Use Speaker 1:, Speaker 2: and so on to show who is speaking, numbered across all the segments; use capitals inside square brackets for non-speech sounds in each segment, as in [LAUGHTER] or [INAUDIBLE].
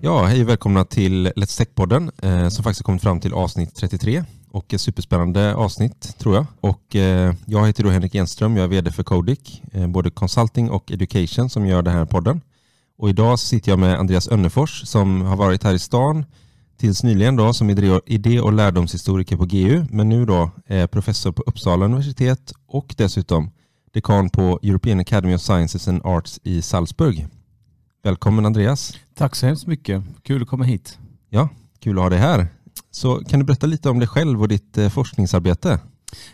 Speaker 1: Ja, hej och välkomna till Let's Tech-podden eh, som faktiskt har kommit fram till avsnitt 33 och ett superspännande avsnitt tror jag. Och eh, jag heter då Henrik Enström, jag är vd för Codic, eh, både consulting och education som gör den här podden. Och idag sitter jag med Andreas Önnefors som har varit här i stan tills nyligen då som idé och lärdomshistoriker på GU men nu då är professor på Uppsala universitet och dessutom dekan på European Academy of Sciences and Arts i Salzburg. Välkommen Andreas.
Speaker 2: Tack så hemskt mycket. Kul att komma hit.
Speaker 1: Ja, kul att ha dig här. Så kan du berätta lite om dig själv och ditt eh, forskningsarbete?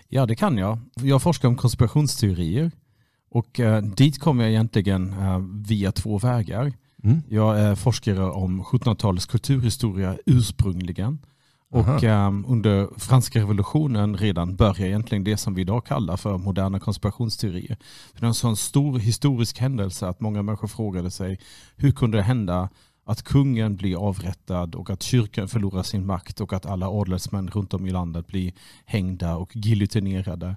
Speaker 2: Ja, det kan jag. Jag forskar om konspirationsteorier och eh, dit kom jag egentligen eh, via två vägar. Mm. Jag är forskare om 1700-talets kulturhistoria ursprungligen och um, under franska revolutionen redan börjar egentligen det som vi idag kallar för moderna konspirationsteorier. Det är en sån stor historisk händelse att många människor frågade sig hur kunde det hända att kungen blir avrättad och att kyrkan förlorar sin makt och att alla adelsmän runt om i landet blir hängda och giljotinerade.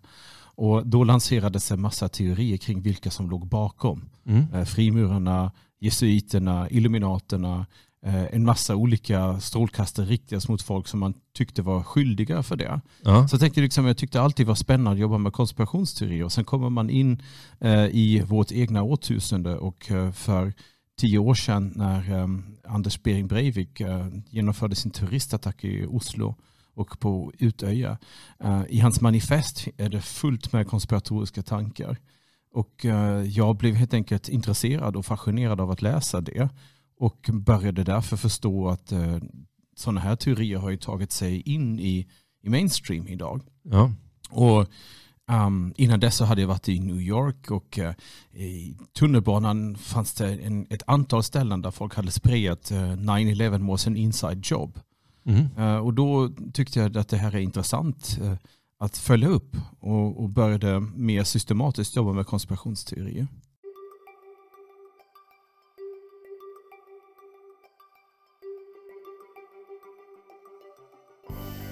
Speaker 2: Och då lanserades en massa teorier kring vilka som låg bakom. Mm. Eh, frimurarna, jesuiterna, illuminaterna, en massa olika strålkastare riktas mot folk som man tyckte var skyldiga för det. Ja. Så jag tänkte liksom, jag tyckte alltid var spännande att jobba med konspirationsteorier. Sen kommer man in eh, i vårt egna årtusende och eh, för tio år sedan när eh, Anders Bering Breivik eh, genomförde sin turistattack i Oslo och på Utöja. Eh, I hans manifest är det fullt med konspiratoriska tankar. Och jag blev helt enkelt intresserad och fascinerad av att läsa det och började därför förstå att eh, sådana här teorier har ju tagit sig in i, i mainstream idag. Ja. Och um, Innan dess så hade jag varit i New York och uh, i tunnelbanan fanns det en, ett antal ställen där folk hade sprayat uh, 9-11 was an inside job. Mm. Uh, och då tyckte jag att det här är intressant uh, att följa upp och, och började mer systematiskt jobba med konspirationsteorier.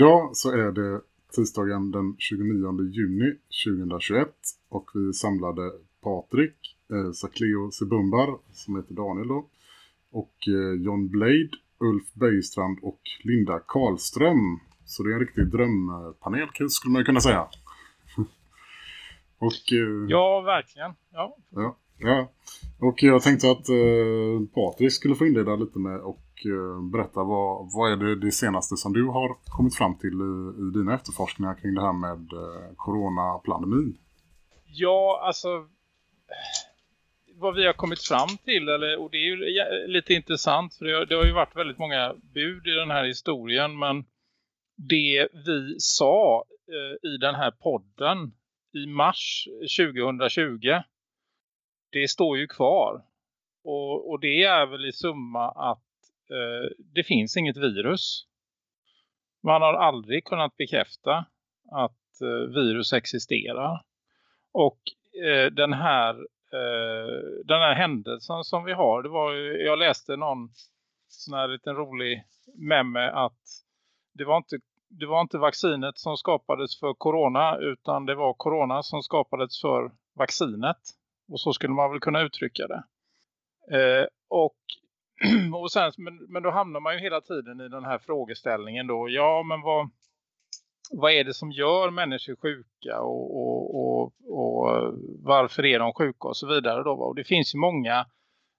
Speaker 3: Idag så är det tisdagen den 29 juni 2021 och vi samlade Patrik, eh, Sakleo Sebumbar som heter Daniel då och eh, John Blade, Ulf Böjstrand och Linda Karlström. Så det är en riktig drömpanel skulle man kunna säga. [LAUGHS]
Speaker 4: och, eh, ja, verkligen. Ja.
Speaker 3: ja. Ja, och jag tänkte att eh, Patrik skulle få inleda lite med och Eh, berätta vad, vad är det, det senaste som du har kommit fram till i, i dina efterforskningar kring det här med eh, coronapandemin?
Speaker 4: Ja, alltså vad vi har kommit fram till eller, och det är ju lite intressant för det har, det har ju varit väldigt många bud i den här historien men det vi sa eh, i den här podden i mars 2020 det står ju kvar och, och det är väl i summa att Eh, det finns inget virus. Man har aldrig kunnat bekräfta att eh, virus existerar. Och eh, den här eh, den här händelsen som vi har, det var jag läste någon sån här liten rolig memme att det var inte det var inte vaccinet som skapades för corona utan det var corona som skapades för vaccinet. Och så skulle man väl kunna uttrycka det. Eh, och [CLEARS THROAT] och sen, men, men då hamnar man ju hela tiden i den här frågeställningen då. Ja, men vad, vad är det som gör människor sjuka och, och, och, och varför är de sjuka och så vidare då. Och det finns ju många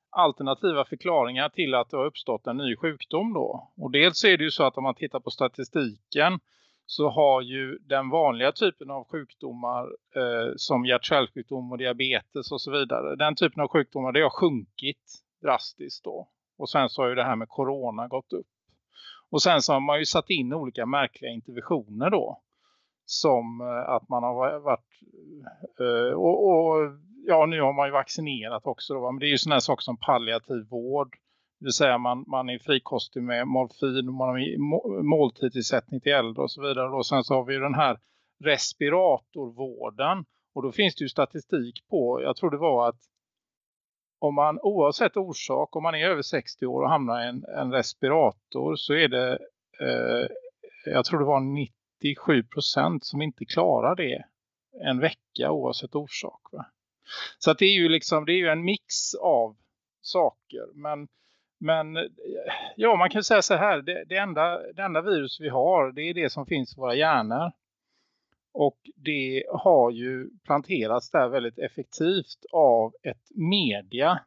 Speaker 4: alternativa förklaringar till att det har uppstått en ny sjukdom då. Och dels är det ju så att om man tittar på statistiken så har ju den vanliga typen av sjukdomar eh, som hjärt-kärlsjukdom och diabetes och så vidare. Den typen av sjukdomar det har sjunkit drastiskt då. Och sen så har ju det här med corona gått upp. Och sen så har man ju satt in olika märkliga interventioner då. som eh, att man har varit eh, och, och ja nu har man ju vaccinerat också då, men det är ju sådana här saker som palliativ vård det vill säga man, man är frikostig med morfin och man har måltidsersättning till äldre och så vidare. Och sen så har vi ju den här respiratorvården. Och då finns det ju statistik på, jag tror det var att om man oavsett orsak, om man är över 60 år och hamnar i en, en respirator så är det, eh, jag tror det var 97% som inte klarar det en vecka oavsett orsak. Va? Så att det är ju liksom, det är ju en mix av saker. Men men ja, man kan säga så här. Det, det, enda, det enda virus vi har det är det som finns i våra hjärnor. Och det har ju planterats där väldigt effektivt av ett media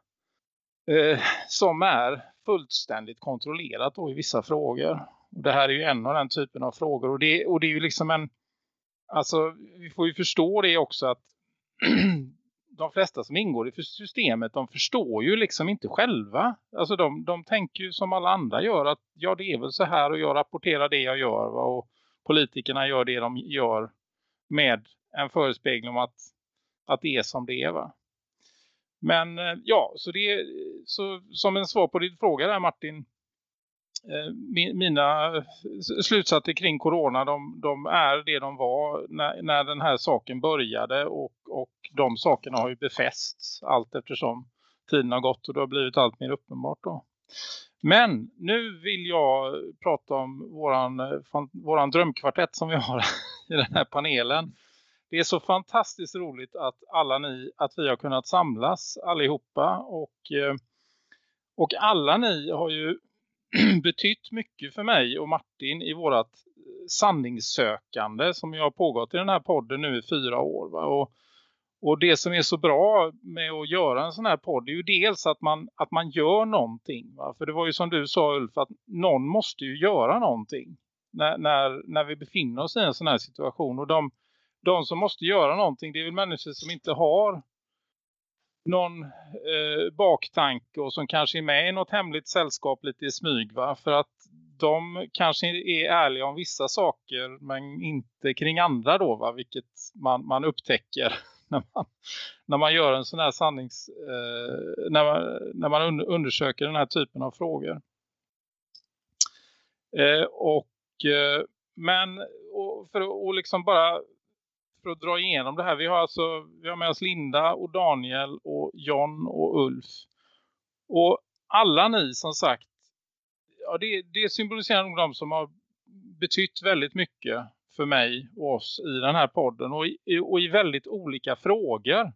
Speaker 4: eh, som är fullständigt kontrollerat då i vissa frågor. Och det här är ju en av den typen av frågor. Och det, och det är ju liksom en... Alltså vi får ju förstå det också att [CLEARS THROAT] de flesta som ingår i systemet de förstår ju liksom inte själva. Alltså de, de tänker ju som alla andra gör att ja det är väl så här och jag rapporterar det jag gör va? och politikerna gör det de gör med en förespegling om att, att det är som det är va. Men eh, ja, så det är så, som en svar på din fråga där Martin eh, mina slutsatser kring corona de, de, är det de var när, när den här saken började och, och de sakerna har ju befästs allt eftersom tiden har gått och det har blivit allt mer uppenbart då. Men nu vill jag prata om våran, eh, våran drömkvartett som vi har [LAUGHS] i den här panelen. Det är så fantastiskt roligt att alla ni, att vi har kunnat samlas allihopa och, eh, och alla ni har ju [CLEARS THROAT] betytt mycket för mig och Martin i vårat eh, sanningssökande som jag har pågått i den här podden nu i fyra år. Va? Och, och det som är så bra med att göra en sån här podd är ju dels att man, att man gör någonting. Va? För det var ju som du sa Ulf att någon måste ju göra någonting när, när, när vi befinner oss i en sån här situation. Och de, de som måste göra någonting det är väl människor som inte har någon eh, baktanke och som kanske är med i något hemligt sällskap lite i smyg va? För att de kanske är ärliga om vissa saker men inte kring andra då va? Vilket man, man upptäcker [LAUGHS] när man, när man gör en sån här sannings... Eh, när man, när man un, undersöker den här typen av frågor. Eh, och Eh, men och för att liksom bara för att dra igenom det här. Vi har alltså vi har med oss Linda och Daniel och John och Ulf. Och alla ni som sagt, ja, det, det symboliserar nog de som har betytt väldigt mycket för mig och oss i den här podden. Och i, och i väldigt olika frågor.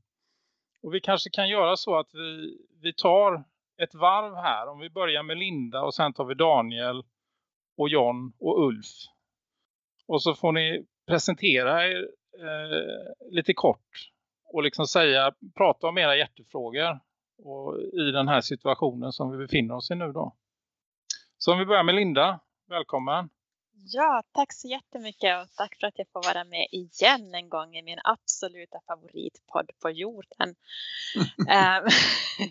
Speaker 4: Och vi kanske kan göra så att vi, vi tar ett varv här. Om vi börjar med Linda och sen tar vi Daniel och John och Ulf. Och så får ni presentera er eh, lite kort och liksom säga, prata om era hjärtefrågor och i den här situationen som vi befinner oss i nu då. Så om vi börjar med Linda, välkommen.
Speaker 5: Ja, tack så jättemycket och tack för att jag får vara med igen en gång i min absoluta favoritpodd på jorden. [LAUGHS] Ehm, eh, [LAUGHS]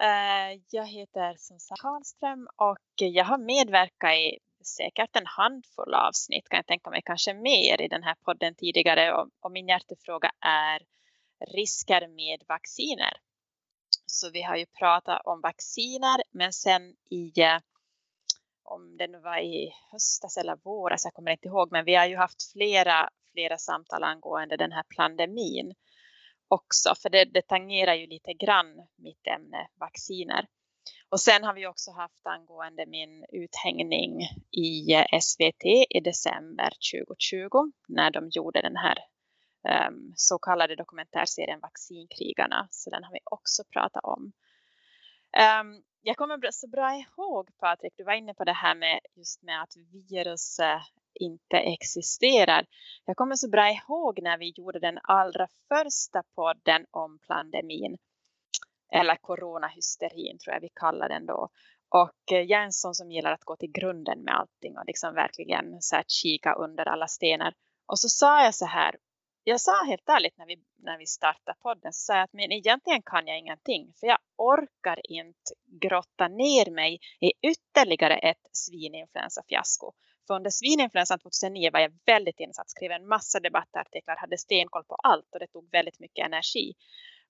Speaker 5: Eh, jag heter Susanne Karlström och jag har medverkat i säkert en handfull avsnitt kan jag tänka mig, kanske mer i den här podden tidigare. Och, och min hjärtefråga är risker med vacciner. Så vi har ju pratat om vacciner men sen i eh, om det nu var i höstas eller våras, jag kommer inte ihåg, men vi har ju haft flera, flera samtal angående den här pandemin också, för det, det tangerar ju lite grann mitt ämne vacciner. Och sen har vi också haft angående min uthängning i eh, SVT i december 2020 när de gjorde den här um, så kallade dokumentärserien Vaccinkrigarna. Så den har vi också pratat om. Um, jag kommer så bra ihåg Patrik, du var inne på det här med just med att virus inte existerar. Jag kommer så bra ihåg när vi gjorde den allra första podden om pandemin eller coronahysterin tror jag vi kallar den då. Och eh, jag är en sån som gillar att gå till grunden med allting och liksom verkligen så här kika under alla stenar. Och så sa jag så här, jag sa helt ärligt när vi, när vi startade podden, så sa jag att men egentligen kan jag ingenting. För jag orkar inte grotta ner mig i ytterligare ett svininfluensafiasko. Under svininfluensan 2009 var jag väldigt insatt, skrev en massa debattartiklar, hade stenkoll på allt och det tog väldigt mycket energi.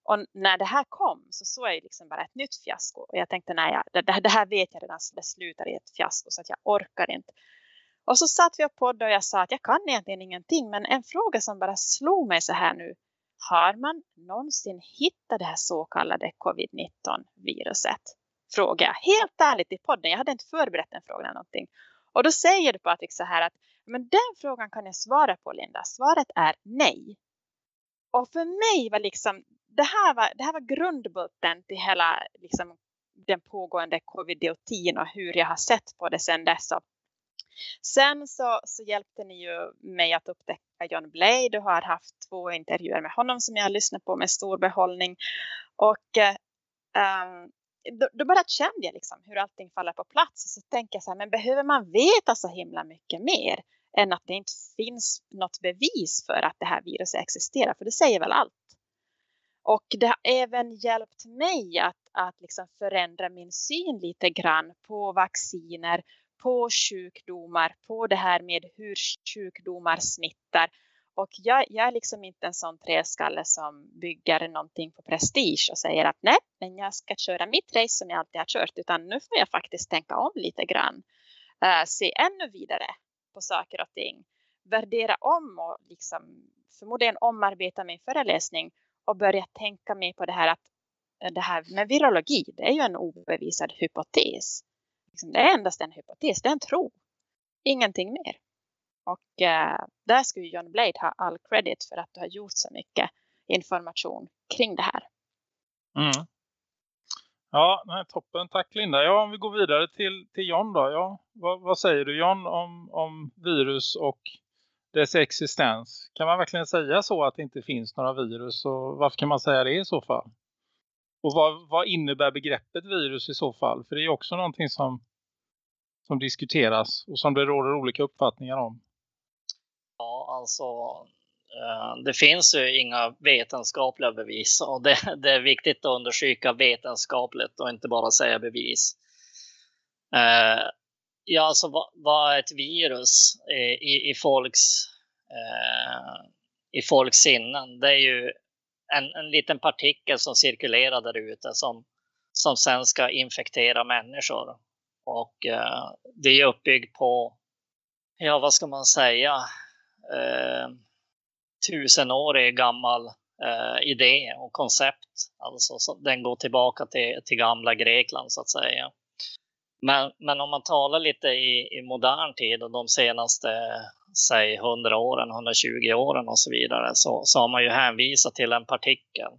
Speaker 5: Och när det här kom så såg jag liksom bara ett nytt fiasko. Och jag tänkte, nej, det, det här vet jag redan, det slutar i ett fiasko så att jag orkar inte. Och så satt vi och poddade och jag sa att jag kan egentligen ingenting. Men en fråga som bara slog mig så här nu. Har man någonsin hittat det här så kallade covid-19-viruset? Fråga jag helt ärligt i podden. Jag hade inte förberett den frågan eller någonting. Och då säger du Patrik så här att men den frågan kan jag svara på Linda. Svaret är nej. Och för mig var liksom det här var, det här var grundbulten till hela liksom, den pågående covid-19 och hur jag har sett på det sedan dess. Sen så, så hjälpte ni ju mig att upptäcka John Blade och har haft två intervjuer med honom som jag har lyssnat på med stor behållning. Och um, då, då bara kände jag liksom hur allting faller på plats. Och så tänker jag så här, men behöver man veta så himla mycket mer än att det inte finns något bevis för att det här viruset existerar? För det säger väl allt. Och det har även hjälpt mig att, att liksom förändra min syn lite grann på vacciner, på sjukdomar, på det här med hur sjukdomar smittar. Och jag, jag är liksom inte en sån träskalle som bygger någonting på prestige och säger att nej, men jag ska köra mitt race som jag alltid har kört. Utan nu får jag faktiskt tänka om lite grann. Uh, se ännu vidare på saker och ting. Värdera om och liksom förmodligen omarbeta min föreläsning och börja tänka mer på det här att eh, det här med virologi, det är ju en obevisad hypotes. Liksom, det är endast en hypotes, det är en tro. Ingenting mer. Och eh, där skulle John Blade ha all credit för att du har gjort så mycket information kring det här.
Speaker 4: Mm. Ja, nej, toppen. Tack Linda. Ja, om vi går vidare till, till John då. Ja, vad, vad säger du John om, om virus och dess existens. Kan man verkligen säga så att det inte finns några virus och varför kan man säga det i så fall? Och vad, vad innebär begreppet virus i så fall? För det är också någonting som, som diskuteras och som det råder olika uppfattningar om.
Speaker 6: Alltså eh, det finns ju inga vetenskapliga bevis och det, det, är viktigt att undersöka vetenskapligt och inte bara säga bevis. Eh, Ja, alltså vad, vad är ett virus i, i, folks, eh, i folks sinnen? Det är ju en, en liten partikel som cirkulerar där ute som, som sen ska infektera människor. Och eh, det är uppbyggt på, ja vad ska man säga, Eh, tusenårig gammal eh, idé och koncept. Alltså den går tillbaka till, till gamla Grekland så att säga. Men, men om man talar lite i, i modern tid och de senaste säg 100 åren, 120 åren och så vidare så, så har man ju hänvisat till en partikel.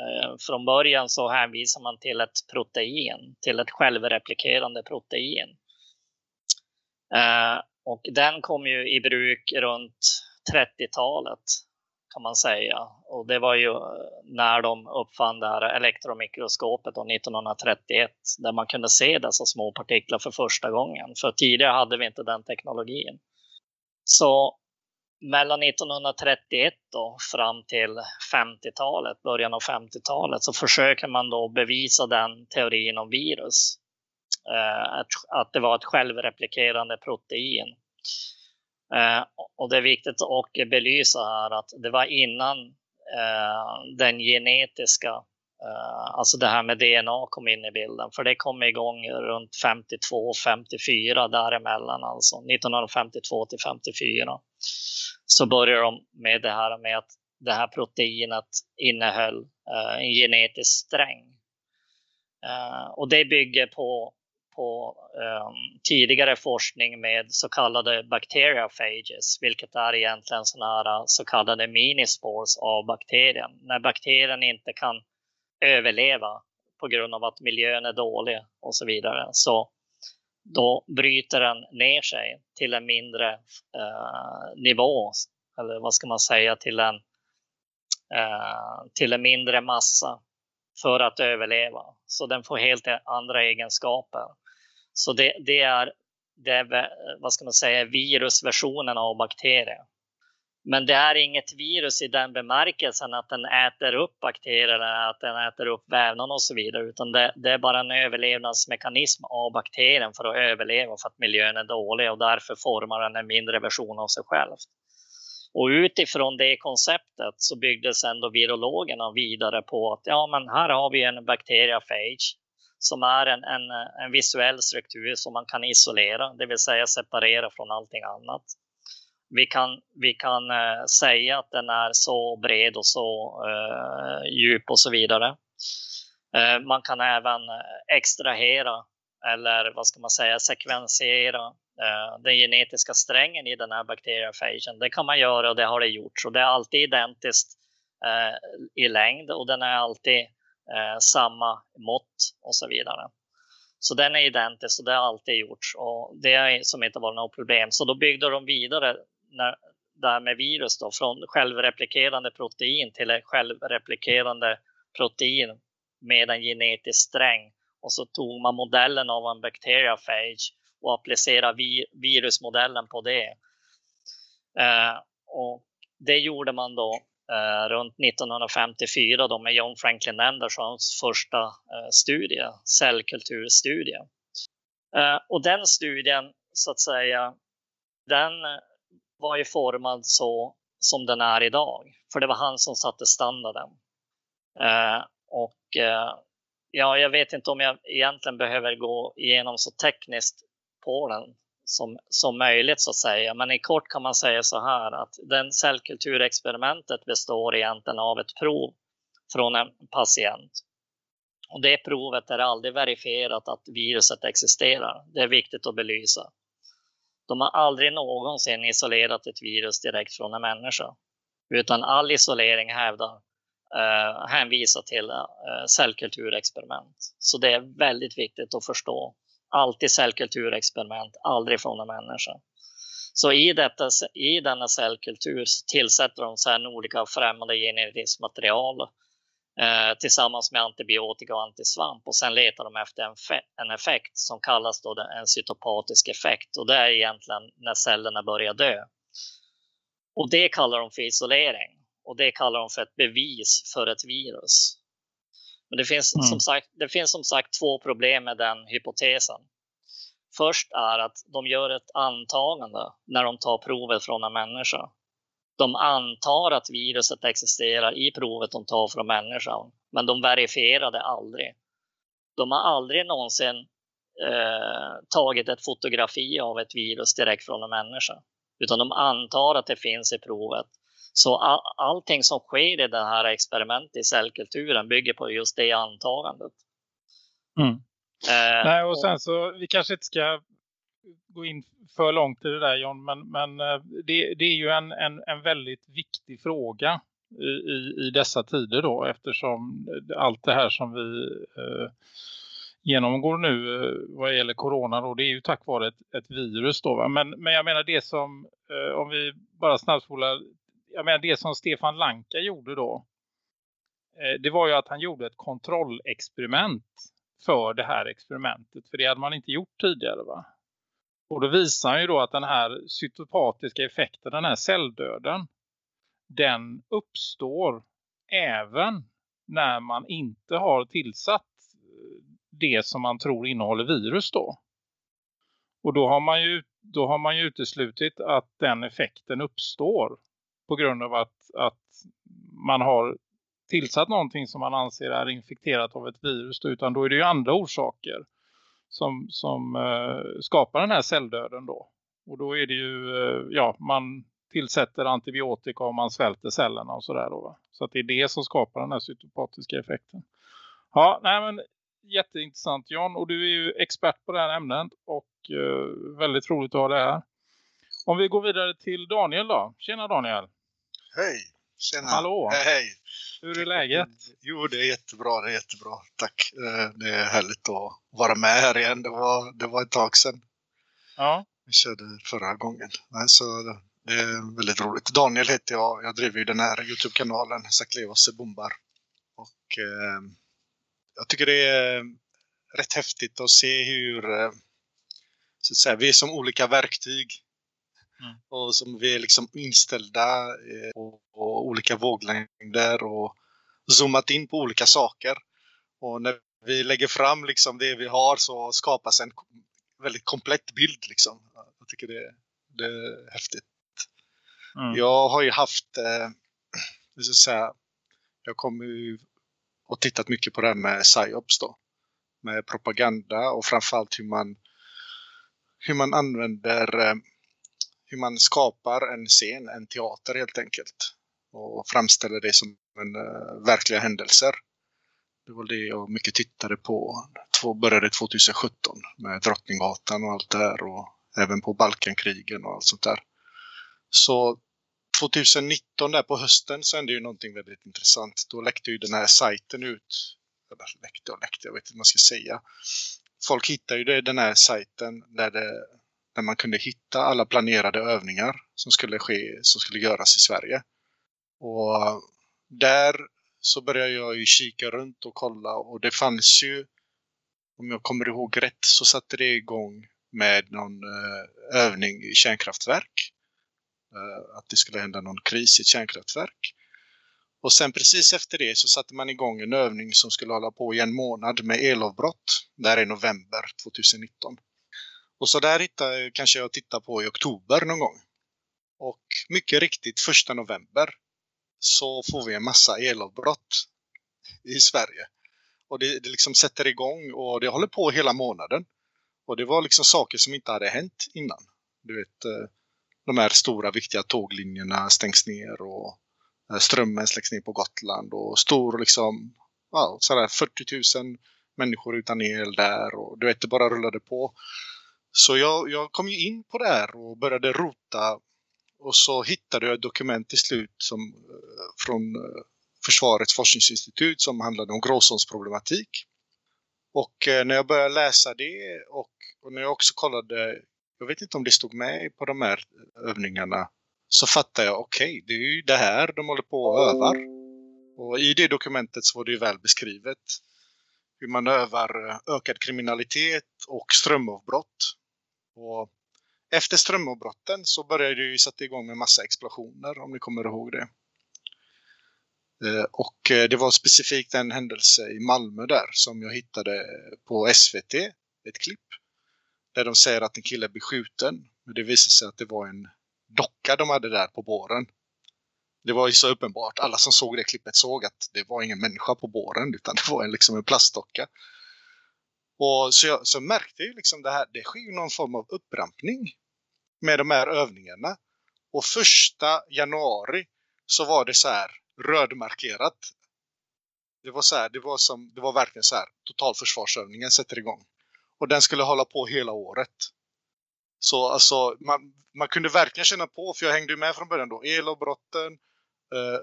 Speaker 6: Eh, från början så hänvisar man till ett protein, till ett självreplikerande protein. Eh, och den kom ju i bruk runt 30-talet kan man säga. Och det var ju eh, när de uppfann det här elektromikroskopet 1931 där man kunde se dessa små partiklar för första gången. För tidigare hade vi inte den teknologin. Så mellan 1931 då, fram till 50-talet, början av 50-talet, så försöker man då bevisa den teorin om virus. Eh, att, att det var ett självreplikerande protein Eh, och det är viktigt att belysa här att det var innan eh, den genetiska, eh, alltså det här med DNA kom in i bilden. För det kom igång runt 52, 54 däremellan, alltså 1952 till 54. Så började de med det här med att det här proteinet innehöll eh, en genetisk sträng. Eh, och det bygger på på eh, tidigare forskning med så kallade bacteriophages, vilket är egentligen såna här eh, så kallade minispores av bakterien. När bakterien inte kan överleva på grund av att miljön är dålig och så vidare. Så då bryter den ner sig till en mindre eh, nivå, eller vad ska man säga, till en, eh, till en mindre massa för att överleva. Så den får helt andra egenskaper. Så det, det, är, det är, vad ska man säga, virusversionen av bakterier. Men det är inget virus i den bemärkelsen att den äter upp bakterier, att den äter upp vävnaden och så vidare, utan det, det, är bara en överlevnadsmekanism av bakterien för att överleva för att miljön är dålig och därför formar den en mindre version av sig själv. Och utifrån det konceptet så byggdes ändå virologerna vidare på att ja, men här har vi en bacteriafage som är en, en, en visuell struktur som man kan isolera, det vill säga separera från allting annat. Vi kan, vi kan eh, säga att den är så bred och så uh, djup och så vidare. Uh, man kan även extrahera eller vad ska man säga sekvensera den genetiska strängen i den här bakteriefagen. Det kan man göra och det har det gjorts och det är alltid identiskt i längd och den är alltid Eh, samma mått och så vidare. Så den är identisk och det har alltid gjorts och det är som inte varit något problem. Så då byggde de vidare när, där med virus då, från självreplikerande protein till ett självreplikerande protein med en genetisk sträng. Och så tog man modellen av en bakteriafage och applicerade vi, virusmodellen på det. Eh, och det gjorde man då eh, runt 1954 då med John Franklin Andersons första eh, studie, cellkulturstudie. Eh, och den studien så att säga, den var ju formad så som den är idag. För det var han som satte standarden. Eh, och eh, ja, jag vet inte om jag egentligen behöver gå igenom så tekniskt på den som, som möjligt så att säga. Men i kort kan man säga så här att den cellkulturexperimentet består egentligen av ett prov från en patient. Och det provet är aldrig verifierat att viruset existerar. Det är viktigt att belysa. De har aldrig någonsin isolerat ett virus direkt från en människa. Utan all isolering hävdar, eh, hänvisar till eh, cellkulturexperiment. Så det är väldigt viktigt att förstå. Alltid cellkulturexperiment, aldrig från en människa. Så i, detta, i denna cellkultur tillsätter de sen olika främmande genetiskt material eh, tillsammans med antibiotika och antisvamp och sen letar de efter en, en effekt som kallas då en cytopatisk effekt och det är egentligen när cellerna börjar dö. Och det kallar de för isolering och det kallar de för ett bevis för ett virus. Men det finns, mm. som sagt, det finns som sagt två problem med den hypotesen. Först är att de gör ett antagande när de tar provet från en människa de antar att viruset existerar i provet de tar från människan, men de verifierar det aldrig. De har aldrig någonsin eh, tagit ett fotografi av ett virus direkt från en människa, utan de antar att det finns i provet. Så all, allting som sker i det här experimentet i cellkulturen bygger på just det antagandet.
Speaker 4: Mm. Eh, Nej, och sen så, vi kanske inte ska gå in för långt i det där John, men, men eh, det, det är ju en, en, en väldigt viktig fråga i, i, i, dessa tider då eftersom allt det här som vi eh, genomgår nu eh, vad gäller corona då, det är ju tack vare ett, ett virus då va? Men, men jag menar det som, eh, om vi bara snabbspolar, jag menar det som Stefan Lanka gjorde då, eh, det var ju att han gjorde ett kontrollexperiment för det här experimentet, för det hade man inte gjort tidigare va? Och då visar han ju då att den här cytopatiska effekten, den här celldöden, den uppstår även när man inte har tillsatt eh, det som man tror innehåller virus då. Och då har man ju, då har man ju uteslutit att den effekten uppstår på grund av att, att man har tillsatt någonting som man anser är infekterat av ett virus. Utan då är det ju andra orsaker som, som eh, skapar den här celldöden då. Och då är det ju, eh, ja, man tillsätter antibiotika och man svälter cellerna och sådär då. Va? Så att det är det som skapar den här cytopatiska effekten. Ja, nej men jätteintressant John. Och du är ju expert på det här ämnet och eh, väldigt roligt att ha det här. Om vi går vidare till Daniel då. Tjena Daniel.
Speaker 7: Hej, tjena.
Speaker 4: Hallå.
Speaker 7: Hej, hej.
Speaker 4: Hur är läget?
Speaker 7: Jo, det är jättebra, det är jättebra. Tack. Eh, det är härligt att vara med här igen. Det var, det var ett tag sedan.
Speaker 4: Ja.
Speaker 7: Vi körde förra gången. Så det är väldigt roligt. Daniel heter jag. Jag driver ju den här Youtube-kanalen Saklevose bombar. Och eh, jag tycker det är rätt häftigt att se hur eh, så att säga, vi är som olika verktyg Mm. Och som vi är liksom inställda eh, på, på olika våglängder och zoomat in på olika saker. Och när vi lägger fram liksom det vi har så skapas en väldigt komplett bild. Liksom. Jag tycker det, det är häftigt. Mm. Jag har ju haft, eh, jag, ska säga, jag kommer ju och tittat mycket på det här med psyops då. Med propaganda och framförallt hur man, hur man använder, eh, hur man skapar en scen, en teater helt enkelt. Och framställer det som en, uh, verkliga händelser. Det var det jag mycket tittade på. Två började 2017 med Drottninggatan och allt det här och även på Balkankrigen och allt sånt där. Så 2019 där på hösten så hände ju någonting väldigt intressant. Då läckte ju den här sajten ut. Eller läckte och läckte, jag vet inte vad man ska säga. Folk hittade ju den här sajten där, det, där man kunde hitta alla planerade övningar som skulle ske, som skulle göras i Sverige. Och där så började jag ju kika runt och kolla och det fanns ju, om jag kommer ihåg rätt, så satte det igång med någon eh, övning i kärnkraftverk. Eh, att det skulle hända någon kris i ett kärnkraftverk. Och sen precis efter det så satte man igång en övning som skulle hålla på i en månad med elavbrott. Där är november 2019. Och så där jag kanske jag tittar på i oktober någon gång. Och mycket riktigt första november så får vi en massa elavbrott i Sverige. Och det, det liksom sätter igång och det håller på hela månaden. Och det var liksom saker som inte hade hänt innan. Du vet, eh, de här stora viktiga tåglinjerna stängs ner och eh, strömmen släcks ner på Gotland och stor liksom, ja, sådär 40 000 människor utan el där och du vet, det bara rullade på. Så jag, jag kom ju in på det här och började rota och så hittade jag ett dokument till slut som, eh, från eh, Försvarets forskningsinstitut som handlade om gråzonsproblematik. Och eh, när jag började läsa det och, och, när jag också kollade, jag vet inte om det stod med på de här övningarna, så fattade jag okej, okay, det är ju det här de håller på och övar. Och i det dokumentet så var det ju väl beskrivet hur man övar eh, ökad kriminalitet och strömavbrott. Och efter strömavbrotten så började det ju sätta igång med massa explosioner om ni kommer ihåg det. Eh, och eh, det var specifikt en händelse i Malmö där som jag hittade på SVT, ett klipp. Där de säger att en kille blir skjuten. Men det visade sig att det var en docka de hade där på båren. Det var ju så uppenbart. Alla som såg det klippet såg att det var ingen människa på båren utan det var en, liksom en plastdocka. Och så, jag, så märkte jag liksom det här, det sker ju någon form av upprampning med de här övningarna. Och första januari så var det så här rödmarkerat. Det var så här, det var som, det var verkligen så här, totalförsvarsövningen sätter igång. Och den skulle hålla på hela året. Så alltså, man, man kunde verkligen känna på, för jag hängde med från början då, elavbrotten,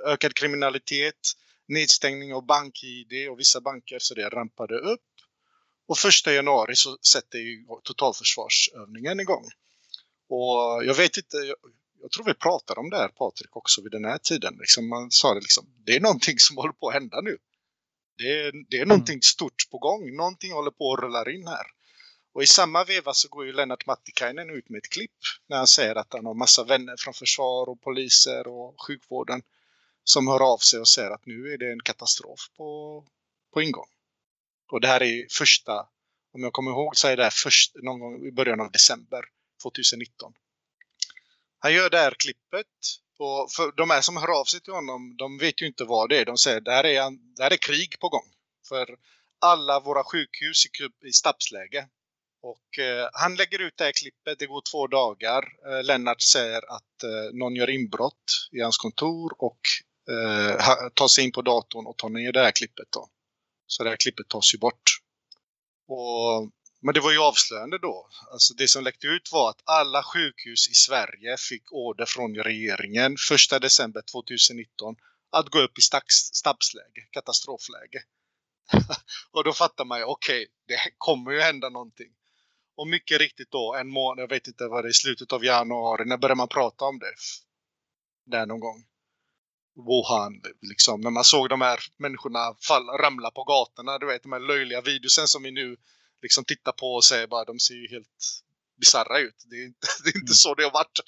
Speaker 7: ökad kriminalitet, nedstängning av bank-id och vissa banker så det rampade upp. Och första januari så sätter ju totalförsvarsövningen igång. Och jag vet inte, jag, jag tror vi pratade om det här Patrik också vid den här tiden. Liksom man sa det liksom, det är någonting som håller på att hända nu. Det är, det är mm. någonting stort på gång, någonting håller på att rulla in här. Och i samma veva så går ju Lennart Mattikainen ut med ett klipp när han säger att han har massa vänner från försvar och poliser och sjukvården som hör av sig och säger att nu är det en katastrof på, på ingång. Och det här är första, om jag kommer ihåg så är det här först, någon gång i början av december 2019. Han gör det här klippet och för de här som hör av sig till honom, de vet ju inte vad det är. De säger att det här är, det här är krig på gång. För alla våra sjukhus är i stabsläge. Och eh, han lägger ut det här klippet, det går två dagar. Eh, Lennart säger att eh, någon gör inbrott i hans kontor och eh, tar sig in på datorn och tar ner det här klippet då. Så det här klippet tas ju bort. Och, men det var ju avslöjande då. Alltså det som läckte ut var att alla sjukhus i Sverige fick order från regeringen 1 december 2019 att gå upp i stabsläge, katastrofläge. [LAUGHS] och då fattar man ju, okej, okay, det kommer ju hända någonting. Och mycket riktigt då, en månad, jag vet inte vad det är, i slutet av januari, när började man prata om det? Där någon gång. Wuhan, liksom. När man såg de här människorna falla, ramla på gatorna, du vet de här löjliga videosen som vi nu liksom tittar på och säger bara de ser ju helt bizarra ut. Det är inte, [LAUGHS] det är inte mm. så det har varit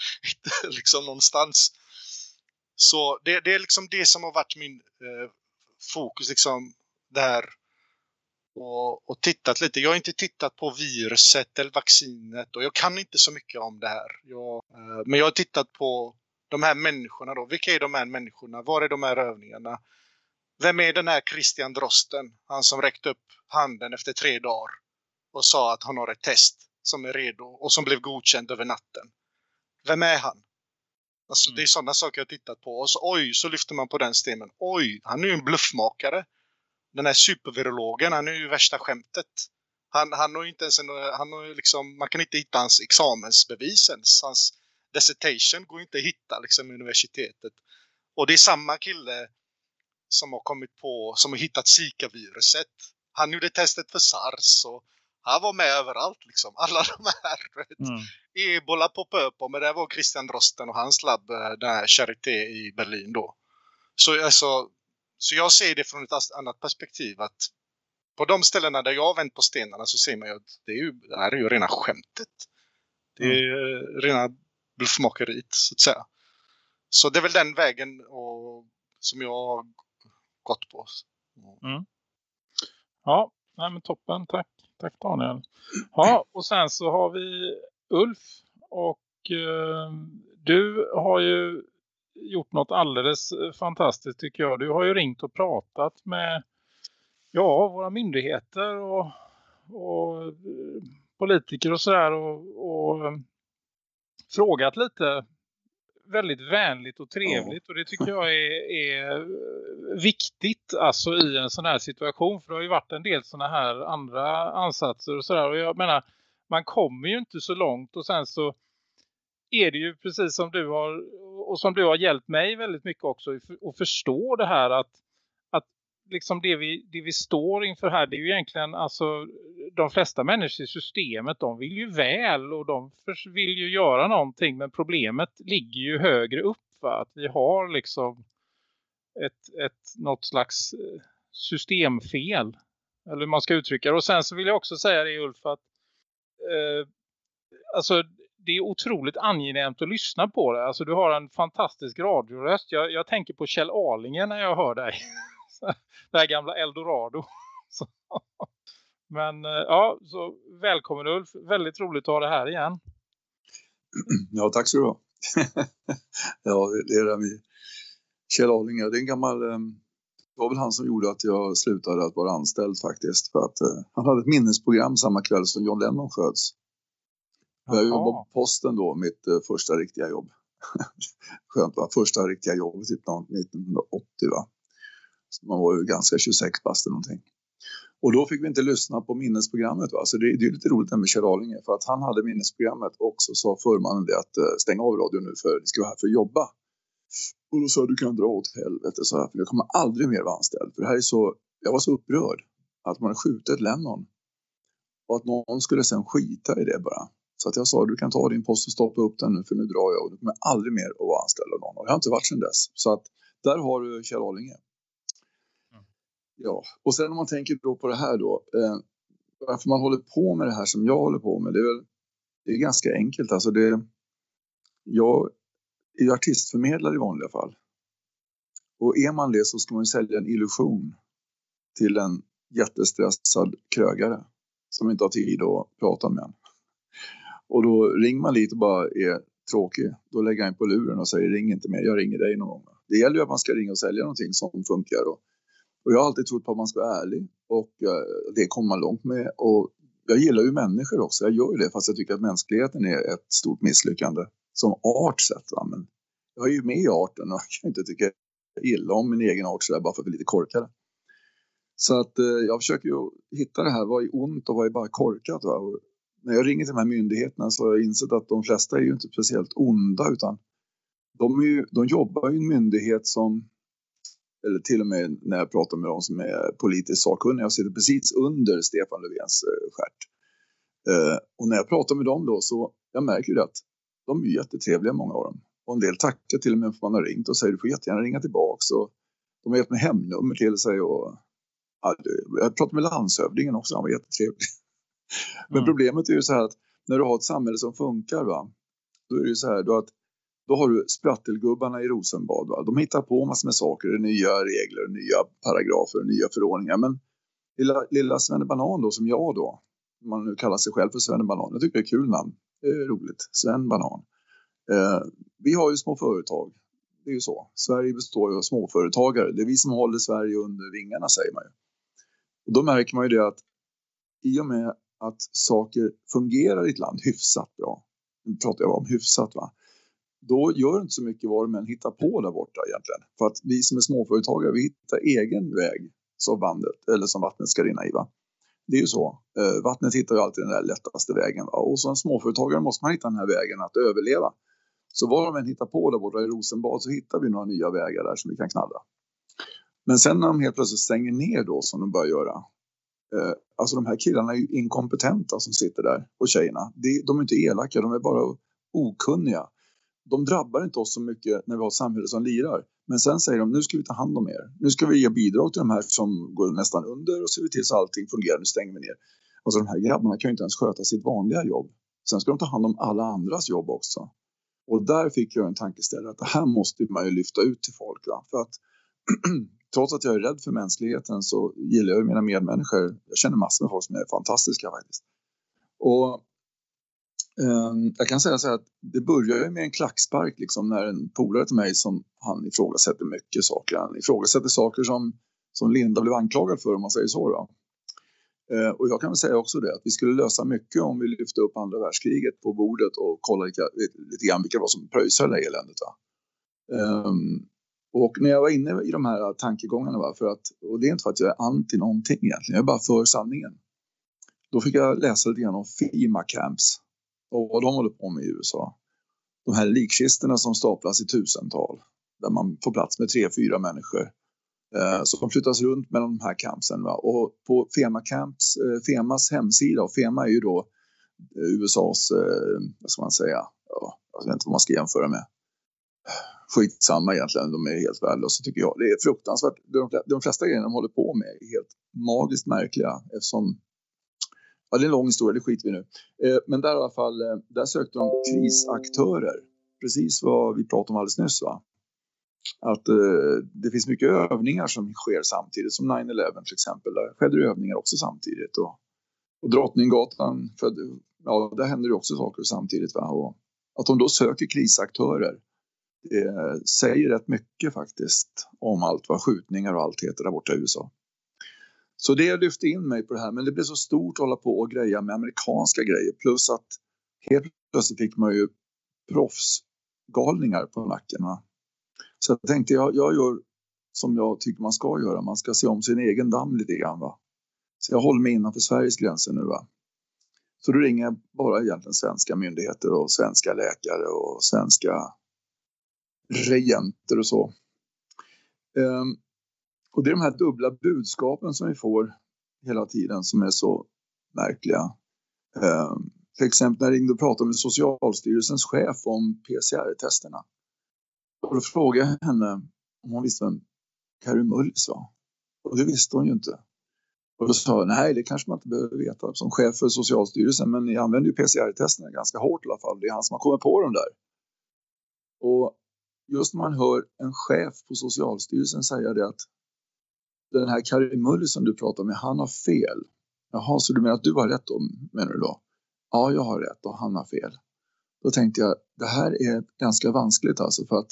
Speaker 7: [LAUGHS] liksom någonstans. Så det, det, är liksom det som har varit min eh, fokus liksom där och, och, tittat lite. Jag har inte tittat på viruset eller vaccinet och jag kan inte så mycket om det här. Jag, eh, men jag har tittat på de här människorna då. Vilka är de här människorna? Var är de här övningarna? Vem är den här Christian Drosten? Han som räckte upp handen efter tre dagar och sa att han har ett test som är redo och som blev godkänd över natten. Vem är han? Alltså, mm. Det är sådana saker jag tittat på. Och så, oj, så lyfter man på den stenen. Oj, han är ju en bluffmakare. Den här supervirologen, han är ju värsta skämtet. Han, han har inte ens en, han har liksom, man kan inte hitta hans examensbevis ens. Hans dissertation går inte att hitta liksom i universitetet. Och det är samma kille som har kommit på, som har hittat Zika-viruset. Han gjorde testet för SARS och han var med överallt liksom. [LAUGHS] Alla de här. Mm. Ebola poppade upp men det var Christian Drosten och hans labb, eh, den här Charité i Berlin då. Så alltså, så jag ser det från ett annat perspektiv att på de ställena där jag har vänt på stenarna så ser man ju att det, är ju, det här är ju rena skämtet. Det är mm. rena bluffmakeriet så att säga. Så det är väl den vägen och, som jag har gått på.
Speaker 4: Mm. Ja, nej men toppen, tack. Tack Daniel. Ja, och sen så har vi Ulf och eh, du har ju gjort något alldeles fantastiskt tycker jag. Du har ju ringt och pratat med ja, våra myndigheter och, och politiker och sådär och, och frågat lite väldigt vänligt och trevligt. Och det tycker jag är, är, viktigt alltså i en sån här situation. För det har ju varit en del såna här andra ansatser och sådär. Och jag menar man kommer ju inte så långt. Och sen så är det ju precis som du har och som du har hjälpt mig väldigt mycket också att förstå det här att liksom det vi, det vi står inför här det är ju egentligen alltså de flesta människor i systemet de vill ju väl och de vill ju göra någonting men problemet ligger ju högre upp va? att vi har liksom ett, ett något slags eh, systemfel eller hur man ska uttrycka det och sen så vill jag också säga det Ulf att eh, alltså det är otroligt angenämt att lyssna på det. Alltså du har en fantastisk radioröst. Jag, jag tänker på Kjell Arlinge när jag hör dig. [LAUGHS] det här gamla Eldorado. [LAUGHS] Men eh, ja, så välkommen Ulf. Väldigt roligt att ha det här igen.
Speaker 8: Ja, tack så du ha. [LAUGHS] ja, det är det med Kjell Arlinge. Det är en gammal... Eh, det var väl han som gjorde att jag slutade att vara anställd faktiskt. För att eh, han hade ett minnesprogram samma kväll som John Lennon sköts. Jag jobbade på posten då, mitt uh, första riktiga jobb. [LAUGHS] Skönt va? Första riktiga jobbet typ 1980 va? man var ju ganska 26 bast eller någonting. Och då fick vi inte lyssna på minnesprogrammet. Va? Så det, det är lite roligt med Kjell Arlinge för att han hade minnesprogrammet och så sa förmannen det att uh, stäng av radion nu för vi ska vara här för att jobba. Och då sa jag, du kan dra åt helvete så här, för jag kommer aldrig mer vara anställd. För det här är så, jag var så upprörd att man har skjutit Lennon. Och att någon skulle sen skita i det bara. Så att jag sa, du kan ta din post och stoppa upp den nu för nu drar jag och du kommer aldrig mer att vara anställd av någon. Och jag har inte varit sedan dess. Så att där har du Kjell Arlinge. Ja, och sen om man tänker då på det här då. Eh, varför man håller på med det här som jag håller på med. Det är, väl, det är ganska enkelt. Alltså det, jag är ju artistförmedlare i vanliga fall. Och är man det så ska man ju sälja en illusion till en jättestressad krögare som inte har tid att prata med en. Och då ringer man lite och bara är tråkig. Då lägger jag in på luren och säger ring inte mer, jag ringer dig någon gång. Det gäller ju att man ska ringa och sälja någonting som funkar. Och och jag har alltid trott på att man ska vara ärlig och eh, det kommer man långt med. Och jag gillar ju människor också, jag gör ju det fast jag tycker att mänskligheten är ett stort misslyckande som art sett. Va? Men jag är ju med i arten och [LAUGHS] jag kan inte tycka illa om min egen art sådär bara för att vi är lite korkade. Så att eh, jag försöker ju hitta det här, vad är ont och vad är bara korkat. Va? Och när jag ringer till de här myndigheterna så har jag insett att de flesta är ju inte speciellt onda utan de, ju, de jobbar i en myndighet som eller till och med när jag pratar med dem som är politiskt sakkunniga, jag sitter precis under Stefan Löfvens eh, stjärt. Eh, och när jag pratar med dem då så jag märker ju att de är jättetrevliga många av dem. Och en del tackar till och med för man har ringt och säger du får jättegärna ringa tillbaks. Och de har gett mig hemnummer till sig och ja, jag pratade med landshövdingen också, han var jättetrevlig. Men mm. problemet är ju så här att när du har ett samhälle som funkar, va? då är det så här då att då har du sprattelgubbarna i Rosenbad. Va? De hittar på massor med saker, nya regler, nya paragrafer, nya förordningar. Men lilla, lilla Svenne Banan då, som jag då, om man nu kallar sig själv för Svenne Banan, jag tycker det är kul namn, det är roligt, Sven Banan. Eh, vi har ju små företag, det är ju så. Sverige består ju av småföretagare, det är vi som håller Sverige under vingarna säger man ju. Och då märker man ju det att i och med att saker fungerar i ett land hyfsat bra, nu pratar jag om hyfsat va, då gör det inte så mycket vad de än hittar på där borta egentligen. För att vi som är småföretagare, vi hittar egen väg som, bandet, eller som vattnet ska rinna i. Va? Det är ju så. Eh, vattnet hittar ju alltid den där lättaste vägen. Va? Och som småföretagare måste man hitta den här vägen att överleva. Så vad de än hittar på där borta i Rosenbad så hittar vi några nya vägar där som vi kan knalla. Men sen när de helt plötsligt stänger ner då som de börjar göra. Eh, alltså de här killarna är ju inkompetenta som sitter där och tjejerna. De är inte elaka, de är bara okunniga de drabbar inte oss så mycket när vi har ett samhälle som lirar. Men sen säger de, nu ska vi ta hand om er. Nu ska vi ge bidrag till de här som går nästan under och ser vi till så allting fungerar. Nu stänger vi ner. Alltså de här grabbarna kan ju inte ens sköta sitt vanliga jobb. Sen ska de ta hand om alla andras jobb också. Och där fick jag en tankeställare att det här måste man ju lyfta ut till folk. Va? För att [CLEARS THROAT] trots att jag är rädd för mänskligheten så gillar jag mina medmänniskor. Jag känner massor med folk som är fantastiska faktiskt. Och ehm, jag kan säga så här att det börjar med en klackspark liksom när en polare till mig som han ifrågasätter mycket saker. Han ifrågasätter saker som, som Linda blev anklagad för om man säger så. Då. Eh, och jag kan väl säga också det att vi skulle lösa mycket om vi lyfte upp andra världskriget på bordet och kollade lite, lite grann vilka det var som pröjsade det eländet. Va? Um, och när jag var inne i de här tankegångarna, va, för att, och det är inte för att jag är anti någonting egentligen, jag är bara för sanningen. Då fick jag läsa lite grann om FEMA camps och vad de håller på med i USA. De här likkistorna som staplas i tusental där man får plats med tre, fyra människor. Eh, så de flyttas runt mellan de här campsen. Va? Och på Fema Camps, eh, Femas hemsida, och Fema är ju då eh, USAs, eh, vad ska man säga, ja, jag vet inte vad man ska jämföra med. Skitsamma egentligen, de är helt värdelösa tycker jag. Det är fruktansvärt. De, de flesta grejerna de håller på med är helt magiskt märkliga eftersom Ja, det är en lång historia, det skiter vi nu. Eh, men där i alla fall, eh, där sökte de krisaktörer. Precis vad vi pratade om alldeles nyss. Va? Att eh, det finns mycket övningar som sker samtidigt, som 9-11 till exempel. Där skedde det övningar också samtidigt. Och, och Drottninggatan, för, ja, där händer det också saker samtidigt. Va? Och att de då söker krisaktörer eh, säger rätt mycket faktiskt om allt vad skjutningar och allt heter där borta i USA. Så det lyfte in mig på det här, men det blev så stort att hålla på och greja med amerikanska grejer. Plus att helt plötsligt fick man ju proffsgalningar på nacken. Va? Så jag tänkte, jag, jag gör som jag tycker man ska göra. Man ska se om sin egen damm lite grann. Va? Så jag håller mig innanför Sveriges gränser nu. Va? Så då ringer jag bara egentligen svenska myndigheter och svenska läkare och svenska regenter och så. Ehm, och det är de här dubbla budskapen som vi får hela tiden som är så märkliga. Ehm, till exempel när jag ringde och pratade med Socialstyrelsens chef om PCR-testerna. Och då frågade jag henne om hon visste vem Carrie Mullis var. Och det visste hon ju inte. Och då sa jag, nej det kanske man inte behöver veta som chef för Socialstyrelsen men ni använder ju PCR-testerna ganska hårt i alla fall. Det är han som har kommit på dem där. Och just när man hör en chef på Socialstyrelsen säga det att den här Karimulli som du pratar med, han har fel. Jaha, så du menar att du har rätt då, menar du då? Ja, jag har rätt och han har fel. Då tänkte jag, det här är ganska vanskligt alltså för att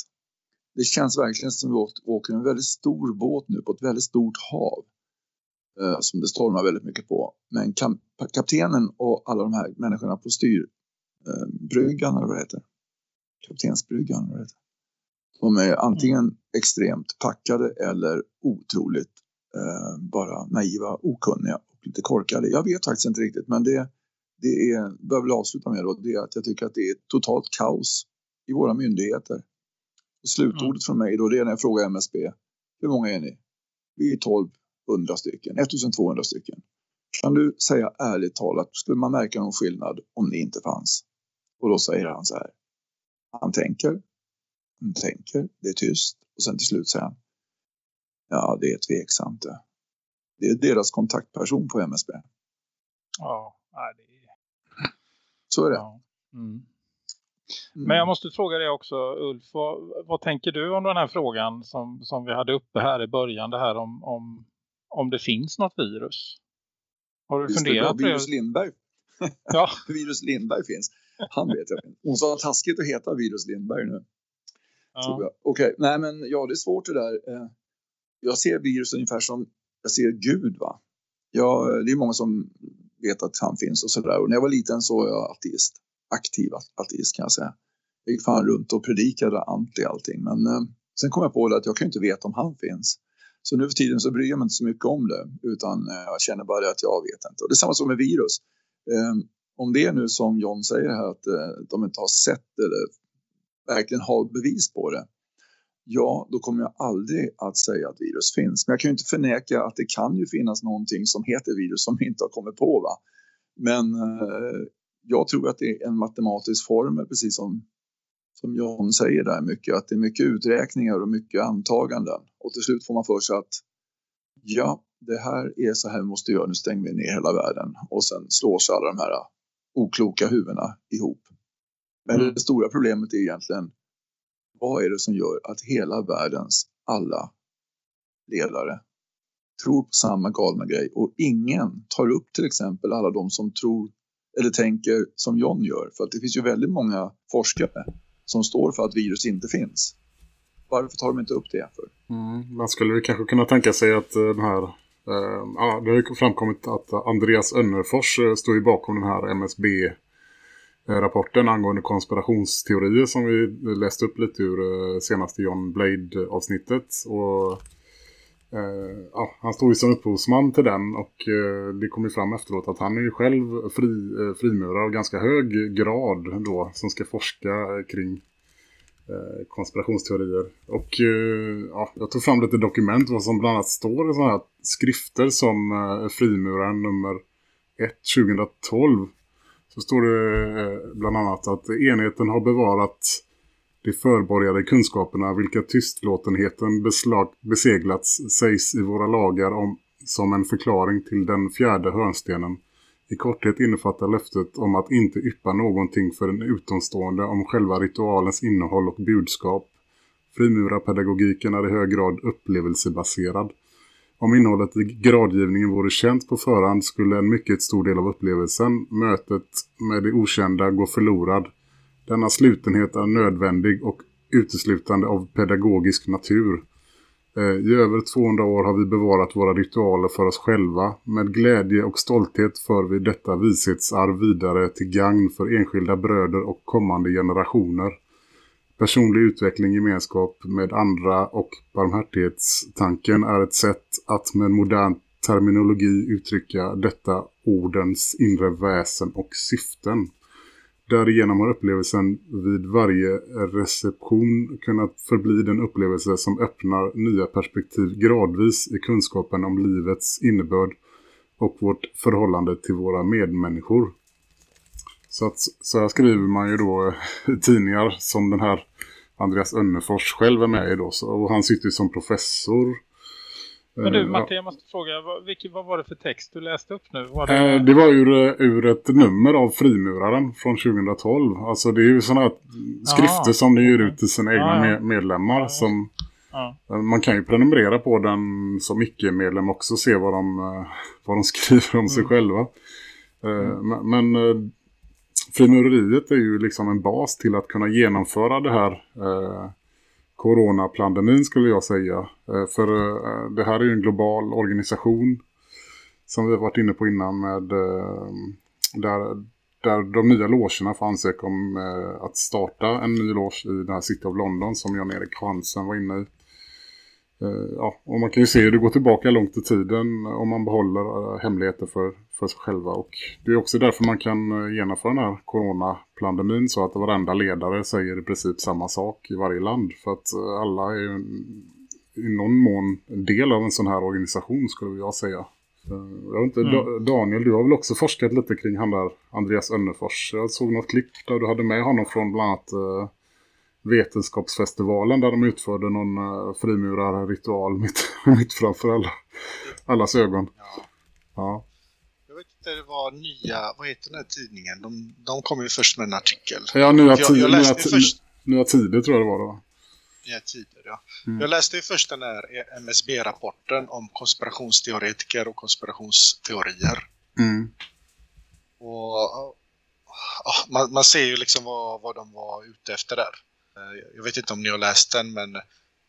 Speaker 8: det känns verkligen som att vi åker en väldigt stor båt nu på ett väldigt stort hav eh, som det stormar väldigt mycket på. Men kap kaptenen och alla de här människorna på styrbryggan, eh, eller vad det heter, kaptensbryggan, eller vad det heter. De är antingen extremt packade eller otroligt eh, bara naiva, okunniga och lite korkade. Jag vet faktiskt inte riktigt men det, det är, jag vill avsluta med då, det är att jag tycker att det är totalt kaos i våra myndigheter. Och slutordet mm. från mig då det är när jag frågar MSB, hur många är ni? Vi är 1200 stycken, 1200 stycken. Kan du säga ärligt talat, skulle man märka någon skillnad om ni inte fanns? Och då säger han så här. Han tänker, han tänker, det är tyst och sen till slut säger han Ja, det är tveksamt det. Det är deras kontaktperson på MSB.
Speaker 4: Ja, det är...
Speaker 8: Så är det.
Speaker 4: Ja. Mm. Mm. Men jag måste fråga dig också Ulf, vad, vad, tänker du om den här frågan som, som vi hade uppe här i början, det här om, om, om det finns något virus? Har du Just funderat
Speaker 8: på det? Virus Lindberg. Ja. [LAUGHS] virus Lindberg finns. Han vet jag. Hon sa taskigt att heta virus Lindberg nu. Ja. Okej, okay. nej men ja det är svårt det där. Eh, jag ser virus ungefär som jag ser Gud va. Jag, det är många som vet att han finns och sådär. Och när jag var liten så var jag ateist aktiv ateist kan jag säga. Jag gick fan runt och predikade anti allting. Men eh, sen kom jag på det att jag kan inte veta om han finns. Så nu för tiden så bryr jag mig inte så mycket om det. Utan eh, jag känner bara att jag vet inte. Och det är samma som med virus. Eh, om det är nu som John säger här att eh, de inte har sett eller verkligen har bevis på det. Ja, då kommer jag aldrig att säga att virus finns. Men jag kan ju inte förneka att det kan ju finnas någonting som heter virus som vi inte har kommit på. Va? Men eh, jag tror att det är en matematisk formel, precis som, som John säger där mycket, att det är mycket uträkningar och mycket antaganden. Och till slut får man för sig att ja, det här är så här vi måste göra, nu stänger vi ner hela världen. Och sen slås alla de här okloka huvudena ihop. Men mm. det stora problemet är egentligen, vad är det som gör att hela världens alla ledare tror på samma galna grej och ingen tar upp till exempel alla de som tror eller tänker som John gör. För att det finns ju väldigt många forskare som står för att virus inte finns. Varför tar de inte upp det för?
Speaker 3: Mm, man skulle kanske kunna tänka sig att eh, den här... Eh, ja, det har ju framkommit att Andreas Önnerfors eh, står ju bakom den här Eh, rapporten angående konspirationsteorier som vi läste upp lite ur eh, senaste John Blade-avsnittet. Och eh, ja, han står ju som upphovsman till den och det det ju fram efteråt att han är ju själv fri, uh, frimurare av ganska hög grad då som ska forska kring konspirationsteorier. Och ja, jag tog fram lite dokument vad som bland annat står i sådana här skrifter som frimuraren nummer 1 2012 så står det eh, bland annat att enheten har bevarat de förborgade kunskaperna vilka tystlåtenheten beslag, beseglats sägs i våra lagar om, som en förklaring till den fjärde hörnstenen. I korthet innefattar löftet om att inte yppa någonting för en utomstående om själva ritualens innehåll och budskap. Frimurarpedagogiken är i hög grad upplevelsebaserad. Om innehållet i gradgivningen vore känt på förhand skulle en mycket stor del av upplevelsen, mötet med det okända, gå förlorad denna slutenhet är nödvändig och uteslutande av pedagogisk natur. Eh, I över 200 år har vi bevarat våra ritualer för oss själva. Med glädje och stolthet för vi detta vishetsarv vidare till gagn för enskilda bröder och kommande generationer. Personlig utveckling, gemenskap med andra och barmhärtighetstanken är ett sätt att med modern terminologi uttrycka detta ordens inre väsen och syften. Därigenom har upplevelsen vid varje reception kunnat förbli den upplevelse som öppnar nya perspektiv gradvis i kunskapen om livets innebörd och vårt förhållande till våra medmänniskor. Så, att, så här skriver man ju då i tidningar som den här Andreas Önnefors själv är med i då. Så, och han sitter ju som professor
Speaker 4: men du eh, Martin, jag måste fråga, vad, vilket, vad var det för text du läste upp nu?
Speaker 3: Var det... Eh, det var ur, ur ett nummer av Frimuraren från 2012. Alltså det är ju sådana här skrifter ah, som ni ger ut till sina egna ah, ja. medlemmar. Ah, som. Man kan ju prenumerera på den som icke-medlem också och se vad de, vad de [LAUGHS] skriver om sig mm. själva. Mm. Men, men frimureriet är ju liksom en bas till att kunna genomföra det här eh, coronapandemin skulle jag säga. Eh, för eh, det här är ju en global organisation som vi har varit inne på innan med eh, där, där de nya logerna får ansöka om eh, att starta en ny loge i den här City of London som Jan-Erik Hansen var inne i. Ja, och man kan ju se hur det går tillbaka långt i tiden om man behåller hemligheter för för sig själva. Och det är också därför man kan eh, genomföra den här coronapandemin så att varenda ledare säger i princip samma sak i varje land. För att eh, alla är i någon mån en del av en sån här organisation skulle jag säga. Jag vet inte, mm. Daniel, du har väl också forskat lite kring han där Andreas Önnefors. Jag såg något klipp där du hade med honom från bland annat vetenskapsfestivalen där de utförde någon uh, frimurarritual mitt, [LAUGHS] mitt framför alla, allas ögon. Ja.
Speaker 7: ja inte det var nya, vad heter den här tidningen? De, de kom ju först med en artikel.
Speaker 3: Ja, Nya,
Speaker 7: jag, jag
Speaker 3: nya,
Speaker 7: först...
Speaker 3: nya Tider tror jag det var då.
Speaker 7: Nya Tider, ja. Mm. Jag läste ju först den här MSB-rapporten om konspirationsteoretiker och konspirationsteorier.
Speaker 3: Mm.
Speaker 7: Och man, man, ser ju liksom vad, vad de var ute efter där. Eh, jag vet inte om ni har läst den men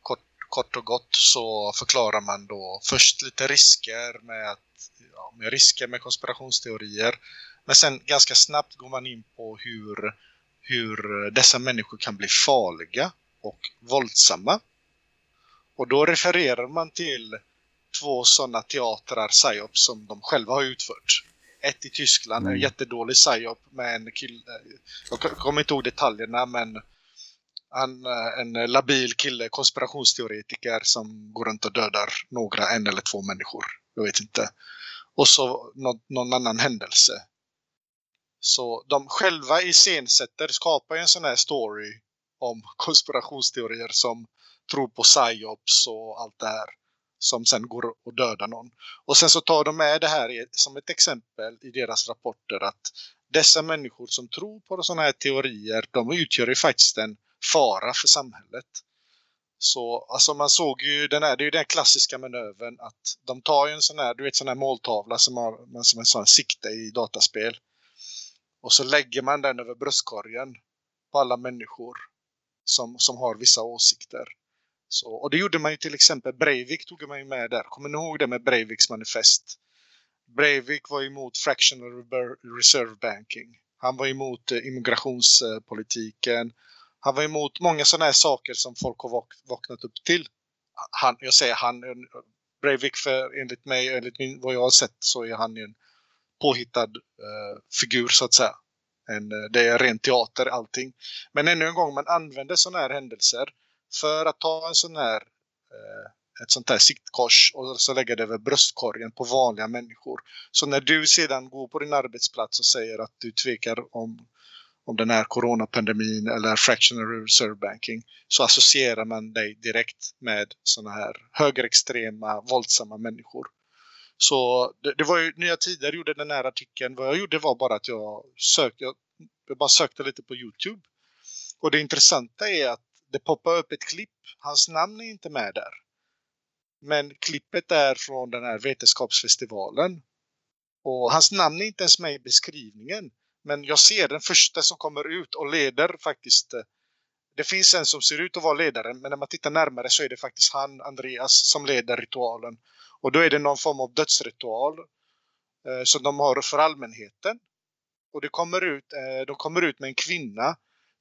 Speaker 7: kort, kort och gott så förklarar man då först lite risker med, att, ja, med risker med konspirationsteorier. Men sen ganska snabbt går man in på hur, hur dessa människor kan bli farliga och våldsamma. Och då refererar man till två sådana teatrar, psyops, som de själva har utfört. Ett i Tyskland, mm. en jättedålig psyop med en kille. Jag kommer inte ihåg detaljerna men han, eh, en eh, labil kille, konspirationsteoretiker som går runt och dödar några, en eller två människor. Jag vet inte. Och så någon, någon annan händelse. Så de själva iscensätter, skapar en sån här story om [LAUGHS] konspirationsteorier som tror på psyops och allt det här som sen går och dödar någon. Och sen så tar de med det här som ett exempel i deras rapporter att dessa människor som tror på sådana här teorier, de utgör ju faktiskt en fara för samhället. Så alltså man såg ju den här, det är ju den klassiska manövern att de tar ju en sån här, du vet sån här måltavla som har som en sån sikte i dataspel. Och så lägger man den över bröstkorgen på alla människor som, som har vissa åsikter. Så, och det gjorde man ju till exempel, Breivik tog man ju med där. Kommer ni ihåg det med Breiviks manifest? Breivik var emot fractional reserve banking. Han var emot eh, immigrationspolitiken. Han var emot många sådana här saker som folk har vaknat upp till. Han, jag säger han, Breivik för enligt mig, enligt min, vad jag har sett så är han en påhittad eh, figur så att säga. En, eh, det är ren teater allting. Men ännu en gång, man använder sådana här händelser för att ta en sån här eh, ett sånt här siktkors och så lägga det över bröstkorgen på vanliga människor. Så när du sedan går på din arbetsplats och säger att du tvekar om, om den här coronapandemin eller fractional reserve banking så associerar man dig direkt med såna här högerextrema, våldsamma människor. Så det, det, var ju Nya Tider gjorde den här artikeln. Vad jag gjorde var bara att jag sökte, jag, jag bara sökte lite på Youtube. Och det intressanta är att det poppar upp ett klipp. Hans namn är inte med där. Men klippet är från den här vetenskapsfestivalen. Och hans namn är inte ens med i beskrivningen. Men jag ser den första som kommer ut och leder faktiskt. Eh, det finns en som ser ut att vara ledaren men när man tittar närmare så är det faktiskt han, Andreas, som leder ritualen. Och då är det någon form av dödsritual eh, som de har för allmänheten. Och det kommer ut, eh, de kommer ut med en kvinna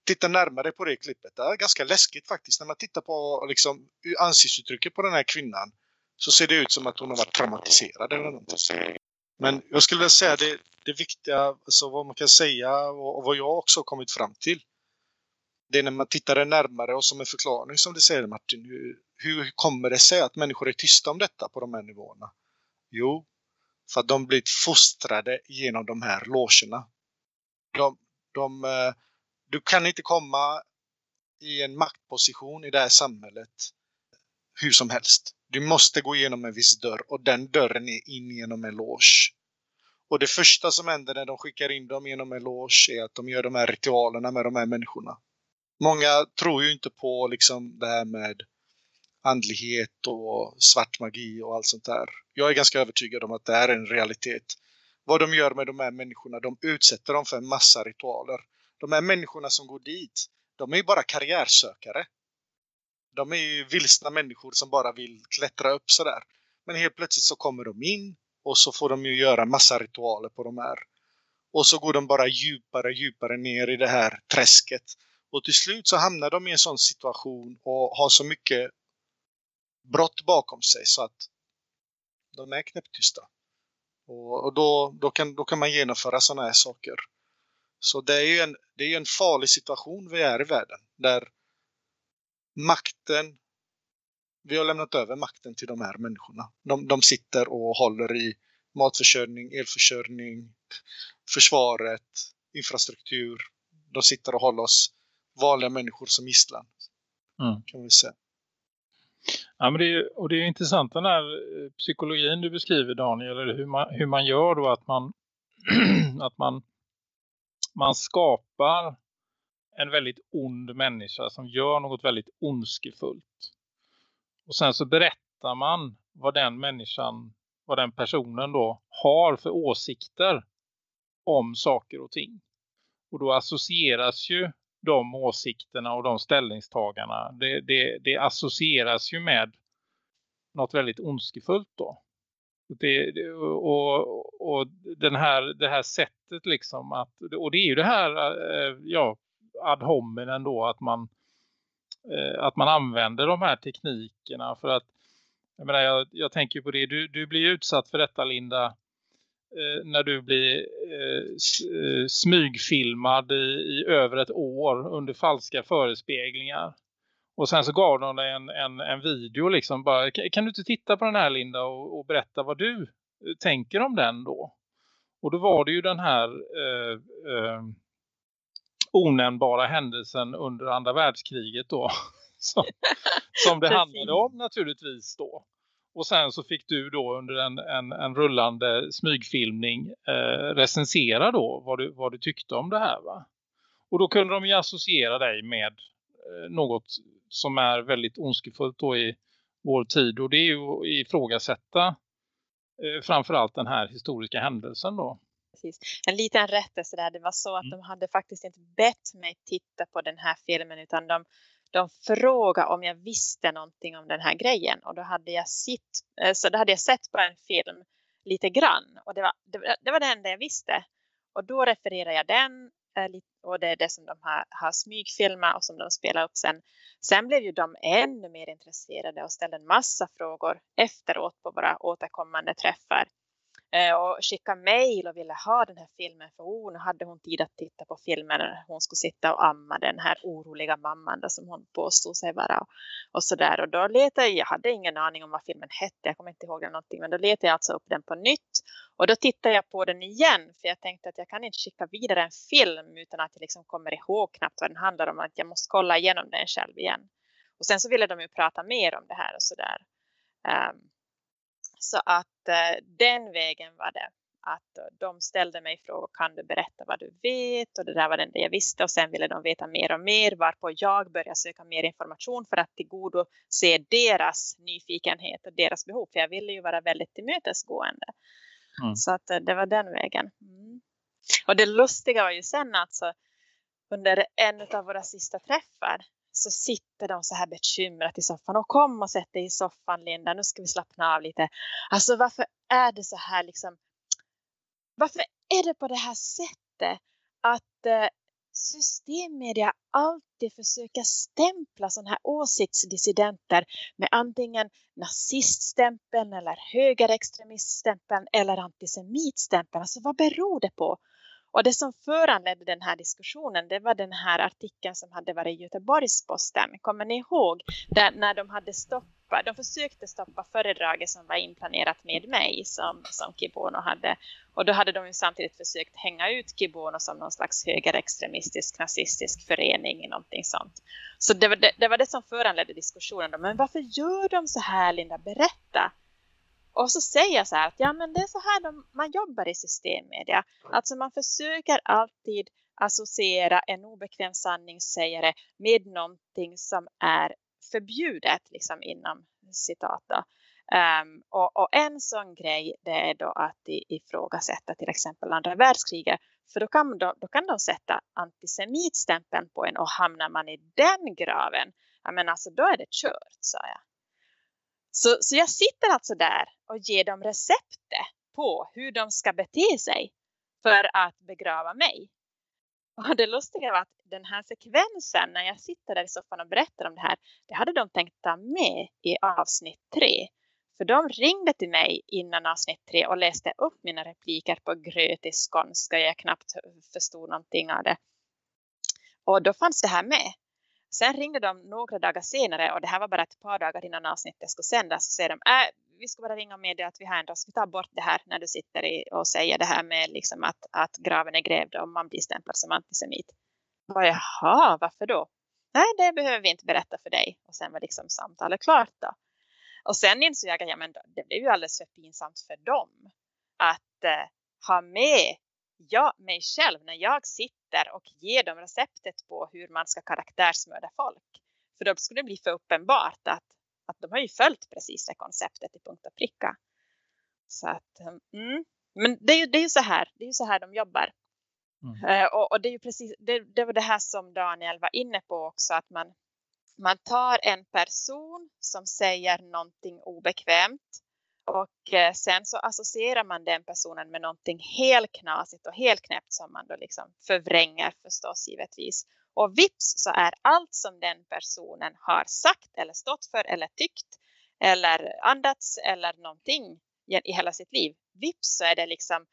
Speaker 7: titta närmare på det klippet. Det är ganska läskigt faktiskt. När man tittar på liksom, ansiktsuttrycket på den här kvinnan så ser det ut som att hon har varit traumatiserad eller någonting. Men jag skulle vilja säga det, det viktiga, alltså vad man kan säga och, och vad jag också har kommit fram till. Det är när man tittar närmare och som en förklaring som du säger Martin. Hur, hur kommer det sig att människor är tysta om detta på de här nivåerna? Jo, för att de blivit fostrade genom de här logerna. De, de, eh, du kan inte komma i en maktposition i det här samhället hur som helst. Du måste gå igenom en viss dörr och den dörren är in genom en loge. Och det första som händer när de skickar in dem genom en loge är att de gör de här ritualerna med de här människorna. Många tror ju inte på liksom det här med andlighet och svart magi och allt sånt där. Jag är ganska övertygad om att det här är en realitet. Vad de gör med de här människorna, de utsätter dem för en massa ritualer de här människorna som går dit, de är ju bara karriärsökare. De är ju vilsna människor som bara vill klättra upp sådär. Men helt plötsligt så kommer de in och så får de ju göra massa ritualer på de här. Och så går de bara djupare och djupare ner i det här träsket. Och till slut så hamnar de i en sån situation och har så mycket brott bakom sig så att de är knäpptysta. Och, och då, då, kan, då kan man genomföra sådana här saker. Så det är ju en, det är en farlig situation vi är i världen. Där makten, vi har lämnat över makten till de här människorna. De, de sitter och håller i matförsörjning, elförsörjning, försvaret, infrastruktur. De sitter och håller oss vanliga människor som gisslan. Mm. Kan vi säga.
Speaker 4: Ja, men det är, och det är intressant den här eh, psykologin du beskriver Daniel, eller hur man, hur man gör då att man [CLEARS THROAT] att man, man skapar en väldigt ond människa som gör något väldigt ondskefullt. Och sen så berättar man vad den människan, vad den personen då har för åsikter om saker och ting. Och då associeras ju de åsikterna och de ställningstagarna, det, det, det associeras ju med något väldigt ondskefullt då. Det, och, och den här, det här sättet liksom att, och det är ju det här eh, ja, ad hominen då att man eh, att man använder de här teknikerna för att jag, menar, jag, jag tänker på det, du, du blir utsatt för detta Linda eh, när du blir eh, smygfilmad i, i, över ett år under falska förespeglingar. Och sen så gav de dig en, en, en video liksom bara, kan, kan, du inte titta på den här Linda och, och, berätta vad du tänker om den då? Och då var det ju den här eh, eh, onämnbara händelsen under andra världskriget då. [LAUGHS] som, som det handlade om naturligtvis då. Och sen så fick du då under en, en, en rullande smygfilmning eh, recensera då vad du, vad du tyckte om det här va. Och då kunde de ju associera dig med eh, något som är väldigt ondskefullt då i vår tid. Och det är ju att ifrågasätta eh, framförallt den här historiska händelsen då
Speaker 5: precis. En liten rättelse där. Det var så att mm. de hade faktiskt inte bett mig titta på den här filmen utan de, de frågade om jag visste någonting om den här grejen. Och då hade jag, sitt, eh, så då hade jag sett på en film lite grann. Och det var det, det, var det enda jag visste. Och då refererade jag den. Eh, och det är det som de har, har smygfilmat och som de spelar upp sen. Sen blev ju de ännu mer intresserade och ställde en massa frågor efteråt på våra återkommande träffar. Eh, och skickade mejl och ville ha den här filmen för oh, nu hade hon tid att titta på filmen när hon skulle sitta och amma den här oroliga mamman då, som hon påstod sig vara och, och sådär. Och då letade jag, jag hade ingen aning om vad filmen hette, jag kommer inte ihåg den någonting men då letade jag alltså upp den på nytt. Och då tittade jag på den igen för jag tänkte att jag kan inte skicka vidare en film utan att jag liksom kommer ihåg knappt vad den handlar om att jag måste kolla igenom den själv igen. Och sen så ville de ju prata mer om det här och sådär. Um, så att eh, den vägen var det. Att eh, de ställde mig frågor, kan du berätta vad du vet? Och det där var det jag visste. Och sen ville de veta mer och mer. Varpå jag började söka mer information för att tillgodose deras nyfikenhet och deras behov. För jag ville ju vara väldigt tillmötesgående. Mm. Så att eh, det var den vägen. Mm. Och det lustiga var ju sen alltså under en av våra sista träffar så sitter de så här bekymrat i soffan. Och kom och sätt dig i soffan Linda, nu ska vi slappna av lite. Alltså varför är det så här liksom? Varför är det på det här sättet att eh, systemmedia alltid försöker stämpla sådana här åsiktsdissidenter med antingen naziststämpeln eller högerextremiststämpeln eller antisemitstämpeln. Alltså vad beror det på? Och det som föranledde den här diskussionen det var den här artikeln som hade varit i Göteborgsposten. Kommer ni ihåg? Där, när de hade stoppat, de försökte stoppa föredraget som var inplanerat med mig som, som Kibono hade. Och då hade de ju samtidigt försökt hänga ut Kibono som någon slags högerextremistisk, nazistisk förening, någonting sånt. Så det var det, det var det som föranledde diskussionen. Men varför gör de så här Linda? Berätta! Och så säger jag så här att ja men det är så här de, man jobbar i systemmedia. Alltså man försöker alltid associera en obekväm sanningssägare med någonting som är förbjudet liksom inom citat. Um, och, och, en sån grej det är då att ifrågasätta till exempel andra världskriget. För då kan, då, då kan de sätta antisemitstämpeln på en och hamnar man i den graven, ja men alltså då är det kört sa jag. Så, så jag sitter alltså där och ger dem receptet på hur de ska bete sig för att begrava mig. Och det lustiga var att den här sekvensen när jag sitter där i soffan och berättar om det här, det hade de tänkt ta med i avsnitt tre. För de ringde till mig innan avsnitt tre och läste upp mina repliker på gröt i skånska. Jag knappt förstod någonting av det. Och då fanns det här med. Sen ringde de några dagar senare och det här var bara ett par dagar innan avsnittet skulle sändas. Så säger de, äh, vi ska bara ringa och meddela att vi har ändrat, vi tar bort det här när du sitter i och säger det här med liksom att, att graven är grävd och man blir stämplad som antisemit. Bara, jaha, varför då? Nej, det behöver vi inte berätta för dig. Och sen var liksom samtalet klart då. Och sen insåg jag att ja, men det blev ju alldeles för pinsamt för dem att eh, ha med jag mig själv när jag sitter och ger dem receptet på hur man ska karaktärsmörda folk. För då skulle det bli för uppenbart att, att de har ju följt precis det konceptet i punkt och pricka. Så att, mm. Men det är ju det är så här, det är så här de jobbar. Mm. Uh, och, och, det är ju precis, det, det var det här som Daniel var inne på också, att man, man tar en person som säger någonting obekvämt och eh, sen så associerar man den personen med någonting helt knasigt och helt knäppt som man då liksom förvränger förstås givetvis. Och vips så är allt som den personen har sagt eller stått för eller tyckt eller andats eller någonting i hela sitt liv. Vips så är det liksom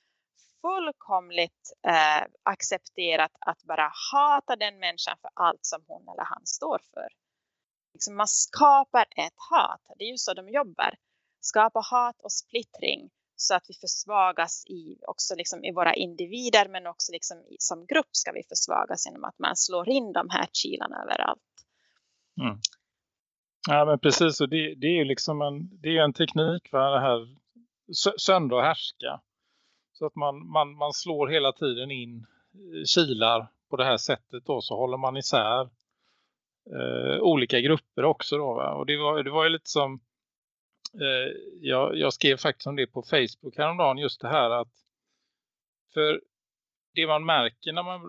Speaker 5: fullkomligt eh, accepterat att bara hata den människan för allt som hon eller han står för. Liksom man skapar ett hat. Det är ju så de jobbar skapa hat och splittring så att vi försvagas i, också liksom i våra individer men också liksom i, som grupp ska vi försvagas genom att man slår in de här kilarna överallt.
Speaker 4: Mm. Ja men precis och det, det är ju liksom en, det är en teknik va, det här sönder och härska. Så att man, man, man slår hela tiden in eh, kilar på det här sättet då så håller man isär eh, olika grupper också då va? och det var, det var ju lite som Eh, jag, jag, skrev faktiskt om det på Facebook häromdagen just det här att för det man märker när man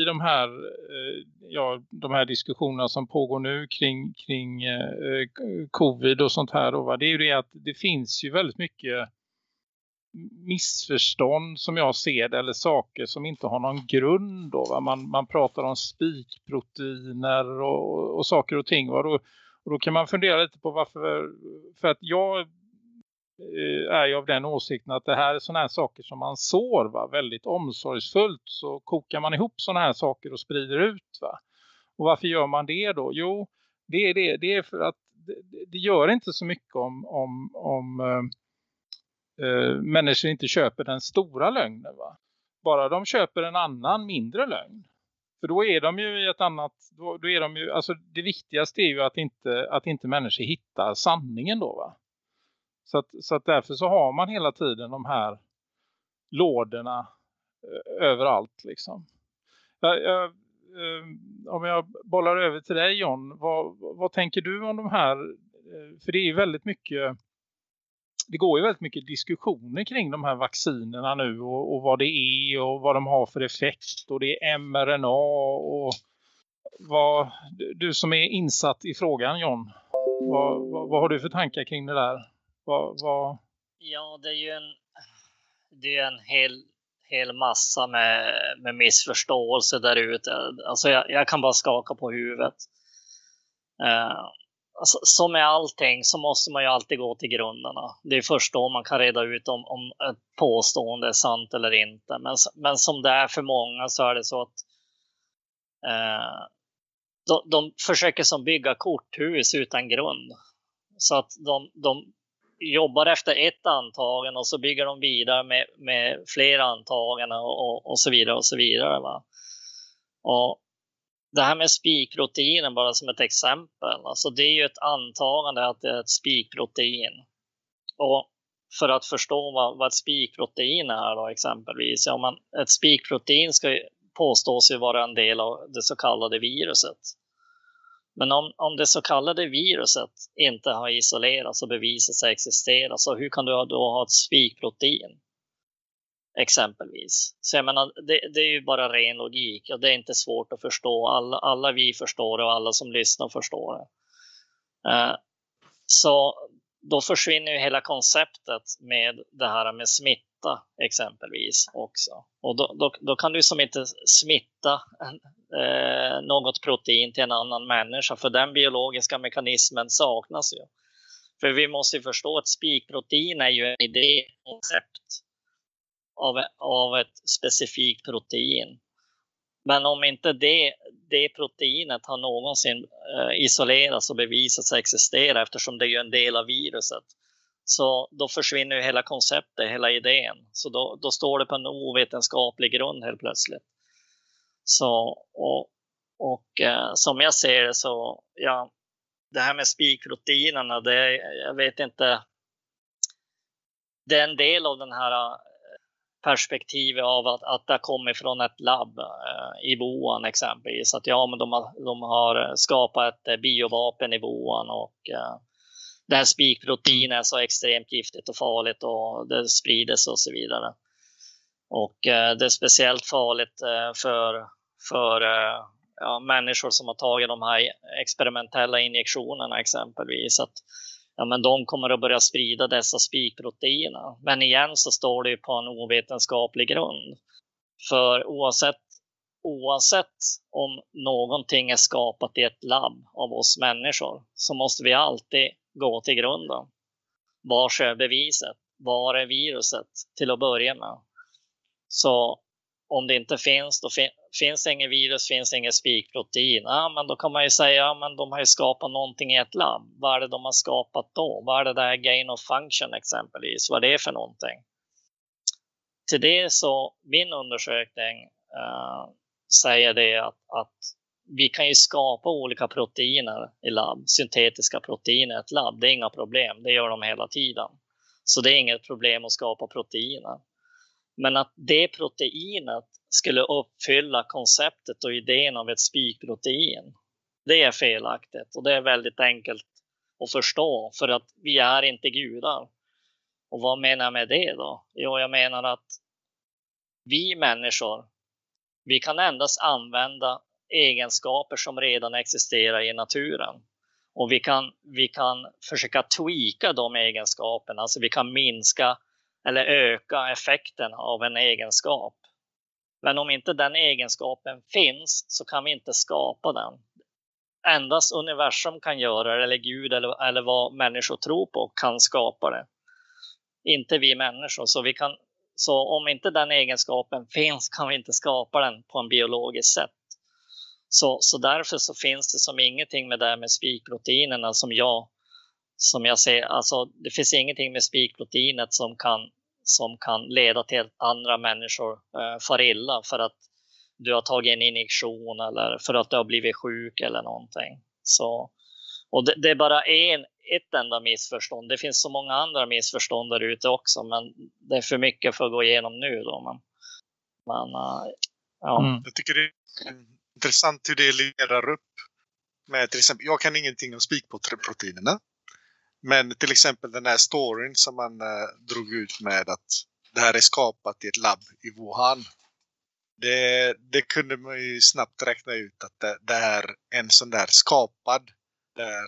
Speaker 4: i de här eh, ja, de här diskussionerna som pågår nu kring, kring eh, eh covid och sånt här då, va? det är ju det att det finns ju väldigt mycket missförstånd som jag ser det eller saker som inte har någon grund då, va? Man, man pratar om spikproteiner och, och saker och ting va? Då, och då kan man fundera lite på varför, för att jag eh, är ju av den åsikten att det här är sådana här saker som man sår va? väldigt omsorgsfullt så kokar man ihop sådana här saker och sprider ut va. Och varför gör man det då? Jo, det är, det, det är för att det, det gör inte så mycket om, om, om äh, äh, människor inte köper den stora lögnen va. Bara de köper en annan mindre lögn för då är de ju i ett annat, då, då, är de ju, alltså det viktigaste är ju att inte, att inte människor hittar sanningen då va. Så att, så att därför så har man hela tiden de här lådorna eh, överallt liksom. Jag, jag, eh, om jag bollar över till dig John, vad, vad tänker du om de här, eh, för det är ju väldigt mycket det går ju väldigt mycket diskussioner kring de här vaccinerna nu och, och, vad det är och vad de har för effekt och det är mRNA och vad, du som är insatt i frågan John, vad, vad, vad har du för tankar kring det där? Vad, vad...
Speaker 6: Ja, det är ju en, det är en hel, hel massa med, med missförståelse där ute. Alltså jag, jag kan bara skaka på huvudet. Uh, alltså, som med allting så måste man ju alltid gå till grunderna. Det är först då man kan reda ut om, om ett påstående är sant eller inte. Men, men som det är för många så är det så att eh, de, de försöker som bygga korthus utan grund. Så att de, de jobbar efter ett antagande och så bygger de vidare med, med fler antaganden och, och, och så vidare och så vidare. Va? Och det här med spikproteinen bara som ett exempel. Alltså det är ju ett antagande att det är ett spikprotein. Och för att förstå vad, vad ett spikprotein är då exempelvis. Ja, man, ett spikprotein ska påstås ju vara en del av det så kallade viruset. Men om, om det så kallade viruset inte har isolerats och bevisat sig existera, så hur kan du då ha ett spikprotein? Exempelvis. Så jag menar, det, det, är ju bara ren logik och det är inte svårt att förstå. Alla, alla vi förstår det och alla som lyssnar förstår det. Så då försvinner ju hela konceptet med det här med smitta exempelvis också. Och då, då, då kan du som inte smitta eh, något protein till en annan människa för den biologiska mekanismen saknas ju. För vi måste ju förstå att spikprotein är ju en idé, koncept av, av ett specifikt protein. Men om inte det, det proteinet har någonsin eh, isolerats och bevisats existera eftersom det är en del av viruset. Så då försvinner ju hela konceptet, hela idén. Så då, då står det på en ovetenskaplig grund helt plötsligt. Så, och, och eh, som jag ser det så, ja, det här med spikproteinerna, det, jag vet inte. Det är en del av den här perspektivet av att, att det kommer från ett labb eh, i boan exempelvis. Att ja, men de har, de har skapat ett eh, biovapen i boan och eh, det här spikproteinet är så extremt giftigt och farligt och det sprider sig och så vidare. Och eh, det är speciellt farligt eh, för, för eh, ja, människor som har tagit de här experimentella injektionerna exempelvis. Att, ja, men de kommer att börja sprida dessa spikproteiner. Men igen så står det ju på en ovetenskaplig grund. För oavsett, oavsett om någonting är skapat i ett labb av oss människor så måste vi alltid gå till grunden. Var är beviset? Var är viruset till att börja med? Så om det inte finns, då fin finns det inget virus, finns det inget spikprotein. Ja, men då kan man ju säga, ja, men de har ju skapat någonting i ett labb. Vad är det de har skapat då? Vad är det där gain of function exempelvis? Vad är det för någonting? Till det så, min undersökning eh, säger det att, att vi kan ju skapa olika proteiner i labb, syntetiska proteiner i ett labb. Det är inga problem, det gör de hela tiden. Så det är inget problem att skapa proteiner. Men att det proteinet skulle uppfylla konceptet och idén av ett spikprotein, det är felaktigt och det är väldigt enkelt att förstå för att vi är inte gudar. Och vad menar jag med det då? Jo, jag menar att vi människor, vi kan endast använda egenskaper som redan existerar i naturen. Och vi kan, vi kan försöka tweaka de egenskaperna, alltså vi kan minska eller öka effekten av en egenskap. Men om inte den egenskapen finns så kan vi inte skapa den. Endast universum kan göra det, eller Gud eller, eller vad människor tror på kan skapa det. Inte vi människor. Så, vi kan, så om inte den egenskapen finns kan vi inte skapa den på en biologiskt sätt. Så, så därför så finns det som ingenting med det här med spikproteinerna som jag som jag ser, alltså det finns ingenting med spikproteinet som kan, som kan leda till att andra människor eh, far illa för att du har tagit en injektion eller för att du har blivit sjuk eller någonting. Så, och det, det är bara en, ett enda missförstånd. Det finns så många andra missförstånd där ute också, men det är för mycket för att gå igenom nu. Då, men, men uh, ja.
Speaker 7: Mm. Jag tycker det är intressant hur det leder upp. Med till exempel, jag kan ingenting om spikproteinerna. Men till exempel den här storyn som man eh, drog ut med att det här är skapat i ett labb i Wuhan. Det, det kunde man ju snabbt räkna ut att det, det är en sån där skapad. Där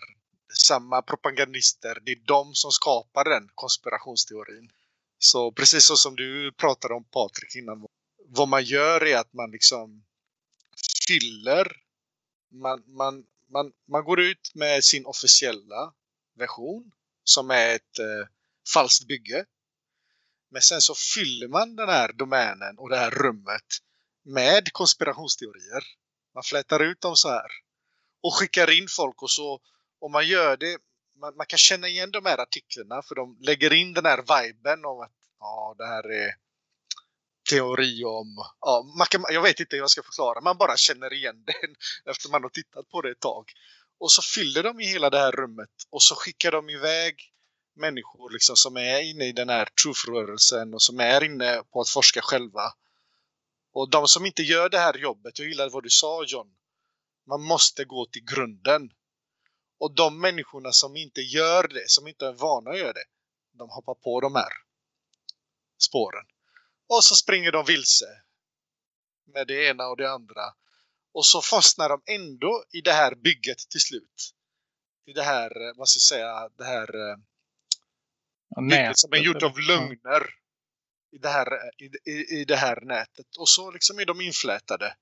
Speaker 7: samma propagandister, det är de som skapar den konspirationsteorin. Så precis så som du pratade om Patrik innan. Vad man gör är att man liksom fyller. Man, man, man, man går ut med sin officiella version som är ett eh, falskt bygge. Men sen så fyller man den här domänen och det här rummet med konspirationsteorier. Man flätar ut dem så här. Och skickar in folk och så om man gör det, man, man, kan känna igen de här artiklarna för de lägger in den här viben om att ja, det här är teori om, ja, man kan, jag vet inte hur jag ska förklara, man bara känner igen [LAUGHS] den efter man har tittat på det ett tag. Och så fyller de i hela det här rummet och så skickar de iväg människor liksom som är inne i den här truth-rörelsen och som är inne på att forska själva. Och de som inte gör det här jobbet, jag gillar vad du sa John, man måste gå till grunden. Och de människorna som inte gör det, som inte är vana att göra det, de hoppar på de här spåren. Och så springer de vilse. Med det ena och det andra. Och så fastnar de ändå i det här bygget till slut. I det här, vad ska jag säga, det här ja, bygget som är gjort av lögner. I det, här, i, i, i det här nätet. Och så liksom är de inflätade.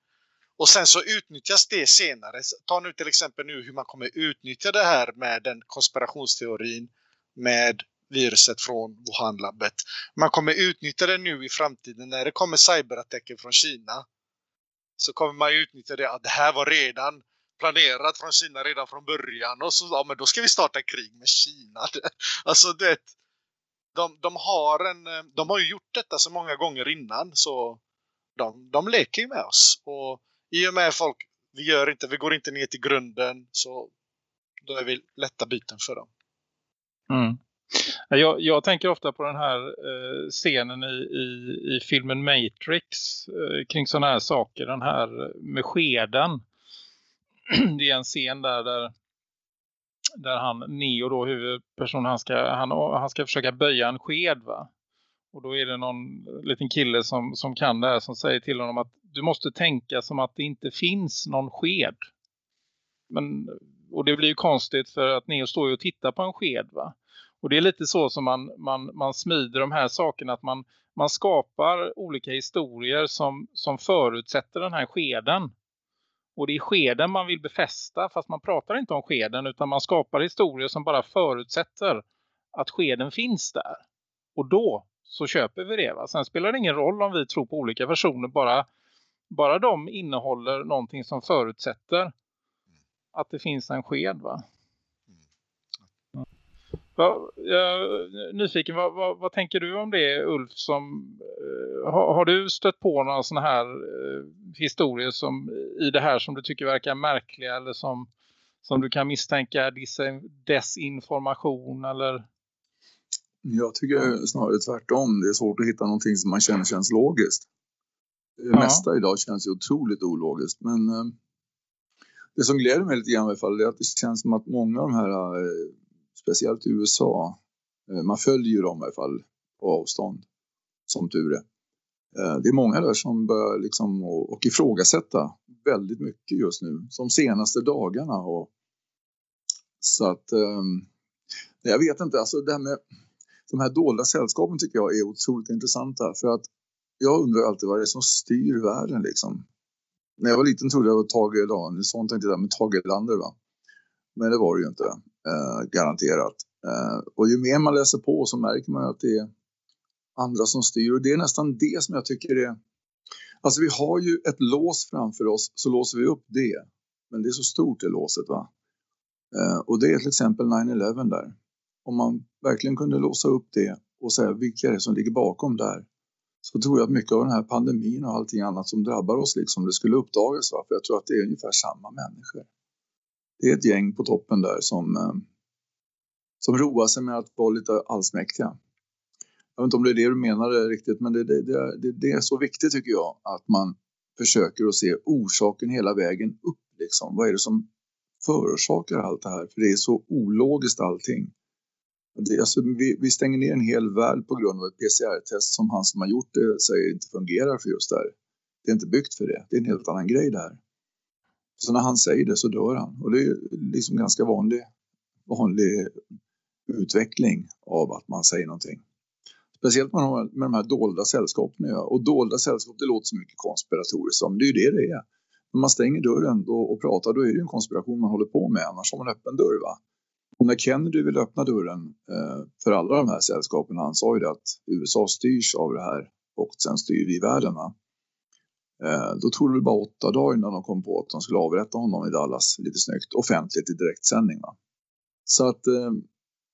Speaker 7: Och sen så utnyttjas det senare. Ta nu till exempel nu hur man kommer utnyttja det här med den konspirationsteorin med viruset från Wuhan-labbet. Man kommer utnyttja det nu i framtiden när det kommer cyberattacker från Kina. Så kommer man ju utnyttja det att det här var redan planerat från Kina redan från början och så ja, men då ska vi starta krig med Kina. [LAUGHS] alltså det de, de har en de har ju gjort detta så många gånger innan så de, de leker ju med oss och i och med folk vi gör inte vi går inte ner till grunden så då är vi lätta byten för dem.
Speaker 4: Mm. Eh, jag, jag, tänker ofta på den här eh, scenen i, i, i, filmen Matrix eh, kring sådana här saker. Den här med skeden. [CLEARS THROAT] det är en scen där, där, där han, Neo då, huvudpersonen, han ska, han, han ska försöka böja en sked va. Och då är det någon liten kille som, som kan det här som säger till honom att du måste tänka som att det inte finns någon sked. Men, och det blir ju konstigt för att Neo står ju och tittar på en sked va. Och det är lite så som man, man, man smider de här sakerna. Att man, man skapar olika historier som, som förutsätter den här skeden. Och det är skeden man vill befästa fast man pratar inte om skeden utan man skapar historier som bara förutsätter att skeden finns där. Och då så köper vi det. Va? Sen spelar det ingen roll om vi tror på olika personer. Bara, bara de innehåller någonting som förutsätter att det finns en sked. Va? Va, jag, nyfiken, vad, vad, vad, tänker du om det Ulf? Som, uh, har, har, du stött på några sådana här uh, historier som, i det här som du tycker verkar märkliga eller som, som du kan misstänka desinformation eller?
Speaker 8: Jag tycker snarare tvärtom. Det är svårt att hitta någonting som man känner känns logiskt. Det ja. mesta idag känns ju otroligt ologiskt. Men uh, det som gläder mig lite grann i alla fall är att det känns som att många av de här speciellt i USA. Eh, man följer ju dem i alla fall på avstånd, som tur är. Eh, det är många där som börjar liksom och, ifrågasätta väldigt mycket just nu, de senaste dagarna. Och, så att, ehm, jag vet inte, alltså det här med de här dolda sällskapen tycker jag är otroligt intressanta. För att jag undrar alltid vad det är som styr världen liksom. När jag var liten trodde jag var Tage Danielsson, tänkte jag, men Tage Erlander va. Men det var det ju inte eh, garanterat. Eh, och ju mer man läser på så märker man att det är andra som styr. Och det är nästan det som jag tycker är... Alltså vi har ju ett lås framför oss så låser vi upp det. Men det är så stort det låset va. Eh, och det är till exempel 9-11 där. Om man verkligen kunde låsa upp det och säga vilka är det som ligger bakom där. Så tror jag att mycket av den här pandemin och allting annat som drabbar oss liksom det skulle uppdagas. Va? För jag tror att det är ungefär samma människor det är ett gäng på toppen där som, eh, som roar sig med att vara lite allsmäktiga. Jag vet inte om det är det du menar riktigt, men det, det, det, det, är så viktigt tycker jag att man försöker att se orsaken hela vägen upp. Liksom. Vad är det som förorsakar allt det här? För det är så ologiskt allting. Det, alltså, vi, vi, stänger ner en hel värld på grund av ett PCR-test som han som har gjort det säger inte fungerar för just det här. Det är inte byggt för det. Det är en helt annan grej det här. Så när han säger det så dör han. Och det är liksom ganska vanlig, vanlig utveckling av att man säger någonting. Speciellt med de, med de här dolda sällskapen. Och dolda sällskap, det låter så mycket konspiratoriskt. Men det är ju det det är. När man stänger dörren och, och pratar, då är det en konspiration man håller på med. Annars har man öppen dörr. Va? Och när Kennedy vill öppna dörren eh, för alla de här sällskapen, han sa ju det att USA styrs av det här och sen styr vi världen. Va? Eh, då tog det bara åtta dagar innan de kom på att de skulle avrätta honom i Dallas lite snyggt offentligt i direktsändning. Va? Så att eh,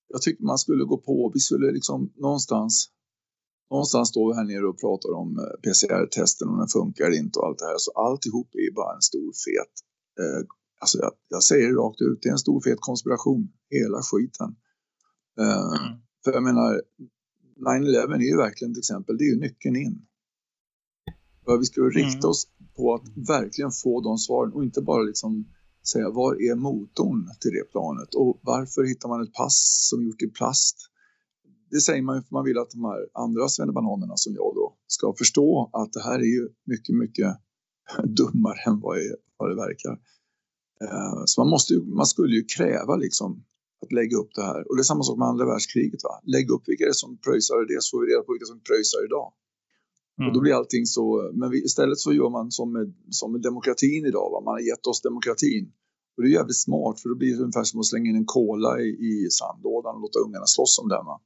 Speaker 8: jag tycker man skulle gå på, vi skulle liksom någonstans Någonstans står vi här nere och pratar om eh, PCR-testen och den funkar inte och allt det här. Så alltihop är bara en stor fet, eh, alltså jag, jag, säger det rakt ut, det är en stor fet konspiration, hela skiten. Eh, mm. För jag menar, 9-11 är ju verkligen ett exempel, det är ju nyckeln in. Vi ska rikta mm. oss på att verkligen få de svaren och inte bara liksom säga var är motorn till det planet och varför hittar man ett pass som är gjort i plast? Det säger man ju för man vill att de här andra svennebananerna som jag då ska förstå att det här är ju mycket, mycket [LAUGHS] dummare än vad, är, vad det verkar. Uh, så man, måste ju, man skulle ju kräva liksom att lägga upp det här. Och det är samma sak med andra världskriget. Va? Lägg upp vilka det är som pröjsar det så får vi reda på vilka som pröjsar idag. Mm. Och då blir allting så, men vi, istället så gör man som med, som med demokratin idag, va? man har gett oss demokratin. Och det är jävligt smart för då blir det ungefär som att slänga in en kola i, i sandlådan och låta ungarna slåss om den. Va?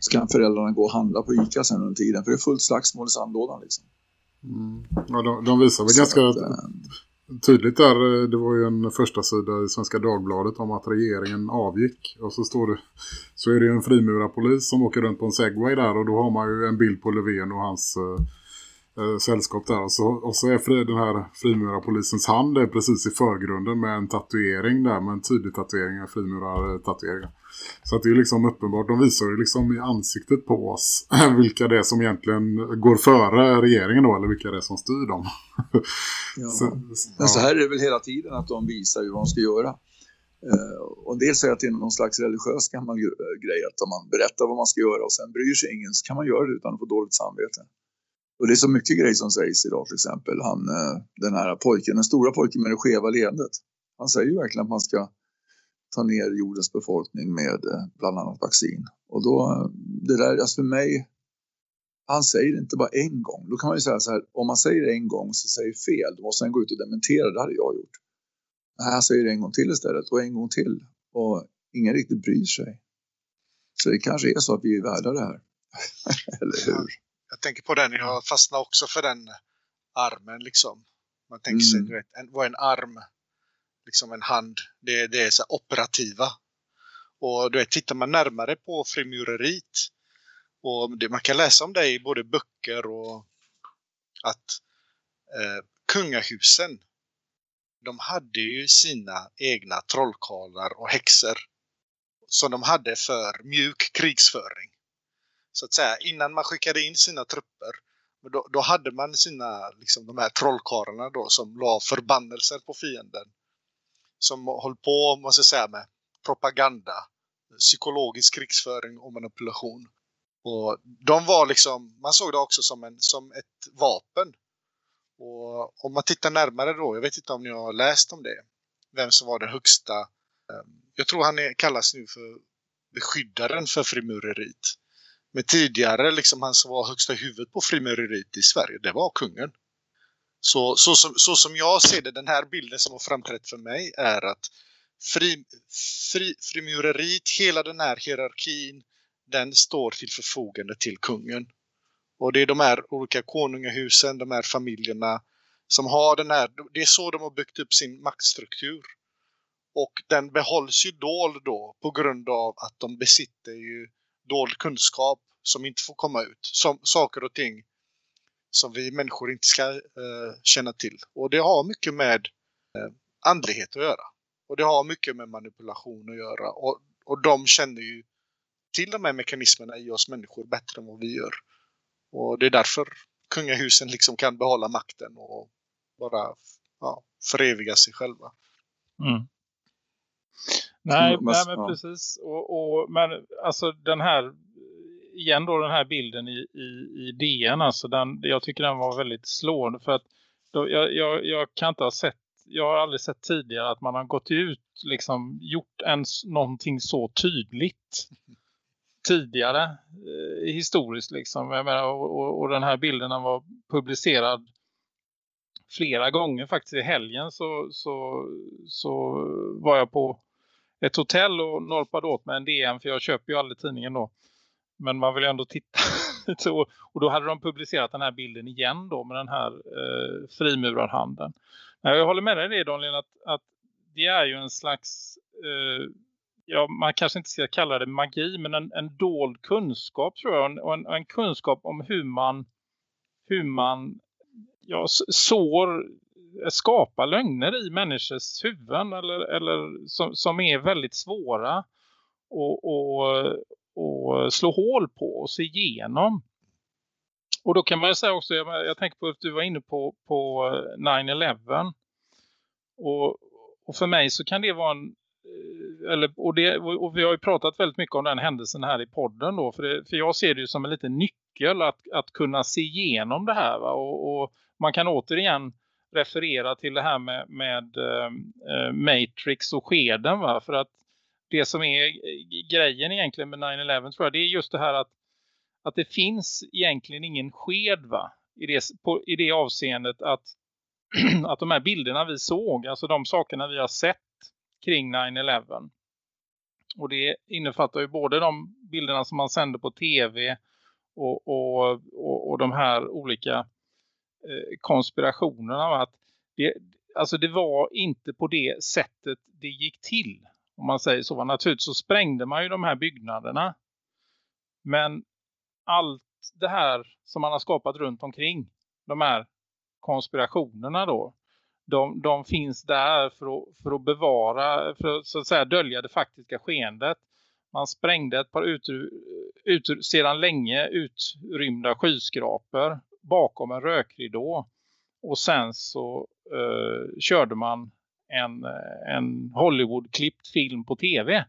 Speaker 8: Så kan föräldrarna gå och handla på Ica sen under tiden för det är fullt slagsmål i sandlådan liksom.
Speaker 3: Mm. Ja, de, de visar väl ganska att, äh, tydligt där, eh, det var ju en första sida i Svenska Dagbladet om att regeringen avgick. Och så står det, så är det en frimurarpolis som åker runt på en segway där och då har man ju en bild på Löfven och hans, eh, eh sällskap där. Och så, och så är fri, den här frimurarpolisens hand är precis i förgrunden med en tatuering där. Med en tydlig tatuering, en frimurartatuering. Eh, så att det är liksom uppenbart, de visar ju liksom i ansiktet på oss [LAUGHS] vilka det är som egentligen går före regeringen då, eller vilka det är som styr dem. [LAUGHS]
Speaker 8: ja. så, Men så här är det väl hela tiden att de visar hur de ska göra. Uh, och en del säger att det är någon slags religiös gammal grej att om man berättar vad man ska göra och sen bryr sig ingen så kan man göra det utan att få dåligt samvete. Och det är så mycket grejer som sägs idag till exempel. Han, uh, den här pojken, den stora pojken med det skeva leendet. Han säger ju verkligen att man ska ta ner jordens befolkning med uh, bland annat vaccin. Och då, det där, alltså för mig, han säger det inte bara en gång. Då kan man ju säga så här, om man säger en gång så säger fel, då måste han gå ut och dementera, det hade jag gjort. Nej, han säger det en gång till istället och en gång till. Och ingen riktigt bryr sig. Så det kanske är så att vi är värda det här. [LAUGHS] Eller hur?
Speaker 7: Jag tänker på den, jag fastnar också för den armen liksom. Man tänker sig, mm. du vet, en, vad en arm, liksom en hand, det, det är så operativa. Och du vet, tittar man närmare på frimureriet och det, man kan läsa om det i både böcker och att eh, kungahusen de hade ju sina egna trollkarlar och häxor som de hade för mjuk krigsföring. Så att säga, innan man skickade in sina trupper, då, då hade man sina, liksom de här trollkarlarna då som la förbannelser på fienden. Som håller på, måste säga, med propaganda, psykologisk krigsföring och manipulation. Och de var liksom, man såg det också som, en, som ett vapen och om man tittar närmare då, jag vet inte om ni har läst om det, vem som var den högsta, ehm, jag tror han är, kallas nu för beskyddaren för frimureriet. Men tidigare, liksom han som var högsta huvudet på frimureriet i Sverige, det var kungen. Så, så, som, så som jag ser det, den här bilden som har framträtt för mig är att fri, fri, frimureriet, hela den här hierarkin, den står till förfogande till kungen. Och det är de här olika konungahusen, de här familjerna som har den här, det är så de har byggt upp sin maktstruktur. Och den behålls ju dold då på grund av att de besitter ju dold kunskap som inte får komma ut. Som saker och ting som vi människor inte ska eh, känna till. Och det har mycket med eh, andlighet att göra. Och det har mycket med manipulation att göra. Och, och de känner ju till de här mekanismerna i oss människor bättre än vad vi gör. Och det är därför kungahusen liksom kan behålla makten och bara ja, föreviga sig själva.
Speaker 4: Mm. Nej, nej, men precis. Och, och, men alltså den här, igen då den här bilden i, i, i DN, alltså den, jag tycker den var väldigt slående för att då, jag, jag, jag kan inte ha sett, jag har aldrig sett tidigare att man har gått ut, liksom gjort ens någonting så tydligt [LAUGHS] tidigare eh, historiskt liksom. Menar, och, och, och, den här bilden var publicerad flera gånger faktiskt i helgen så, så, så var jag på ett hotell och norpade åt med en DM för jag köper ju aldrig tidningen då. Men man vill ju ändå titta. [LAUGHS] och då hade de publicerat den här bilden igen då med den här eh, frimurarhanden. Jag håller med dig det Daniel att, att det är ju en slags eh, ja, man kanske inte ska kalla det magi men en, en dold kunskap tror jag och en, en kunskap om hur man hur man ja, sår eh, skapar lögner i människors huvuden eller, eller som, som är väldigt svåra Och, och, och eh, slå hål på och se igenom. Och då kan man säga också, jag, jag tänker på att du var inne på, på eh, 9-11 och, och för mig så kan det vara en, eh, eller, och, det, och vi har ju pratat väldigt mycket om den händelsen här i podden då. För, det, för jag ser det ju som en liten nyckel att, att kunna se igenom det här. Va? Och, och man kan återigen referera till det här med, med eh, Matrix och skeden. Va? För att det som är eh, grejen egentligen med 9-11 tror jag det är just det här att, att det finns egentligen ingen sked va? I, det, på, i det avseendet att, [CLEARS THROAT] att de här bilderna vi såg, alltså de sakerna vi har sett kring 9-11. Och det innefattar ju både de bilderna som man sände på tv och, och, och, och de här olika eh, konspirationerna. Att det, alltså det var inte på det sättet det gick till. Om man säger så. Naturligtvis så sprängde man ju de här byggnaderna. Men allt det här som man har skapat runt omkring de här konspirationerna då. De, de finns där för att, för att bevara, för att, så att säga dölja det faktiska skeendet. Man sprängde ett par ut, ut, sedan länge utrymda skyskrapor bakom en rökridå. Och sen så eh, körde man en, en Hollywood-klippt film på tv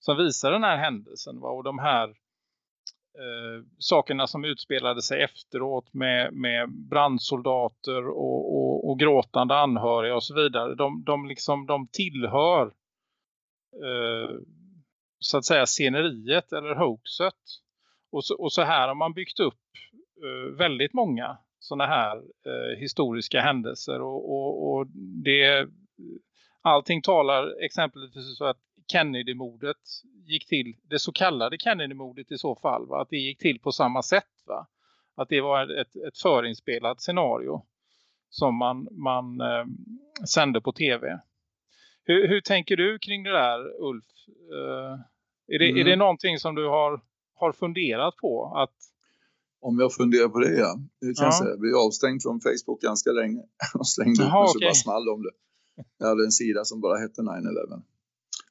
Speaker 4: som visar den här händelsen. Va? Och de här eh, sakerna som utspelade sig efteråt med, med brandsoldater och, och, och gråtande anhöriga och så vidare. De, de, liksom, de tillhör eh, så att säga sceneriet eller hoaxet. Och så, och så här har man byggt upp eh, väldigt många sådana här eh, historiska händelser och, och, och det allting talar exempelvis så att Kennedy-mordet gick till, det så kallade Kennedy-mordet i så fall, va? att det gick till på samma sätt. Va? Att det var ett, ett förinspelat scenario som man, man eh, sände på tv. Hur, hur, tänker du kring det där Ulf? Eh, är, det, mm. är det någonting som du har, har funderat på? Att...
Speaker 8: Om jag funderar på det, ja. Det kan ja. säga. Vi är avstängd från Facebook ganska länge. [LAUGHS] Och slängde Aha, ut mig okay. så bara small om det. Jag hade en sida som bara hette 9-11.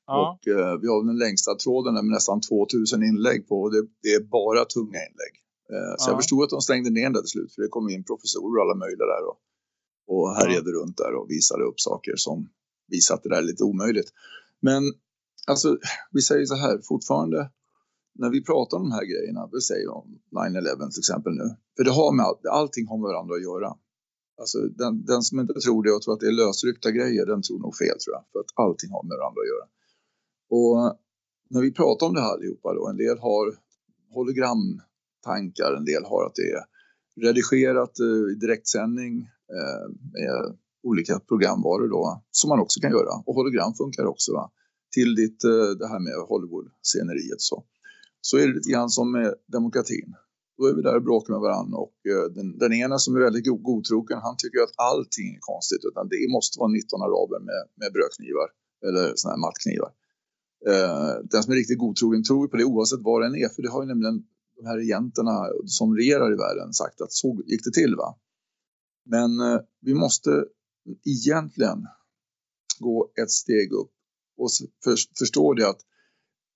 Speaker 8: Ja. Och eh, vi har den längsta tråden med nästan 2000 inlägg på och det, det är bara tunga inlägg. Eh, så ja. jag förstod att de stängde ner det till slut för det kom in professorer och alla möjliga där och, och härjade ja. runt där och visade upp saker som visade att det där är lite omöjligt. Men alltså, vi säger så här fortfarande när vi pratar om de här grejerna, vi säger om 9-11 till exempel nu, för det har med all, allting har med varandra att göra. Alltså den, den som inte tror det och tror att det är lösryckta grejer, den tror nog fel tror jag. För att allting har med varandra att göra. Och när vi pratar om det här allihopa då, en del har hologramtankar, en del har att det är redigerat eh, i direktsändning eh, med olika programvaror då, som man också kan göra. Och hologram funkar också va? till ditt, eh, det här med Hollywood-sceneriet. Så. så är det lite grann som med demokratin. Då är vi där och bråkar med varandra och eh, den, den ena som är väldigt godtrogen han tycker att allting är konstigt utan det måste vara 19 araber med, med brödknivar eller såna här mattknivar. Eh, den som är riktigt godtrogen tror på det oavsett vad den är. För det har ju nämligen de här regenterna som regerar i världen sagt att så gick det till. va. Men eh, vi måste egentligen gå ett steg upp och för, förstå det att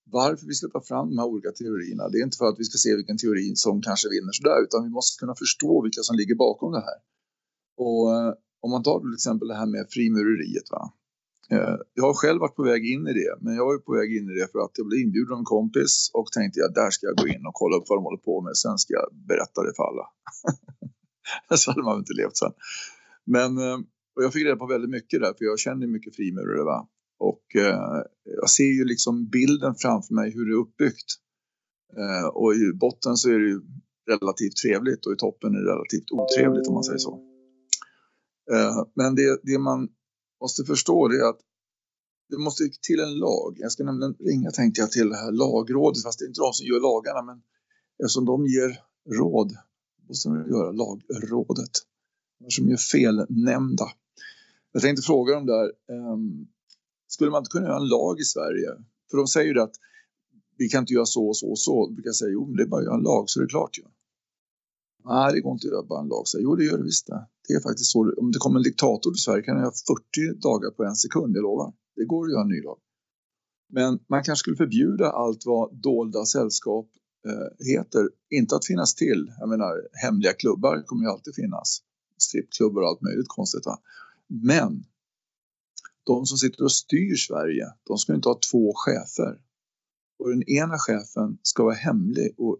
Speaker 8: varför vi släpper fram de här olika teorierna det är inte för att vi ska se vilken teori som kanske vinner sådär utan vi måste kunna förstå vilka som ligger bakom det här. Och eh, om man tar till exempel det här med frimureriet va? Eh, jag har själv varit på väg in i det, men jag var på väg in i det för att jag blev inbjuden av en kompis och tänkte att där ska jag gå in och kolla upp vad de håller på med. Sen ska jag berätta det för alla. [LAUGHS] så hade man inte levt sen. Men eh, och jag fick reda på väldigt mycket där, för jag känner mycket frimurare. Va? Och eh, jag ser ju liksom bilden framför mig hur det är uppbyggt. Eh, och i botten så är det ju relativt trevligt och i toppen är det relativt otrevligt om man säger så. Eh, men det, det man måste förstå det att det måste till en lag. Jag ska nämligen ringa tänkte jag till det här lagrådet fast det är inte de som gör lagarna men eftersom de ger råd måste de göra lagrådet. Som är felnämnda. Jag tänkte fråga dem där um, skulle man inte kunna göra en lag i Sverige? För de säger ju att vi kan inte göra så och så och så. Vi kan säga jo det är bara att göra en lag så är det klart ju. Nej, det går inte att göra bara en lag. Så, jo, det gör det visst det. Det är faktiskt så. Om det kommer en diktator till Sverige kan jag göra 40 dagar på en sekund, jag lovar. Det går att göra en ny lag. Men man kanske skulle förbjuda allt vad dolda sällskap eh, heter. Inte att finnas till. Jag menar, hemliga klubbar kommer ju alltid finnas. Strippklubbar och allt möjligt konstigt. Va? Men de som sitter och styr Sverige, de ska inte ha två chefer. Och den ena chefen ska vara hemlig och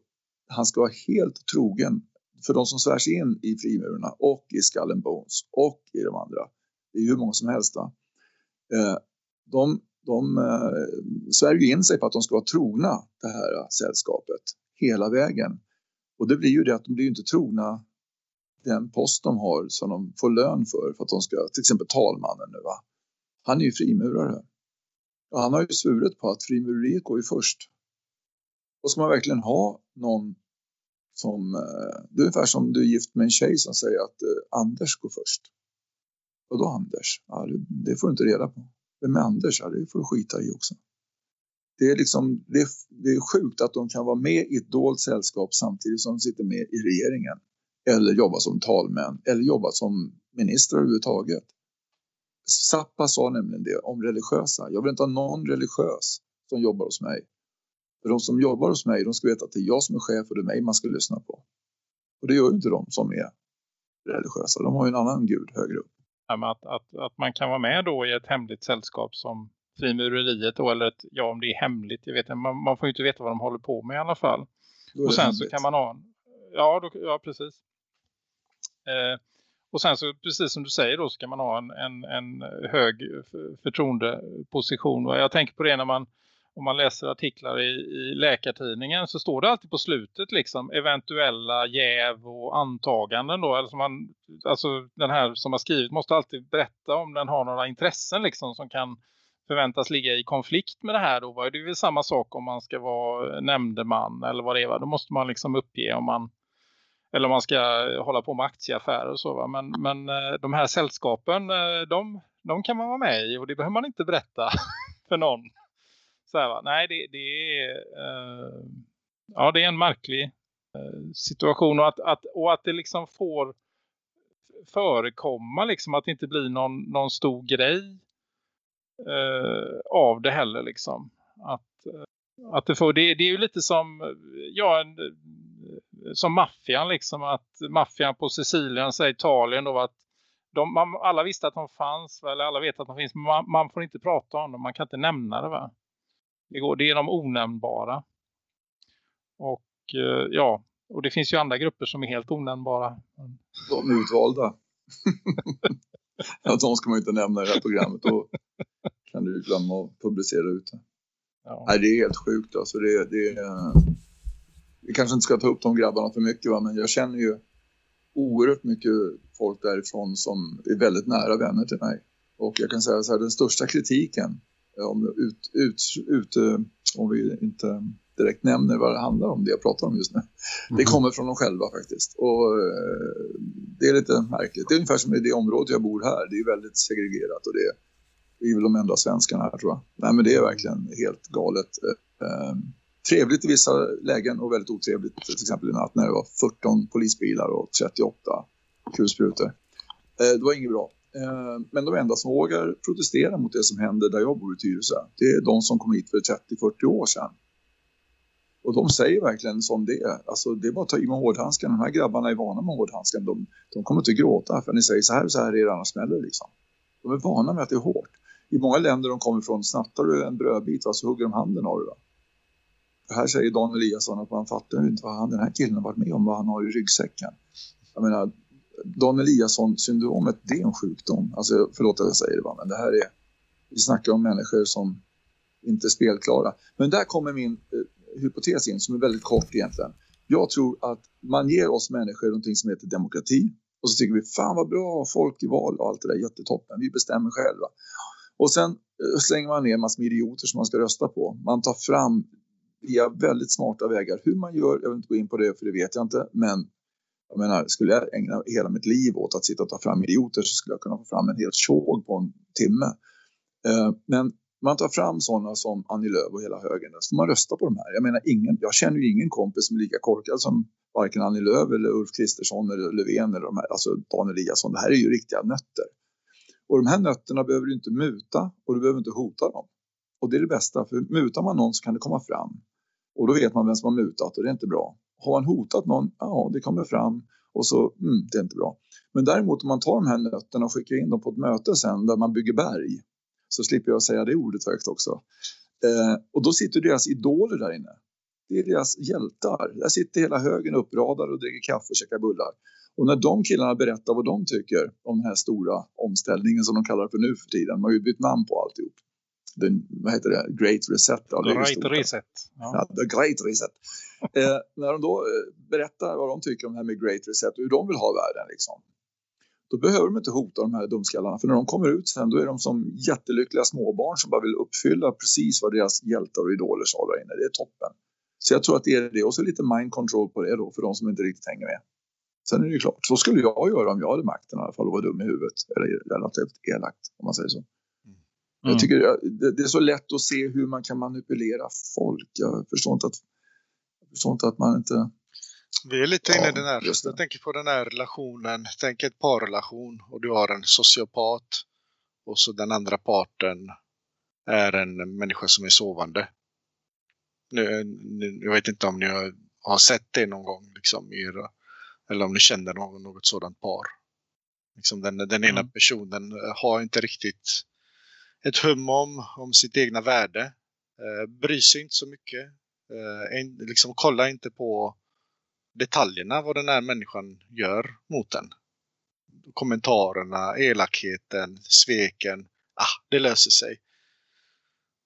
Speaker 8: han ska vara helt trogen för de som svärs in i frimurarna och i Skull and Bones och i de andra, det är hur många som helst, Då. Eh, de, de eh, svär ju in sig på att de ska vara trogna det här eh, sällskapet hela vägen. Och det blir ju det att de blir inte trogna den post de har som de får lön för, för att de ska, till exempel talmannen nu va. Han är ju frimurare. Och han har ju svurit på att frimureriet går ju först. Och ska man verkligen ha någon som, eh, det är ungefär som du är gift med en tjej som säger att eh, Anders går först. Och då Anders? Ja, det, det, får du inte reda på. Vem är Anders? Ja, det får du skita i också. Det är, liksom, det, är, det är sjukt att de kan vara med i ett dolt sällskap samtidigt som de sitter med i regeringen. eller jobbar som talmän eller jobbar som minister överhuvudtaget. Zappa sa nämligen det om religiösa. Jag vill inte ha någon religiös som jobbar hos mig. För de som jobbar hos mig, de ska veta att det är jag som är chef och det är mig man ska lyssna på. Och det gör ju inte de som är religiösa. De har ju en annan gud högre upp.
Speaker 4: Ja, att, att, att man kan vara med då i ett hemligt sällskap som frimureriet då, eller ett, ja om det är hemligt, jag vet inte, man, man får ju inte veta vad de håller på med i alla fall. Och sen hemligt. så kan man ha en, ja, då, ja precis. Eh, och sen så precis som du säger då så kan man ha en, en, en eh, hög eh, förtroendeposition. Och jag tänker på det när man om man läser artiklar i, i läkartidningen så står det alltid på slutet liksom eventuella jäv och antaganden då. Alltså, man, alltså den här som har skrivit måste alltid berätta om den har några intressen liksom som kan förväntas ligga i konflikt med det här då. Det är väl samma sak om man ska vara eh, nämndeman eller vad det är. Då måste man liksom uppge om man eller om man ska hålla på med aktieaffärer och så. Va? Men, men eh, de här sällskapen, eh, de, de kan man vara med i och det behöver man inte berätta [LAUGHS] för någon. Så här, va? Nej, det, det är eh, ja, det är en märklig eh, situation och att, att, och att det liksom får förekomma liksom att det inte blir någon, någon stor grej eh, av det heller liksom. Att, eh, att det får, det, det är ju lite som ja, en, som maffian liksom att maffian på Sicilien, så Italien då att de, man, alla visste att de fanns eller alla vet att de finns men man, man, får inte prata om dem, man kan inte nämna det va? Det, går, det är de onämnbara. Och eh, ja, och det finns ju andra grupper som är helt onämnbara.
Speaker 8: De utvalda. [LAUGHS] ja, de ska man inte nämna i det här programmet. Då kan du glömma att publicera ut det. Ja. Nej, det är helt sjukt. Alltså det, det, vi kanske inte ska ta upp de grabbarna för mycket, va? men jag känner ju oerhört mycket folk därifrån som är väldigt nära vänner till mig. Och jag kan säga så här, den största kritiken om, ut, ut, ut, eh, om vi inte direkt nämner vad det handlar om, det jag pratar om just nu. Mm. Det kommer från dem själva faktiskt. Och eh, det är lite märkligt. Det är ungefär som i det område jag bor här. Det är väldigt segregerat och det är, vi är väl de enda svenskarna här tror jag. Nej men det är verkligen helt galet. Trevligt i vissa lägen och väldigt otrevligt. Till exempel i natt när det var 14 polisbilar och 38 kulsprutor. Eh, det var inget bra. Eh, men de enda som vågar protestera mot det som händer där jag bor i Tyresö, det är de som kom hit för 30-40 år sedan. Och de säger verkligen som det är. Alltså det är bara att ta i med hårdhandskan. De här grabbarna är vana med hårdhandskan. De, de kommer inte att gråta för ni säger så här och så här är det annars smäller liksom. De är vana med att det är hårt. I många länder de kommer ifrån, snattar du en brödbit va, så hugger de handen av dig. Här säger Dan Eliasson att man fattar inte vad han, den här killen har varit med om, vad han har i ryggsäcken. Jag menar, Dan Eliasson-syndromet, det är en sjukdom. Alltså, förlåt att jag säger det, men det här är... Vi snackar om människor som inte är spelklara. Men där kommer min eh, hypotes in, som är väldigt kort egentligen. Jag tror att man ger oss människor någonting som heter demokrati. Och så tycker vi, fan vad bra, folk i val och allt det där, jättetoppen. Vi bestämmer själva. Och sen eh, slänger man ner massor med idioter som man ska rösta på. Man tar fram via väldigt smarta vägar. Hur man gör, jag vill inte gå in på det för det vet jag inte. Men jag menar, skulle jag ägna hela mitt liv åt att sitta och ta fram idioter så skulle jag kunna få fram en hel tjog på en timme. Eh, men man tar fram sådana som Annie Lööf och hela högern. så får man rösta på de här. Jag menar, ingen, jag känner ju ingen kompis som är lika korkad som varken Annie Lööf eller Ulf Kristersson eller Löfven eller de här, alltså Dan Eliasson. Det här är ju riktiga nötter. Och de här nötterna behöver du inte muta och du behöver inte hota dem. Och det är det bästa, för mutar man någon så kan det komma fram. Och då vet man vem som har mutat och det är inte bra. Har man hotat någon? Ja, det kommer fram och så, mm, det är inte bra. Men däremot om man tar de här nötterna och skickar in dem på ett möte sen där man bygger berg så slipper jag säga det ordet högt också. Eh, och då sitter deras idoler där inne. Det är deras hjältar. Där sitter hela högen uppradade och dricker kaffe och käkar bullar. Och när de killarna berättar vad de tycker om den här stora omställningen som de kallar för nu för tiden, man har ju bytt namn på alltihop den, vad heter det, Great Reset.
Speaker 4: Ja,
Speaker 8: det
Speaker 4: great Reset.
Speaker 8: Ja. ja. the Great Reset. [LAUGHS] eh, när de då eh, berättar vad de tycker om det här med Great Reset och hur de vill ha världen liksom. Då behöver de inte hota de här dumskallarna för när de kommer ut sen då är de som jättelyckliga småbarn som bara vill uppfylla precis vad deras hjältar och idoler sa där inne. Det är toppen. Så jag tror att det är det och så lite mind control på det då för de som inte riktigt hänger med. Sen är det ju klart, så skulle jag göra om jag hade makten i alla fall och var dum i huvudet. Eller relativt elakt om man säger så. Mm. Jag tycker det, är så lätt att se hur man kan manipulera folk. Jag förstår inte att, förstår inte att man inte...
Speaker 7: Vi är lite inne i
Speaker 8: Ja,
Speaker 7: den här, jag tänker på den här relationen, tänk ett parrelation och du har en sociopat och så den andra parten är en människa som är sovande. Nu, nu, jag vet inte om ni har, sett det någon gång, liksom, era, eller om ni känner någon, något sådant par. Liksom den, den ena
Speaker 4: Mm.
Speaker 7: personen eh, har inte riktigt ett hum om, om sitt egna värde. Eh, bryr sig inte så mycket. Eh, en, liksom kollar inte på detaljerna vad den här människan gör mot den. Kommentarerna, elakheten, sveken. Ah, det löser sig.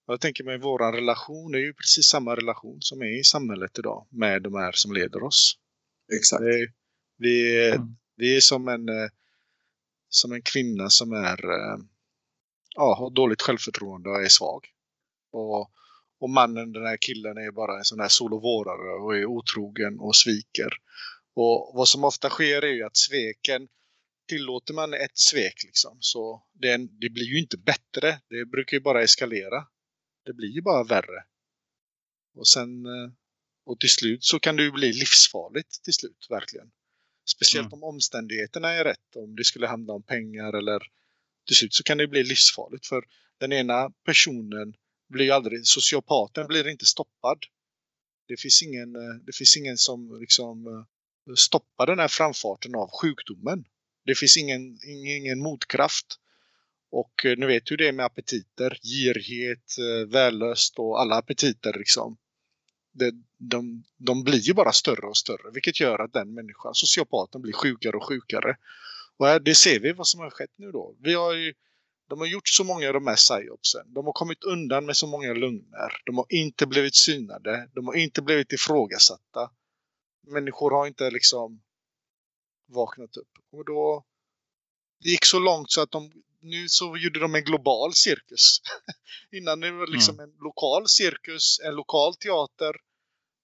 Speaker 7: Och Jag tänker mig våran relation är ju precis samma relation som är i samhället idag med de här som leder oss.
Speaker 8: Exakt.
Speaker 7: Vi är,
Speaker 4: Mm.
Speaker 7: vi är som en, eh, som en kvinna som är, eh, ja, har dåligt självförtroende och är svag. Och, och mannen, den här killen, är bara en sån här solovårare och är otrogen och sviker. Och vad som ofta sker är ju att sveken, tillåter man ett svek liksom, så det, det blir ju inte bättre. Det brukar ju bara eskalera. Det blir ju bara värre. Och sen, eh, och till slut så kan det ju bli livsfarligt till slut, verkligen. Speciellt om omständigheterna är rätt. Om det skulle handla om pengar eller till slut så kan det bli livsfarligt. För den ena personen blir ju aldrig, sociopaten blir inte stoppad. Det finns ingen, eh, det finns ingen som liksom eh, stoppar den här framfarten av sjukdomen. Det finns ingen, ingen, ingen motkraft. Och eh, nu vet du det med apetiter, girighet, vällöst och alla apetiter liksom. Det, de, de blir ju bara större och större vilket gör att den människan, sociopaten, blir sjukare och sjukare. Och här, det ser vi vad som har skett nu då. Vi har ju, de har gjort så många av de här psyopsen. De har kommit undan med så många lögner. De har inte blivit synade. De har inte blivit ifrågasatta. Människor har inte liksom vaknat upp. Och då det gick så långt så att de nu så gjorde de en global cirkus. [LAUGHS] Innan det var liksom en lokal cirkus, en lokal teater,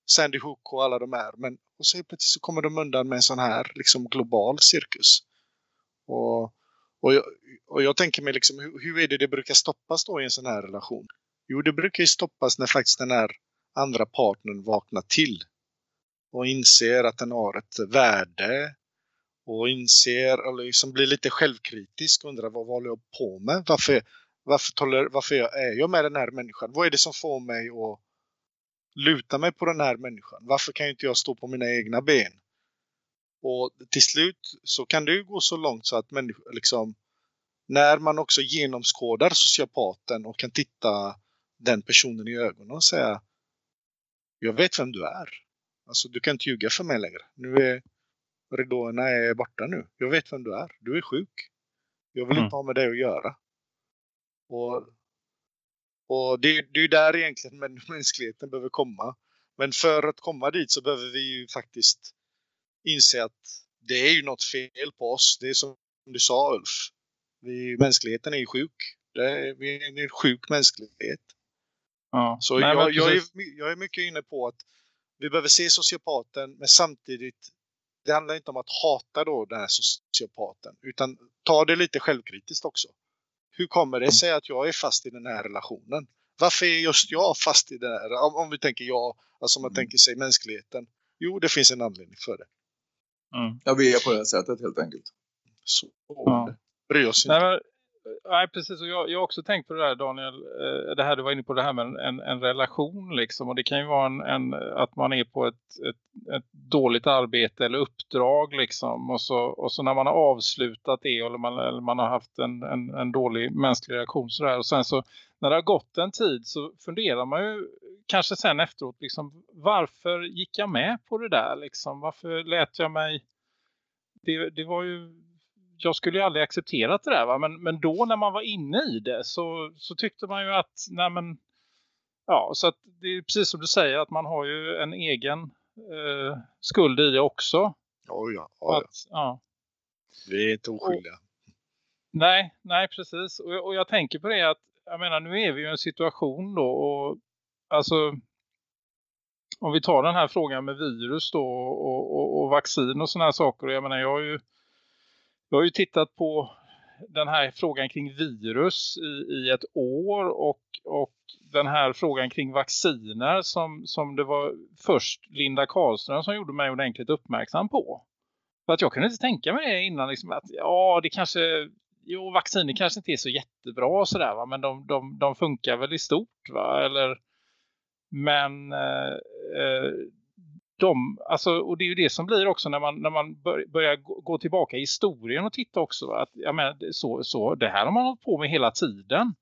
Speaker 7: Sandy Hook och alla de här. Men och så plötsligt så kommer de undan med en sån här liksom global cirkus. Och, och, jag, och jag tänker mig liksom, hur, hur är det det brukar stoppas då i en sån här relation? Jo, det brukar ju stoppas när faktiskt den här andra partnern vaknar till. Och inser att den har ett värde. Och inser, eller liksom blir lite självkritisk och undrar vad, håller jag på med? Varför, varför, toler, varför är jag med den här människan? Vad är det som får mig att luta mig på den här människan? Varför kan inte jag stå på mina egna ben? Och till slut så kan det ju gå så långt så att människor liksom när man också genomskådar sociopaten och kan titta den personen i ögonen och säga Jag vet vem du är. Alltså du kan inte ljuga för mig längre. Nu är ridåerna är borta nu. Jag vet vem du är. Du är sjuk. Jag vill
Speaker 4: Mm.
Speaker 7: inte ha med dig att göra. Och, och det, det är där egentligen [LAUGHS] män- mänskligheten behöver komma. Men för att komma dit så behöver vi ju faktiskt inse att det är ju något fel på oss. Det är som du sa Ulf. Vi, mänskligheten är ju sjuk. Det är, vi är en sjuk mänsklighet.
Speaker 4: Ja.
Speaker 7: Så
Speaker 4: Nej,
Speaker 7: jag, jag, är, jag är mycket inne på att vi behöver se sociopaten men samtidigt det handlar inte om att hata då den här sociopaten utan ta det lite självkritiskt också. Hur kommer det sig att jag är fast i den här relationen? Varför är just jag fast i den här? Om, om vi tänker jag, alltså om man
Speaker 8: Mm.
Speaker 7: tänker sig mänskligheten. Jo, det finns en anledning för det.
Speaker 4: Mm.
Speaker 8: Ja, vi är på det sättet helt enkelt.
Speaker 7: Så
Speaker 4: Ja.
Speaker 7: bry oss
Speaker 4: Nej,
Speaker 7: inte.
Speaker 4: men, nej, precis. Och jag, jag har också tänkt på det där Daniel. eh, Det här du var inne på det här med en, en relation liksom. Och det kan ju vara en, en, att man är på ett, ett, ett dåligt arbete eller uppdrag liksom. Och så, och så när man har avslutat det eller man, eller man har haft en, en, en dålig mänsklig reaktion sådär. Och sen så när det har gått en tid så funderar man ju kanske sen efteråt liksom. Varför gick jag med på det där liksom? Varför lät jag mig... Det, det var ju jag skulle ju aldrig accepterat det där va? Men, men då när man var inne i det så, så tyckte man ju att nej men ja så att det är precis som du säger att man har ju en egen eh, skuld i det också.
Speaker 7: Ja, ja,
Speaker 4: Och. Att, ja.
Speaker 7: Vi är inte oskyldiga.
Speaker 4: Nej, nej precis. Och, jag- och jag tänker på det att jag menar nu är vi ju i en situation då och alltså om vi tar den här frågan med virus då och, och, och vaccin och sådana här saker. Jag menar jag har ju jag har ju tittat på den här frågan kring virus i, i ett år och, och den här frågan kring vacciner som, som det var först Linda Karlström som gjorde mig ordentligt uppmärksam på. För att jag kunde inte tänka mig det innan liksom att ja det kanske jo vacciner kanske inte är så jättebra sådär va men de, de, de funkar väl i stort va eller men eh, eh de, alltså, och det är ju det som blir också när man, när man bör, börjar gå, tillbaka i historien och titta också. Att, jag menar, så, så, det här har man hållit på med hela tiden.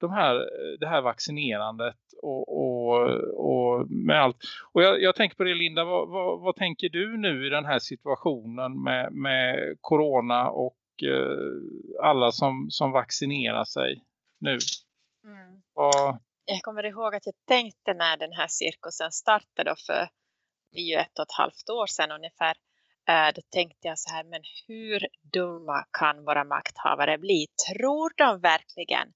Speaker 4: De här, det här vaccinerandet och, och, och med allt. Och jag, jag tänker på det Linda, vad, vad, vad, tänker du nu i den här situationen med, med corona och eh, alla som, som vaccinerar sig nu?
Speaker 5: Mm. Och... Jag kommer ihåg att jag tänkte när den här cirkusen startade för vi är ju ett och ett halvt år sedan ungefär. Eh, då tänkte jag så här, men hur dumma kan våra makthavare bli? Tror de verkligen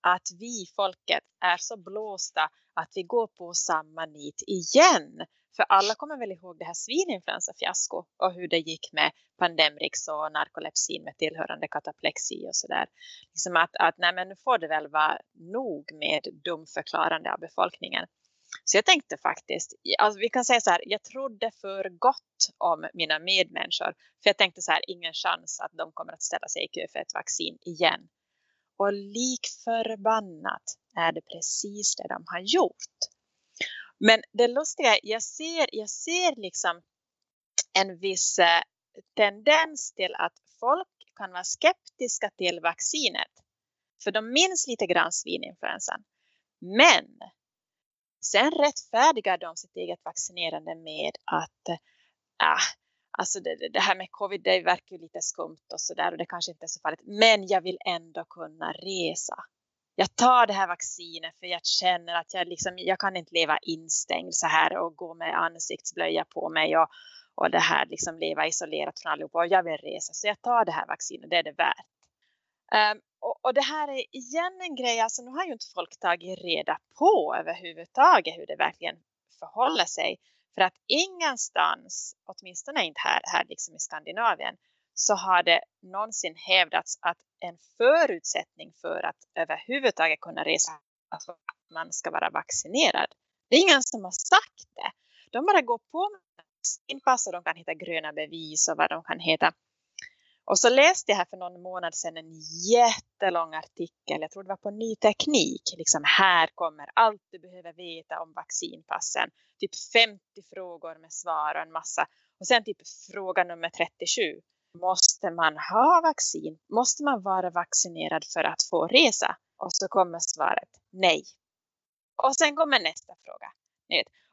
Speaker 5: att vi folket är så blåsta att vi går på samma nit igen? För alla kommer väl ihåg det här svininfluensafiasko och hur det gick med Pandemrix och narkolepsin med tillhörande kataplexi och sådär. Liksom att, att nej men nu får det väl vara nog med dumförklarande av befolkningen. Så jag tänkte faktiskt, alltså vi kan säga så här, jag trodde för gott om mina medmänniskor. För jag tänkte så här, ingen chans att de kommer att ställa sig i kö för ett vaccin igen. Och likförbannat är det precis det de har gjort. Men det lustiga är, jag ser, jag ser liksom en viss eh, tendens till att folk kan vara skeptiska till vaccinet. För de minns lite grann svininfluensan. Men Sen rättfärdigar de sitt eget vaccinerande med att äh, alltså det, det, här med covid det verkar ju lite skumt och sådär och det kanske inte är så farligt. Men jag vill ändå kunna resa. Jag tar det här vaccinet för jag känner att jag, liksom, jag kan inte leva instängd så här och gå med ansiktsblöja på mig och, och det här liksom leva isolerat från allihopa och jag vill resa så jag tar det här vaccinet, det är det värt. Um, och, och, det här är igen en grej, alltså nu har ju inte folk tagit reda på överhuvudtaget hur det verkligen förhåller sig. För att ingenstans, åtminstone inte här, här liksom i Skandinavien, så har det någonsin hävdats att en förutsättning för att överhuvudtaget kunna resa alltså att man ska vara vaccinerad. Det är ingen som har sagt det. De bara går på med inpass och de kan hitta gröna bevis och vad de kan heta och så läste jag här för någon månad sedan en jättelång artikel, jag tror det var på Ny Teknik. Liksom här kommer allt du behöver veta om vaccinpassen. Typ 50 frågor med svar och en massa. Och sen typ fråga nummer 37. Måste man ha vaccin? Måste man vara vaccinerad för att få resa? Och så kommer svaret nej. Och sen kommer nästa fråga.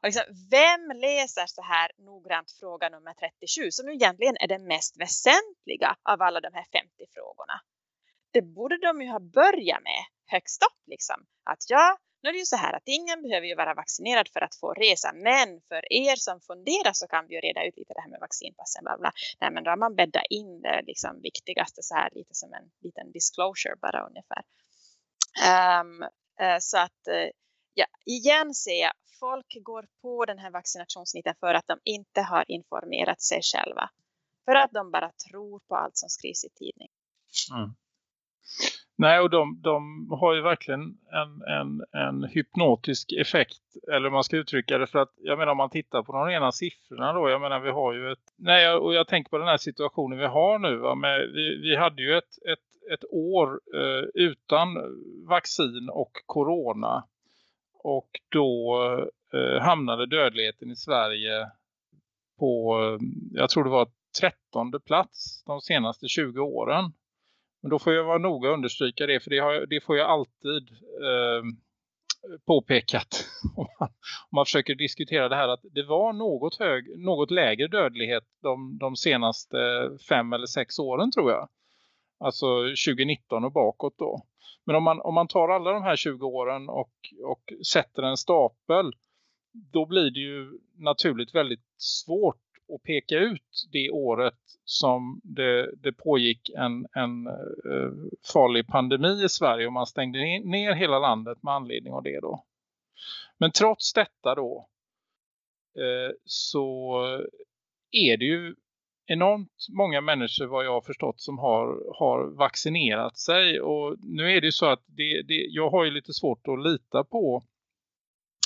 Speaker 5: Och liksom, vem läser så här noggrant fråga nummer 37 som egentligen är den mest väsentliga av alla de här 50 frågorna? Det borde de ju ha börjat med högst upp liksom. Att ja, nu är det ju så här att ingen behöver ju vara vaccinerad för att få resa. Men för er som funderar så kan vi ju reda ut lite det här med vaccinpassen. Bla bla. Nej, men då har man bäddat in det liksom viktigaste så här lite som en liten disclosure bara ungefär. Um, uh, så att uh, ja, igen ser jag folk går på den här vaccinationsniten för att de inte har informerat sig själva. För att de bara tror på allt som skrivs i tidningen. Mm.
Speaker 4: Nej, och de, de har ju verkligen en, en, en hypnotisk effekt, eller man ska uttrycka det för att, jag menar om man tittar på de rena siffrorna då, jag menar vi har ju ett, nej och jag tänker på den här situationen vi har nu, va, med, vi, vi hade ju ett, ett, ett år eh, utan vaccin och corona och då eh, hamnade dödligheten i Sverige på, eh, jag tror det var trettonde plats de senaste 20 åren. Men då får jag vara noga och understryka det för det, har, det får jag alltid eh, påpekat [LAUGHS] om man, om man försöker diskutera det här att det var något, hög, något lägre dödlighet de, de senaste fem eller sex åren tror jag. Alltså 2019 och bakåt då. Men om man, om man tar alla de här 20 åren och, och sätter en stapel då blir det ju naturligt väldigt svårt och peka ut det året som det, det pågick en, en uh, farlig pandemi i Sverige och man stängde ner hela landet med anledning av det då. Men trots detta då uh, så är det ju enormt många människor vad jag har förstått som har, har vaccinerat sig. Och nu är det ju så att det, det, jag har ju lite svårt att lita på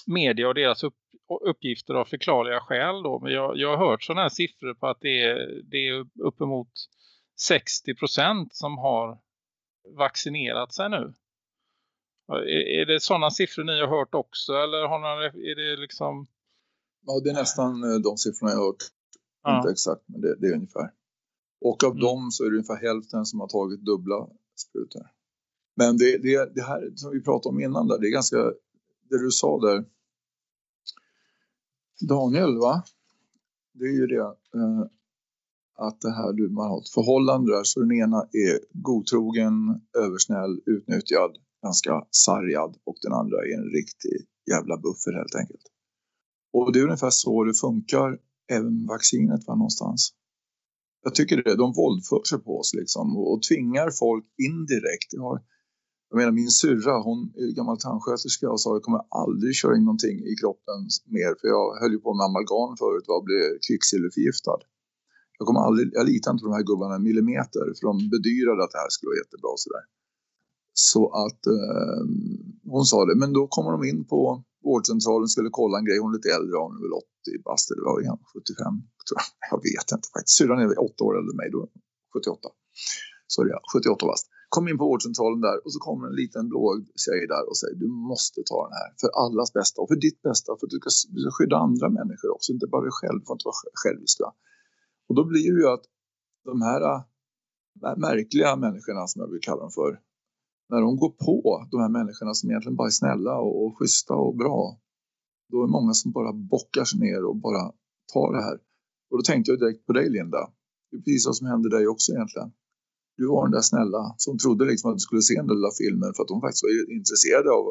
Speaker 4: media och deras upp, uppgifter av förklarliga skäl. Då. Men jag, jag har hört sådana här siffror på att det är, det är uppemot 60% som har vaccinerat sig nu. Är, är det sådana siffror ni har hört också eller har ni, är det liksom...
Speaker 8: Ja, det är nästan eh, de siffrorna jag har hört. Ja. Inte exakt, men det, det är ungefär. Och av mm. dem så är det ungefär hälften som har tagit dubbla sprutor. Men det, det, det här som vi pratade om innan där, det är ganska, det du sa där. Daniel va? Det är ju det eh, att det här du, man har ett förhållande där så den ena är godtrogen, översnäll, utnyttjad, ganska sargad och den andra är en riktig jävla buffer helt enkelt. Och det är ungefär så det funkar även vaccinet var någonstans. Jag tycker det, de våldför sig på oss liksom och, tvingar folk indirekt. Jag, har, jag menar min syrra, hon är gammal tandsköterska och sa jag kommer aldrig köra in någonting i kroppen mer för jag höll ju på med amalgam förut och blev kvicksilverförgiftad. Jag, kommer aldrig, jag litar inte på de här gubbarna en millimeter för de bedyrade att det här skulle vara jättebra sådär. Så att eh, hon sa det, men då kommer de in på vårdcentralen skulle kolla en grej. Hon är lite äldre, hon är väl 80 bast eller vad är 75? Tror jag. jag vet inte faktiskt. Syrran är 8 år äldre än mig, då 78. Sorry, ja, 78 bast. Kom in på vårdcentralen där och så kommer en liten blåögd tjej där och säger du måste ta den här för allas bästa och för ditt bästa för att du ska, du ska skydda andra människor också, inte bara dig själv, du får inte vara självisk. Och då blir det ju att de här äh, märkliga människorna som jag vill kalla dem för när de går på de här människorna som egentligen bara är snälla och, och schyssta och bra, då är det många som bara bockar sig ner och bara tar det här. Och då tänkte jag direkt på dig Linda. Det är precis vad som hände dig också egentligen. Du var den där snälla som trodde liksom att du skulle se den lilla filmen för att de faktiskt var intresserade av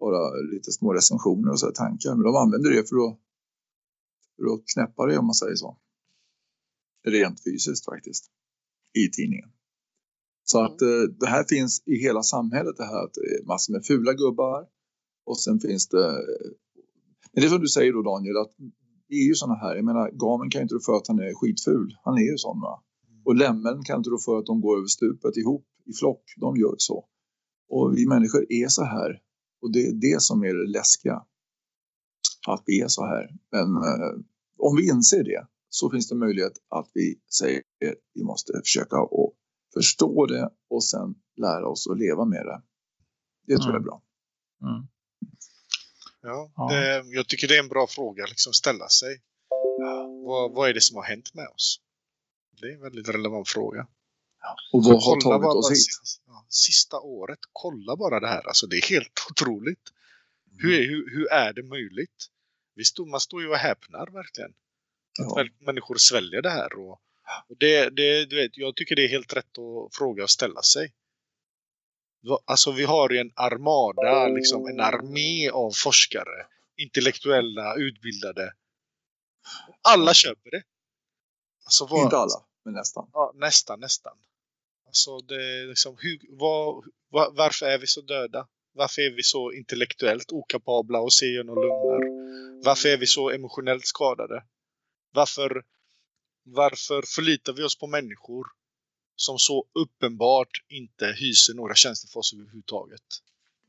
Speaker 8: bara lite små recensioner och så tankar. Men de använder det för att, för att knäppa dig om man säger så. Rent fysiskt faktiskt. I tidningen. Så att eh, det här finns i hela samhället det här att det är massor med fula gubbar och sen finns det eh, men det är som du säger då Daniel att det är ju såna här, jag menar gamen kan ju inte rå för att han är skitful, han är ju sån va. Och lämmen kan inte rå för att de går över stupet ihop i flock, de gör så. Och vi människor är så här och det är det som är det läskiga. Att vi är så här. Men eh, om vi inser det så finns det möjlighet att vi säger att vi måste försöka att förstå det och sen lära oss att leva med det. Det tror jag är bra. Mm.
Speaker 7: Ja, det, jag tycker det är en bra fråga liksom ställa sig. Vad, vad är det som har hänt med oss? Det är en väldigt relevant fråga.
Speaker 8: Och vad har tagit oss hit?
Speaker 7: Sista, året, kolla bara det här. Alltså det är helt [LAUGHS] otroligt. Mm. Hur, är, hur, hur är det möjligt? Vi stod, man står ju och häpnar verkligen. Ja. Att människor sväljer det här och det, det, du vet, jag tycker det är helt rätt att fråga och ställa sig. Alltså vi har ju en armada, liksom en armé av forskare. Intellektuella, utbildade. Alla köper det.
Speaker 8: Alltså, vad, Inte alla, men nästan.
Speaker 7: Ja, nästan, nästan. Alltså det liksom, hur, vad, var, varför är vi så döda? Varför är vi så intellektuellt okapabla och ser genom lugnar? Varför är vi så emotionellt skadade? Varför varför förlitar vi oss på människor som så uppenbart inte hyser några känslor för oss överhuvudtaget?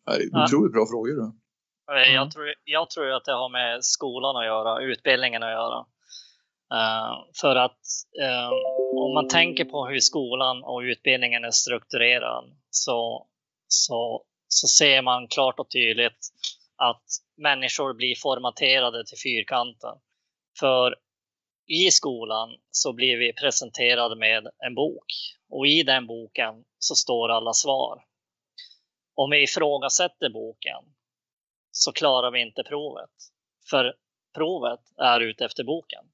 Speaker 8: Det är otroligt bra frågor. Då.
Speaker 6: Jag, mm. tror, jag tror att det har med skolan att göra, utbildningen att göra. Uh, för att uh, om man tänker på hur skolan och utbildningen är strukturerad så, så, så ser man klart och tydligt att människor blir formaterade till fyrkanten. För i skolan så blir vi presenterade med en bok och i den boken så står alla svar. Om vi ifrågasätter boken så klarar vi inte provet. För provet är ute efter boken.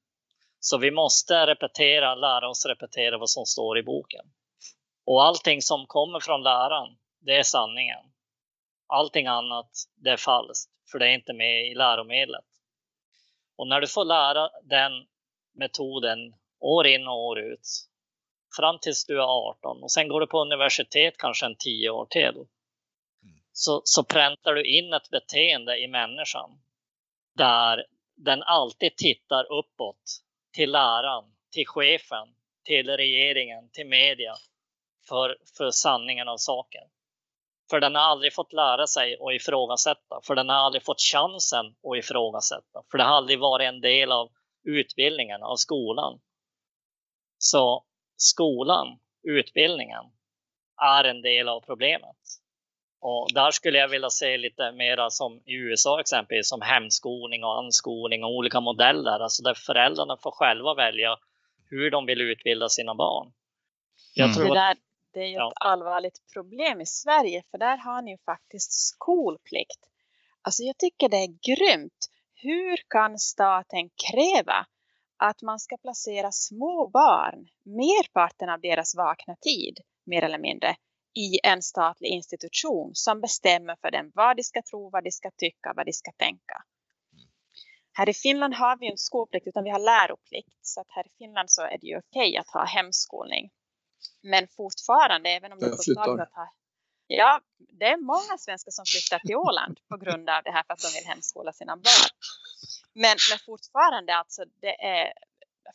Speaker 6: Så vi måste repetera, lära oss repetera vad som står i boken. Och allting som kommer från läraren, det är sanningen. Allting annat, det är falskt, för det är inte med i läromedlet. Och när du får lära den metoden år in och år ut. Fram tills du är 18 och sen går du på universitet kanske en 10 år till. Så, så präntar du in ett beteende i människan där den alltid tittar uppåt till läraren, till chefen, till regeringen, till media för, för sanningen av saken. För den har aldrig fått lära sig att ifrågasätta, för den har aldrig fått chansen att ifrågasätta, för det har aldrig varit en del av utbildningen, av skolan. Så skolan, utbildningen, är en del av problemet. Och där skulle jag vilja se lite mera som i USA exempelvis, som hemskolning och anskolning och olika modeller, alltså där föräldrarna får själva välja hur de vill utbilda sina barn.
Speaker 5: Jag mm. tror det, där, det är ju ja. ett allvarligt problem i Sverige, för där har ni ju faktiskt skolplikt. Alltså jag tycker det är grymt. Hur kan staten kräva att man ska placera små barn, merparten av deras vakna tid, mer eller mindre, i en statlig institution som bestämmer för dem vad de ska tro, vad de ska tycka, vad de ska tänka. Här i Finland har vi inte skolplikt utan vi har läroplikt. Så att här i Finland så är det ju okej att ha hemskolning. Men fortfarande, även om det är tagit att ha... Ja, det är många svenskar som flyttar till Åland på grund av det här för att de vill hemskola sina barn. Men, men fortfarande alltså, det är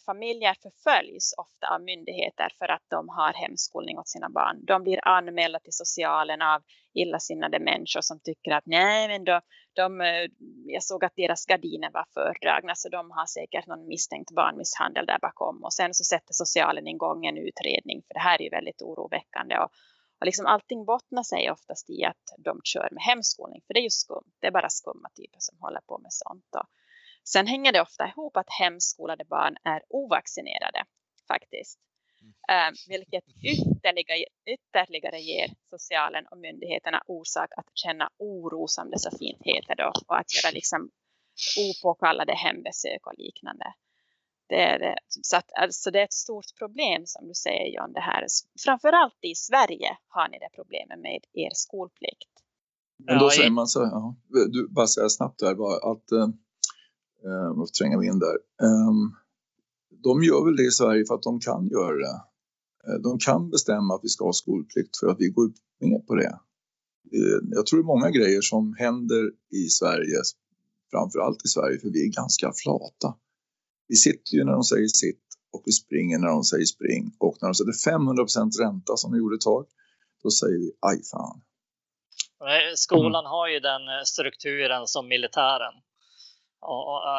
Speaker 5: familjer förföljs ofta av myndigheter för att de har hemskolning åt sina barn. De blir anmälda till socialen av illasinnade människor som tycker att nej men då, de, eh, jag såg att deras gardiner var fördragna så de har säkert någon misstänkt barnmisshandel där bakom. Och sen så sätter socialen igång en utredning för det här är ju väldigt oroväckande. Och, och liksom allting bottnar sig oftast i att de kör med hemskolning för det är ju skumt, det är bara skumma typer som håller på med sånt och, Sen hänger det ofta ihop att hemskolade barn är ovaccinerade faktiskt. Uh, vilket ytterligare, ytterligare ger socialen och myndigheterna orsak att känna oro som det så fint heter då. Och att göra liksom opåkallade hembesök och liknande. Det är, så att, alltså det är ett stort problem som du säger John. Det här. Framförallt i Sverige har ni det problemet med er skolplikt.
Speaker 8: Men då säger man så ja, du bara säga snabbt där bara att eh, Eh, varför tränga vi in där. Ehm, de gör väl det i Sverige för att de kan göra det. Eh, de kan bestämma att vi ska ha skolplikt för att vi går med på det. Jag tror det är många grejer som händer i Sverige, framförallt i Sverige, för vi är ganska flata. Vi sitter ju när de säger sitt och vi springer när de säger spring. Och när de sätter 500% ränta som de gjorde ett tag, då säger vi aj fan.
Speaker 6: Skolan har ju den eh, strukturen som militären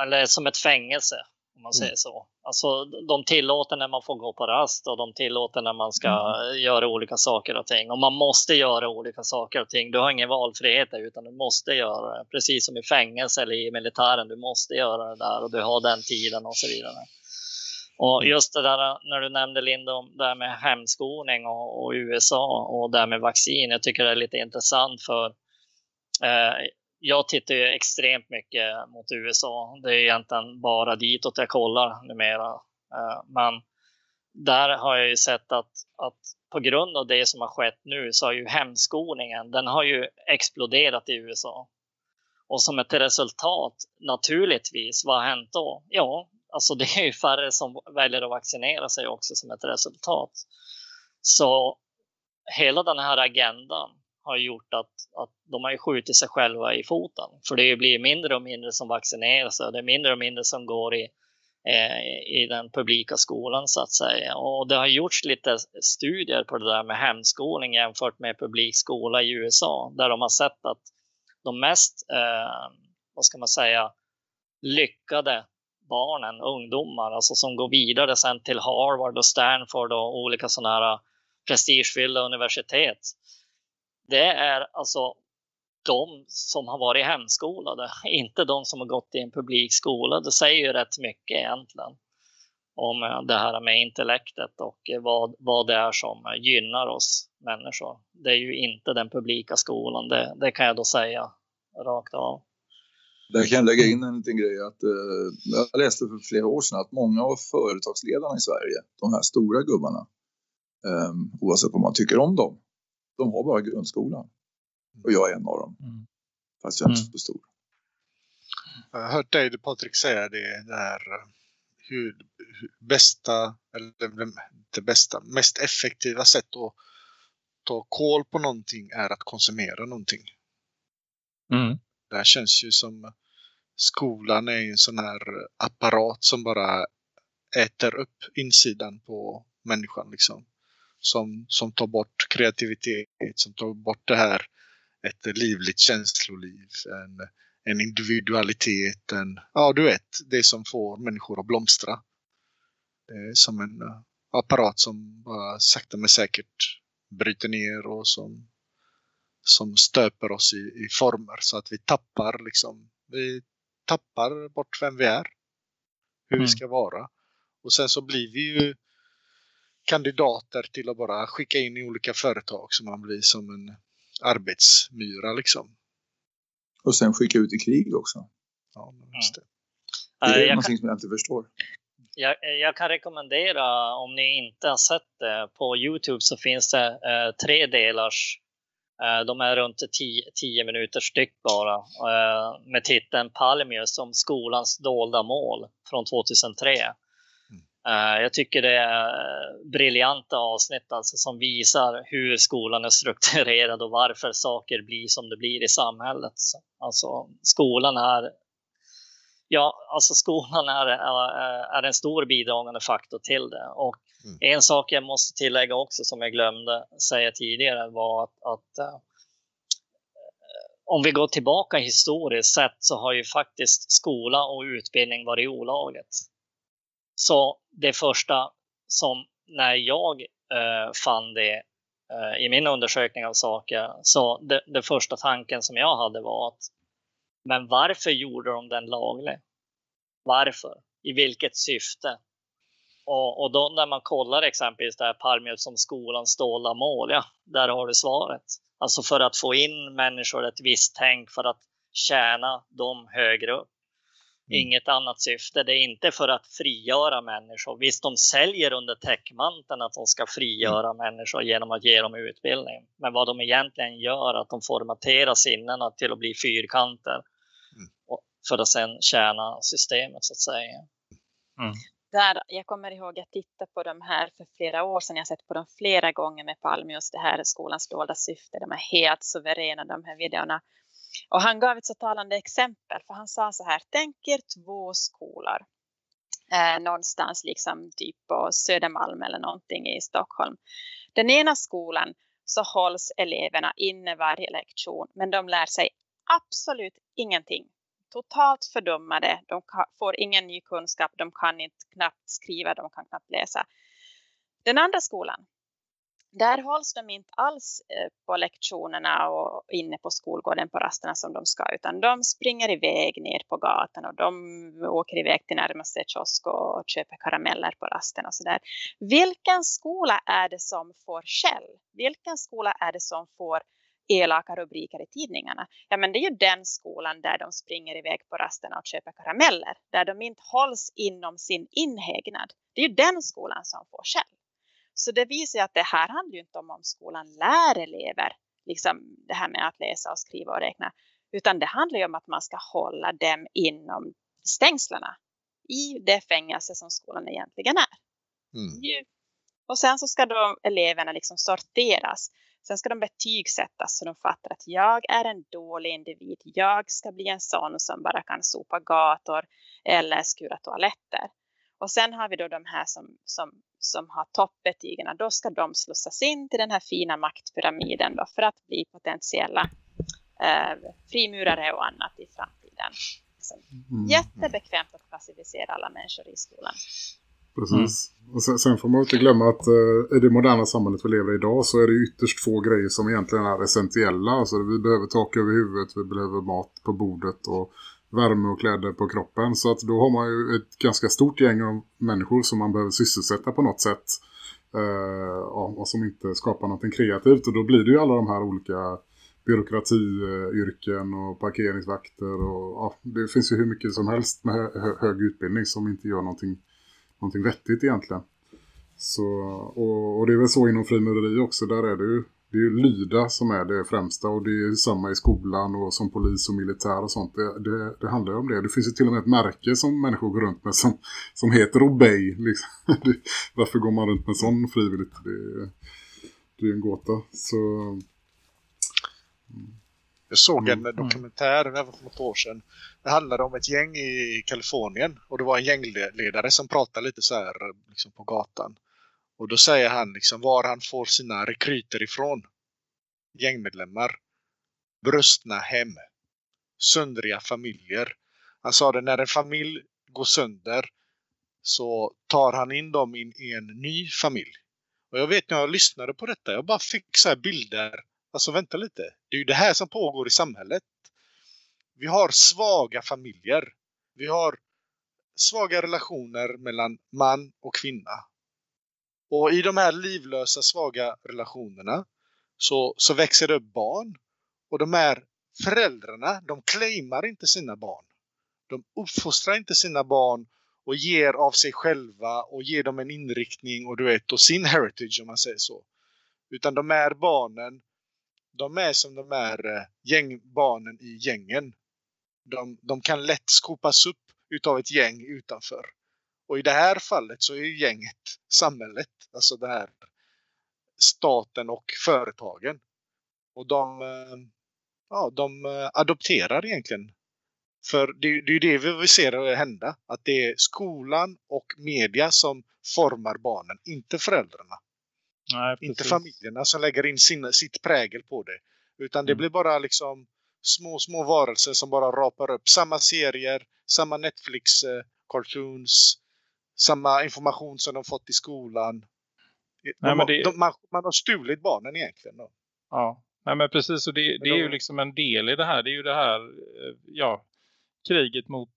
Speaker 6: eller som ett fängelse om man mm. säger så. Alltså de tillåter när man får gå på rast och de tillåter när man ska mm. göra olika saker och ting. Och man måste göra olika saker och ting. Du har ingen valfrihet där, utan du måste göra det. Precis som i fängelse eller i militären. Du måste göra det där och du har den tiden och så vidare. Och mm. just det där när du nämnde Linda om det här med hemskolning och, och USA och det här med vaccin. Jag tycker det är lite intressant för eh, jag tittar ju extremt mycket mot USA. Det är egentligen bara ditåt jag kollar numera. Eh, men där har jag ju sett att, att på grund av det som har skett nu så har ju hemskolningen, den har ju exploderat i USA. Och som ett resultat, naturligtvis, vad har hänt då? Ja, alltså det är ju färre som väljer att vaccinera sig också som ett resultat. Så hela den här agendan har gjort att, att de har skjutit sig själva i foten. För det blir mindre och mindre som vaccinerar sig och det är mindre och mindre som går i, eh, i den publika skolan så att säga. Och det har gjorts lite studier på det där med hemskolning jämfört med publik skola i USA där de har sett att de mest, eh, vad ska man säga, lyckade barnen, ungdomar, alltså som går vidare sen till Harvard och Stanford och olika sådana här prestigefyllda universitet det är alltså de som har varit hemskolade, inte de som har gått i en publik skola. Det säger ju rätt mycket egentligen om eh, det här med intellektet och eh, vad, vad det är som eh, gynnar oss människor. Det är ju inte den publika skolan, det, det kan jag då säga rakt av.
Speaker 8: Där kan jag lägga in en liten grej att eh, jag läste för flera år sedan att många av företagsledarna i Sverige, de här stora gubbarna, eh, oavsett vad man tycker om dem, de har bara grundskolan. Och jag är en av dem. Mm. Fast jag är inte mm. så stor.
Speaker 7: Jag har hört dig Patrik säga det där hur, hur bästa, eller det bästa, mest effektiva sätt att ta koll på någonting är att konsumera någonting. Mm. Det här känns ju som skolan är en sån här apparat som bara äter upp insidan på människan. Liksom. Som, som tar bort kreativitet, som tar bort det här ett livligt känsloliv, en, en individualitet, en, ja du vet, det som får människor att blomstra. som en apparat som bara sakta men säkert bryter ner och som, som stöper oss i, i former så att vi tappar liksom, vi tappar bort vem vi är. Hur mm. vi ska vara. Och sen så blir vi ju kandidater till att bara skicka in i olika företag så man blir som en arbetsmyra liksom.
Speaker 8: Och sen skicka ut i krig också.
Speaker 7: Ja, just det.
Speaker 8: Det är jag någonting kan, som jag inte förstår.
Speaker 6: Jag, jag, kan rekommendera om ni inte har sett det. På Youtube så finns det eh, tre delars. Eh, de är runt 10 minuter styck bara. Eh, med titeln Palmius som skolans dolda mål från 2003. Uh, jag tycker det är briljanta avsnitt alltså, som visar hur skolan är strukturerad och varför saker blir som det blir i samhället. Alltså, skolan är Ja, alltså skolan är, är, en stor bidragande faktor till det. Och mm. En sak jag måste tillägga också som jag glömde säga tidigare var att, att uh, om vi går tillbaka historiskt sett så har ju faktiskt skola och utbildning varit olagligt. Så det första som när jag eh, fann det eh, i min undersökning av saker, så det, det, första tanken som jag hade var att men varför gjorde de den laglig? Varför? I vilket syfte? Och, och då när man kollar exempelvis det här Palmjöl som skolans dolda mål, ja, där har du svaret. Alltså för att få in människor ett visst tänk för att tjäna dem högre upp. Mm. Inget annat syfte. Det är inte för att frigöra människor. Visst, de säljer under täckmanteln att de ska frigöra mm. människor genom att ge dem utbildning. Men vad de egentligen gör är att de formaterar sinnena till att bli fyrkanter mm. för att sedan tjäna systemet så att säga.
Speaker 5: Mm. Där, jag kommer ihåg att jag tittade på de här för flera år sedan. Jag har sett på dem flera gånger med Palmius, det här skolans dolda syfte. De är helt suveräna de här videorna. Och han gav ett så talande exempel för han sa så här, tänk er två skolor eh, någonstans liksom typ på Södermalm eller någonting i Stockholm. Den ena skolan så hålls eleverna inne varje lektion men de lär sig absolut ingenting. Totalt fördummade, de får ingen ny kunskap, de kan inte knappt skriva, de kan knappt läsa. Den andra skolan, där hålls de inte alls eh, på lektionerna och inne på skolgården på rasterna som de ska utan de springer iväg ner på gatan och de åker iväg till närmaste kiosk och köper karameller på rasten och sådär. Vilken skola är det som får skäll? Vilken skola är det som får elaka rubriker i tidningarna? Ja men det är ju den skolan där de springer iväg på rasterna och köper karameller. Där de inte hålls inom sin inhägnad. Det är ju den skolan som får skäll. Så det visar att det här handlar ju inte om om skolan lär elever liksom det här med att läsa och skriva och räkna. Utan det handlar ju om att man ska hålla dem inom stängslarna i det fängelse som skolan egentligen är. Mm. Och sen så ska de eleverna liksom sorteras. Sen ska de betygsättas så de fattar att jag är en dålig individ. Jag ska bli en sån som bara kan sopa gator eller skura toaletter. Och sen har vi då de här som, som, som har toppbetygen. Då ska de slussas in till den här fina maktpyramiden då för att bli potentiella eh, frimurare och annat i framtiden. Så, mm. Jättebekvämt att klassificera alla människor i skolan.
Speaker 3: Precis. Mm. Och sen, sen, får man inte glömma att uh, i det moderna samhället vi lever i idag så är det ytterst få grejer som egentligen är essentiella. Alltså vi behöver tak över huvudet, vi behöver mat på bordet och värme och kläder på kroppen. Så att då har man ju ett ganska stort gäng av människor som man behöver sysselsätta på något sätt. Eh, och som inte skapar någonting kreativt. Och då blir det ju alla de här olika byråkratiyrken och parkeringsvakter. Och, ja, det finns ju hur mycket som helst med hö hög utbildning som inte gör någonting, någonting vettigt egentligen. Så, och, och det är väl så inom frimureri också. Där är det ju det är ju lyda som är det främsta och det är samma i skolan och som polis och militär och sånt. Det, det, det handlar ju om det. Det finns ju till och med ett märke som människor går runt med som, som heter Obey. Liksom. [LAUGHS] varför går man runt med sån frivilligt? Det, det är en gåta. Så...
Speaker 7: Jag såg en mm. dokumentär för något år sedan. Det handlade om ett gäng i Kalifornien och det var en gängledare som pratade lite så här liksom på gatan. Och då säger han liksom var han får sina rekryter ifrån. Gängmedlemmar. Brustna hem. Söndriga familjer. Han sa det när en familj går sönder så tar han in dem in i en ny familj. Och jag vet när jag lyssnade på detta, jag bara fick så bilder. Alltså vänta lite, det är ju det här som pågår i samhället. Vi har svaga familjer. Vi har svaga relationer mellan man och kvinna. Och i de här livlösa svaga relationerna så, så växer det upp barn. Och de här föräldrarna, de claimar inte sina barn. De uppfostrar inte sina barn och ger av sig själva och ger dem en inriktning och du vet och sin heritage om man säger så. Utan de här barnen, de är som de här eh, barnen i gängen. De, de kan lätt skopas upp utav ett gäng utanför. Och i det här fallet så är gänget samhället, alltså det här staten och företagen. Och de, eh, ja, de eh, adopterar egentligen för det, det är det vi vill se hända. Att det är skolan och media som formar barnen, inte föräldrarna. Nej, inte familjerna som lägger in sin, sitt prägel på det. Utan det mm. blir bara liksom små, små varelser som bara rapar upp samma serier, samma Netflix eh, cartoons, samma information som de fått i skolan. Nej, de, det... de, man, man, har stulit barnen egentligen. Då.
Speaker 4: Ja, Nej, men precis. Och det, det är ju liksom en del i det här. Det är ju det här, eh, ja, kriget mot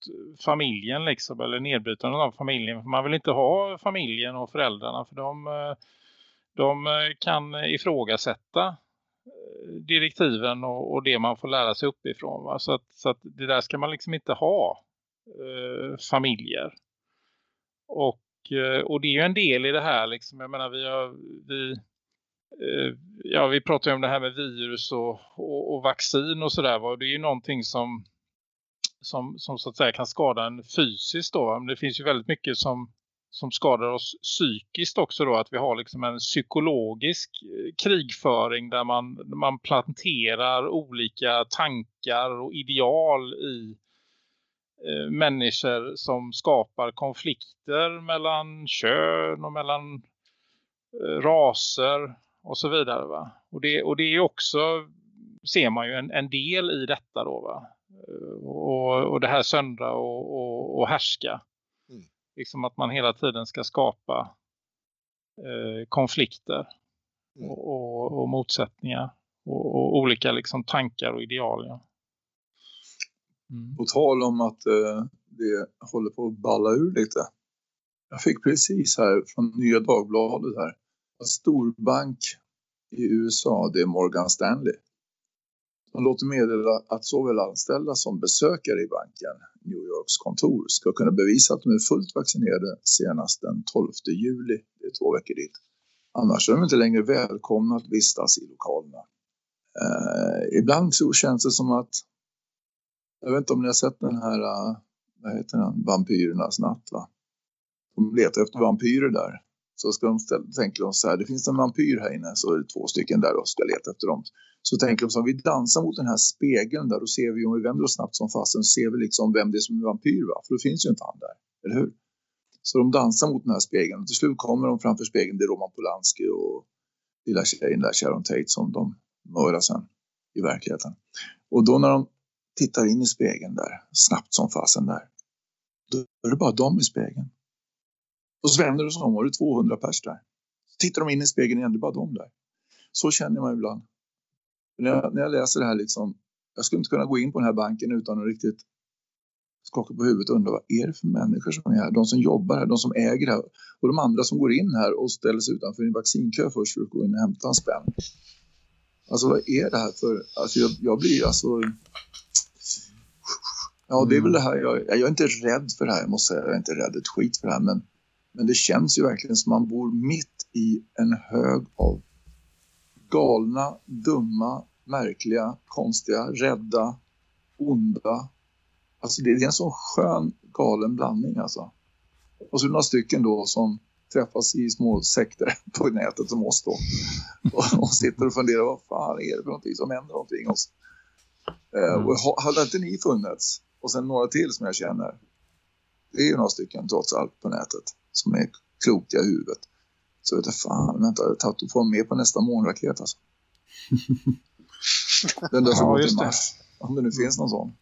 Speaker 4: familjen liksom, eller nedbrytandet av familjen. För man vill inte ha familjen och föräldrarna för de, eh, de eh, kan ifrågasätta direktiven och, och, det man får lära sig uppifrån. Va? Så, att, så att det där ska man liksom inte ha eh, familjer. Och, eh, och det är ju en del i det här liksom. Jag menar vi har, vi, eh, ja vi pratar ju om det här med virus och, och, och vaccin och sådär. Det är ju någonting som som, som så att säga kan skada en fysiskt då. Men det finns ju väldigt mycket som, som skadar oss psykiskt också då. Att vi har liksom en psykologisk eh, krigföring där man, man planterar olika tankar och ideal i människor som skapar konflikter mellan kön och mellan eh, raser och så vidare va. Och det, och det är också ser man ju en, en del i detta då va och, och det här söndra och, och, och härska. Mm. Liksom att man hela tiden ska skapa eh, konflikter mm. och, och, motsättningar och, olika liksom tankar och ideal. Ja.
Speaker 8: Mm. På tal om att eh, det håller på att balla ur lite. Jag fick precis här från Nya Dagbladet här. att storbank i USA, det är Morgan Stanley de låter meddela att såväl anställda som besökare i banken, New Yorks kontor, ska kunna bevisa att de är fullt vaccinerade senast den 12 juli. Det är två veckor dit. Annars är de inte längre välkomna att vistas i lokalerna. Eh, ibland så känns det som att, jag vet inte om ni har sett den här, äh, vad heter den, Vampyrernas natt va? De letar efter vampyrer där. Så ska de ställa, tänker de så här, det finns en vampyr här inne så är det två stycken där och ska leta efter dem så tänker de så om vi dansar mot den här spegeln där då ser vi om vi vänder oss snabbt som fasen ser vi liksom vem det är som är vampyr va? För då finns ju inte han där, eller hur? Så de dansar mot den här spegeln och till slut kommer de framför spegeln, det är Roman Polanski och lilla tjejen där, Sharon Tate som de mördar sen i verkligheten. Och då när de tittar in i spegeln där, snabbt som fasen där, då är det bara de i spegeln. Och så vänder du sig om och det är 200 pers där. Så tittar de in i spegeln igen, det är bara de där. Så känner man ibland när jag, när jag läser det här liksom, jag skulle inte kunna gå in på den här banken utan att riktigt skaka på huvudet och undra vad är det för människor som är här? De som jobbar här, de som äger här och de andra som går in här och ställer sig utanför en vaccinkö först för att gå in och hämta en spänn. Alltså vad är det här för, alltså jag, jag blir alltså Ja, det är väl det här. Jag, jag, är inte rädd för det här, jag måste säga. Jag är inte rädd ett skit för det här. Men, men det känns ju verkligen som man bor mitt i en hög av galna, dumma, märkliga, konstiga, rädda, onda. Alltså det är en sån skön, galen blandning alltså. Och så några stycken då som träffas i små sekter [LAUGHS] på nätet som oss då. [LAUGHS] Och, och sitter och funderar, vad fan är det för någonting som händer någonting oss? Eh, mm. och hade inte ni funnits och sen några till som jag känner. Det är ju några stycken trots allt på nätet som är kloka i huvudet. Så vet jag fan, vänta, Tato får med på nästa månraket alltså. [LAUGHS] Den där som
Speaker 4: Ja,
Speaker 8: går till. Mars. Om det nu finns någon sån.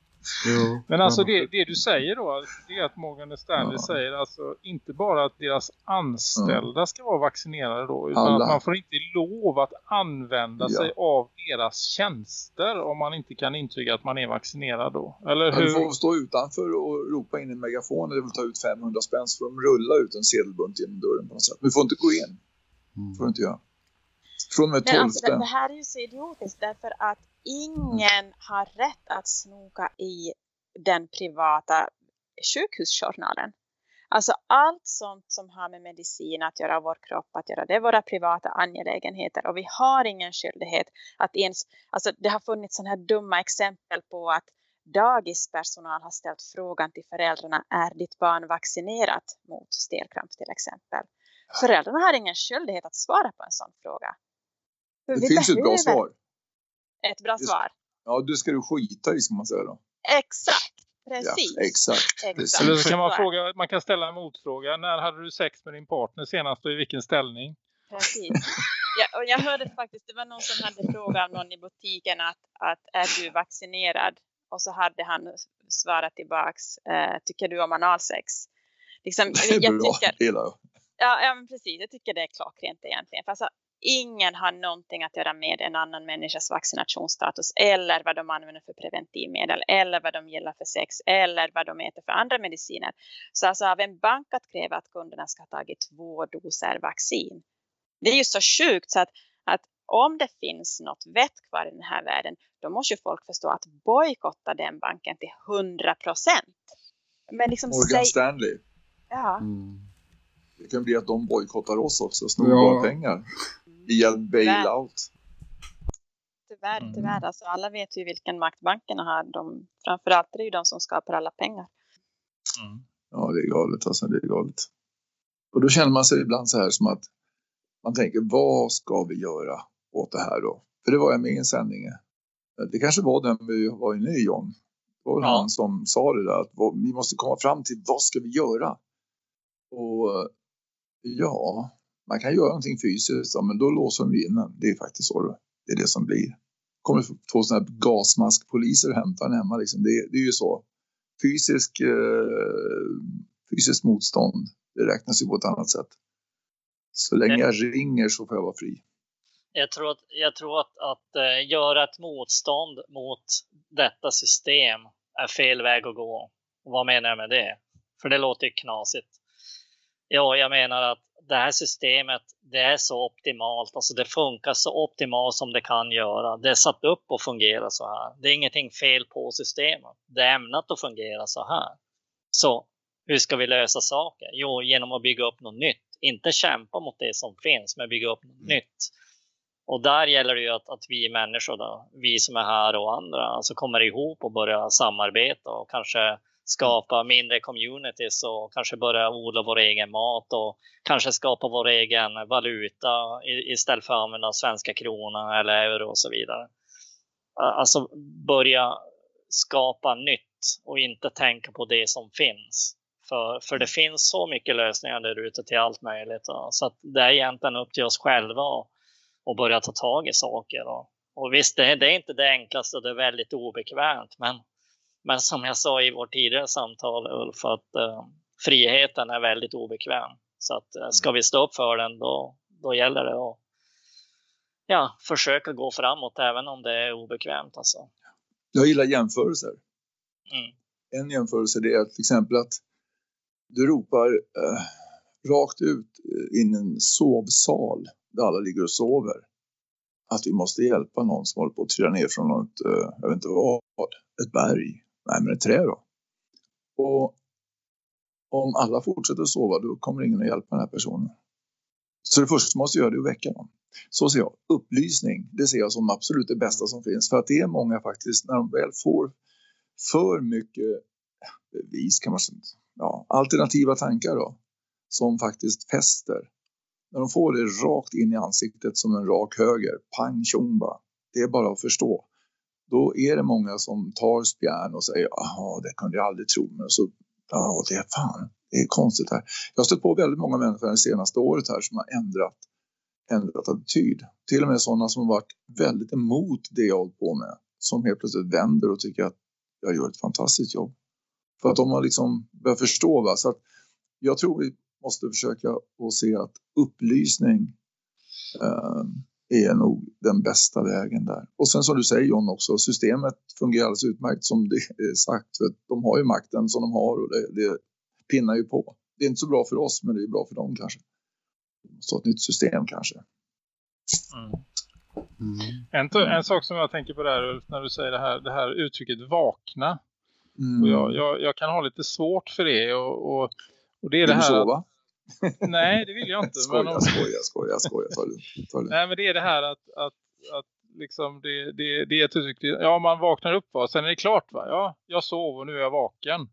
Speaker 2: Jo.
Speaker 4: Men alltså det, det du säger då, det är att Morgan Stanley
Speaker 8: Ja.
Speaker 4: säger alltså inte bara att deras anställda ska vara vaccinerade då, utan
Speaker 8: Alla.
Speaker 4: att man får inte lov att använda
Speaker 8: Ja.
Speaker 4: sig av deras tjänster om man inte kan intyga att man är vaccinerad då. Eller
Speaker 8: Ja, Du
Speaker 4: hur?
Speaker 8: får stå utanför och ropa in en megafon eller vill ta ut 500 spänn så får de rulla ut en sedelbunt genom dörren på något sätt. Du får inte gå in.
Speaker 2: Mm.
Speaker 8: får du inte göra. Från och med
Speaker 5: Men
Speaker 8: 12
Speaker 5: alltså, det, det här är ju så idiotiskt därför att ingen har rätt att snoka i den privata sjukhusjournalen. Alltså allt sånt som har med medicin att göra, vår kropp att göra, det är våra privata angelägenheter och vi har ingen skyldighet att ens, alltså det har funnits sådana här dumma exempel på att dagispersonal har ställt frågan till föräldrarna, är ditt barn vaccinerat mot stelkramp till exempel? Föräldrarna har ingen skyldighet att svara på en sån fråga. För
Speaker 8: Det finns ju ett bra
Speaker 5: behöver
Speaker 8: svar.
Speaker 5: Ett bra svar.
Speaker 8: Ja, det ska du skita i ska man säga då.
Speaker 5: Exakt. Precis.
Speaker 8: Ja, exakt.
Speaker 5: Exakt.
Speaker 4: Eller så kan man fråga, man kan ställa en motfråga. När hade du sex med din partner senast och i vilken ställning?
Speaker 5: Precis. Ja, och jag hörde faktiskt, det var någon som hade frågat någon i butiken att, att är du vaccinerad? Och så hade han svarat tillbaks, eh, tycker du om analsex? Liksom, [LAUGHS]
Speaker 8: Det är
Speaker 5: jag
Speaker 8: bra,
Speaker 5: tycker,
Speaker 8: det
Speaker 5: ja, ja, men precis, jag tycker det är klockrent egentligen. För alltså, ingen har någonting att göra med en annan människas vaccinationsstatus eller vad de använder för preventivmedel eller vad de gillar för sex eller vad de äter för andra mediciner. Så alltså av en bank att kräva att kunderna ska ha tagit två doser vaccin. Det är ju så sjukt så att, att om det finns något vett kvar i den här världen då måste ju folk förstå att bojkotta den banken till 100 procent. Men liksom
Speaker 8: Morgan
Speaker 5: säg,
Speaker 8: Stanley.
Speaker 5: ja,
Speaker 2: Mm.
Speaker 8: Det kan bli att de bojkottar oss också och snor
Speaker 3: Ja.
Speaker 8: våra pengar. Via bailout.
Speaker 5: Tyvärr,
Speaker 8: Mm.
Speaker 5: tyvärr. Alltså, alla vet ju vilken makt bankerna har. De, framförallt är det ju de som skapar alla pengar.
Speaker 8: Ja, det är galet alltså. Det är galet. Och då känner man sig ibland så här som att man tänker, vad ska vi göra åt det här då? För det var jag med i en sändning. Det kanske var den vi var inne i, John. Det var
Speaker 6: Ja.
Speaker 8: han som sa det där, att vi måste komma fram till vad ska vi göra? Och ja, man kan göra någonting fysiskt, men då låser vi in. Det är faktiskt så det, är det som blir. Kommer två sådana här gasmaskpoliser och hämtar den hemma. Liksom. Det, det är ju så. Fysisk, eh, fysiskt motstånd, det räknas ju på ett annat sätt. Så länge jag ringer så får jag vara fri.
Speaker 6: Jag tror att, jag tror att, att eh, göra ett motstånd mot detta system är fel väg att gå. Och vad menar jag med det? För det låter ju knasigt. Ja, jag menar att det här systemet, det är så optimalt. Alltså det funkar så optimalt som det kan göra. Det är satt upp att fungera så här. Det är ingenting fel på systemet. Det är ämnat att fungera så här. Så hur ska vi lösa saker? Jo, genom att bygga upp något nytt. Inte kämpa mot det som finns, men bygga upp något nytt. Och där gäller det ju att, att vi människor, då, vi som är här och andra, alltså kommer ihop och börjar samarbeta och kanske skapa mindre communities och kanske börja odla vår egen mat och kanske skapa vår egen valuta istället för att använda svenska kronan eller euro och så vidare. Alltså börja skapa nytt och inte tänka på det som finns. För, för det finns så mycket lösningar där ute till allt möjligt. då. Så att det är egentligen upp till oss själva att börja ta tag i saker. Och, och visst, det, det är inte det enklaste och det är väldigt obekvämt. Men, men som jag sa i vårt tidigare samtal Ulf, att eh, friheten är väldigt obekväm. Så att eh, ska vi stå upp för den då, då gäller det att ja, försöka gå framåt även om det är obekvämt. Alltså.
Speaker 8: Jag gillar jämförelser.
Speaker 6: Mm.
Speaker 8: En jämförelse det är till exempel att du ropar eh, rakt ut eh, in i en sovsal där alla ligger och sover. Att vi måste hjälpa någon som håller på att trilla ner från något, eh, jag vet inte vad, ett berg. Nej men ett träd då. Och om alla fortsätter att sova då kommer ingen att hjälpa den här personen. Så det första man måste göra det är att väcka någon. Så ser jag. Upplysning, det ser jag som absolut det bästa som finns. För att det är många faktiskt, när de väl får för mycket bevis kan man säga, ja, alternativa tankar då, som faktiskt fäster. När de får det rakt in i ansiktet som en rak höger, pang tjomba, det är bara att förstå då är det många som tar spjärn och säger jaha, det kunde jag aldrig tro. Men så, ja, det är fan, det är konstigt här. Jag har stött på väldigt många människor det senaste året här som har ändrat, ändrat attityd. Till och med sådana som har varit väldigt emot det jag hållit på med. Som helt plötsligt vänder och tycker att jag gör ett fantastiskt jobb. För att de har liksom börjat förstå. Va? Så att jag tror vi måste försöka och se att upplysning eh, är nog den bästa vägen där. Och sen som du säger John också, systemet fungerar alldeles utmärkt som det är sagt. För de har ju makten som de har och det, det pinnar ju på. Det är inte så bra för oss men det är bra för dem kanske. Ha ett nytt system kanske.
Speaker 4: Mm. Mm. En, en sak som jag tänker på där när du säger det här, det här uttrycket vakna. Mm. Och jag, jag, jag, kan ha lite svårt för det och, och, och det är vill det här...
Speaker 8: Sova?
Speaker 4: Nej, det vill jag inte.
Speaker 8: men om... skojar, skojar, skojar. Ta det, ta
Speaker 4: det. Nej, men det är det här att, att, att liksom det, det, det är ett uttryck. Ja, man vaknar upp va. Sen är det klart va. Ja, jag sov och nu är jag vaken.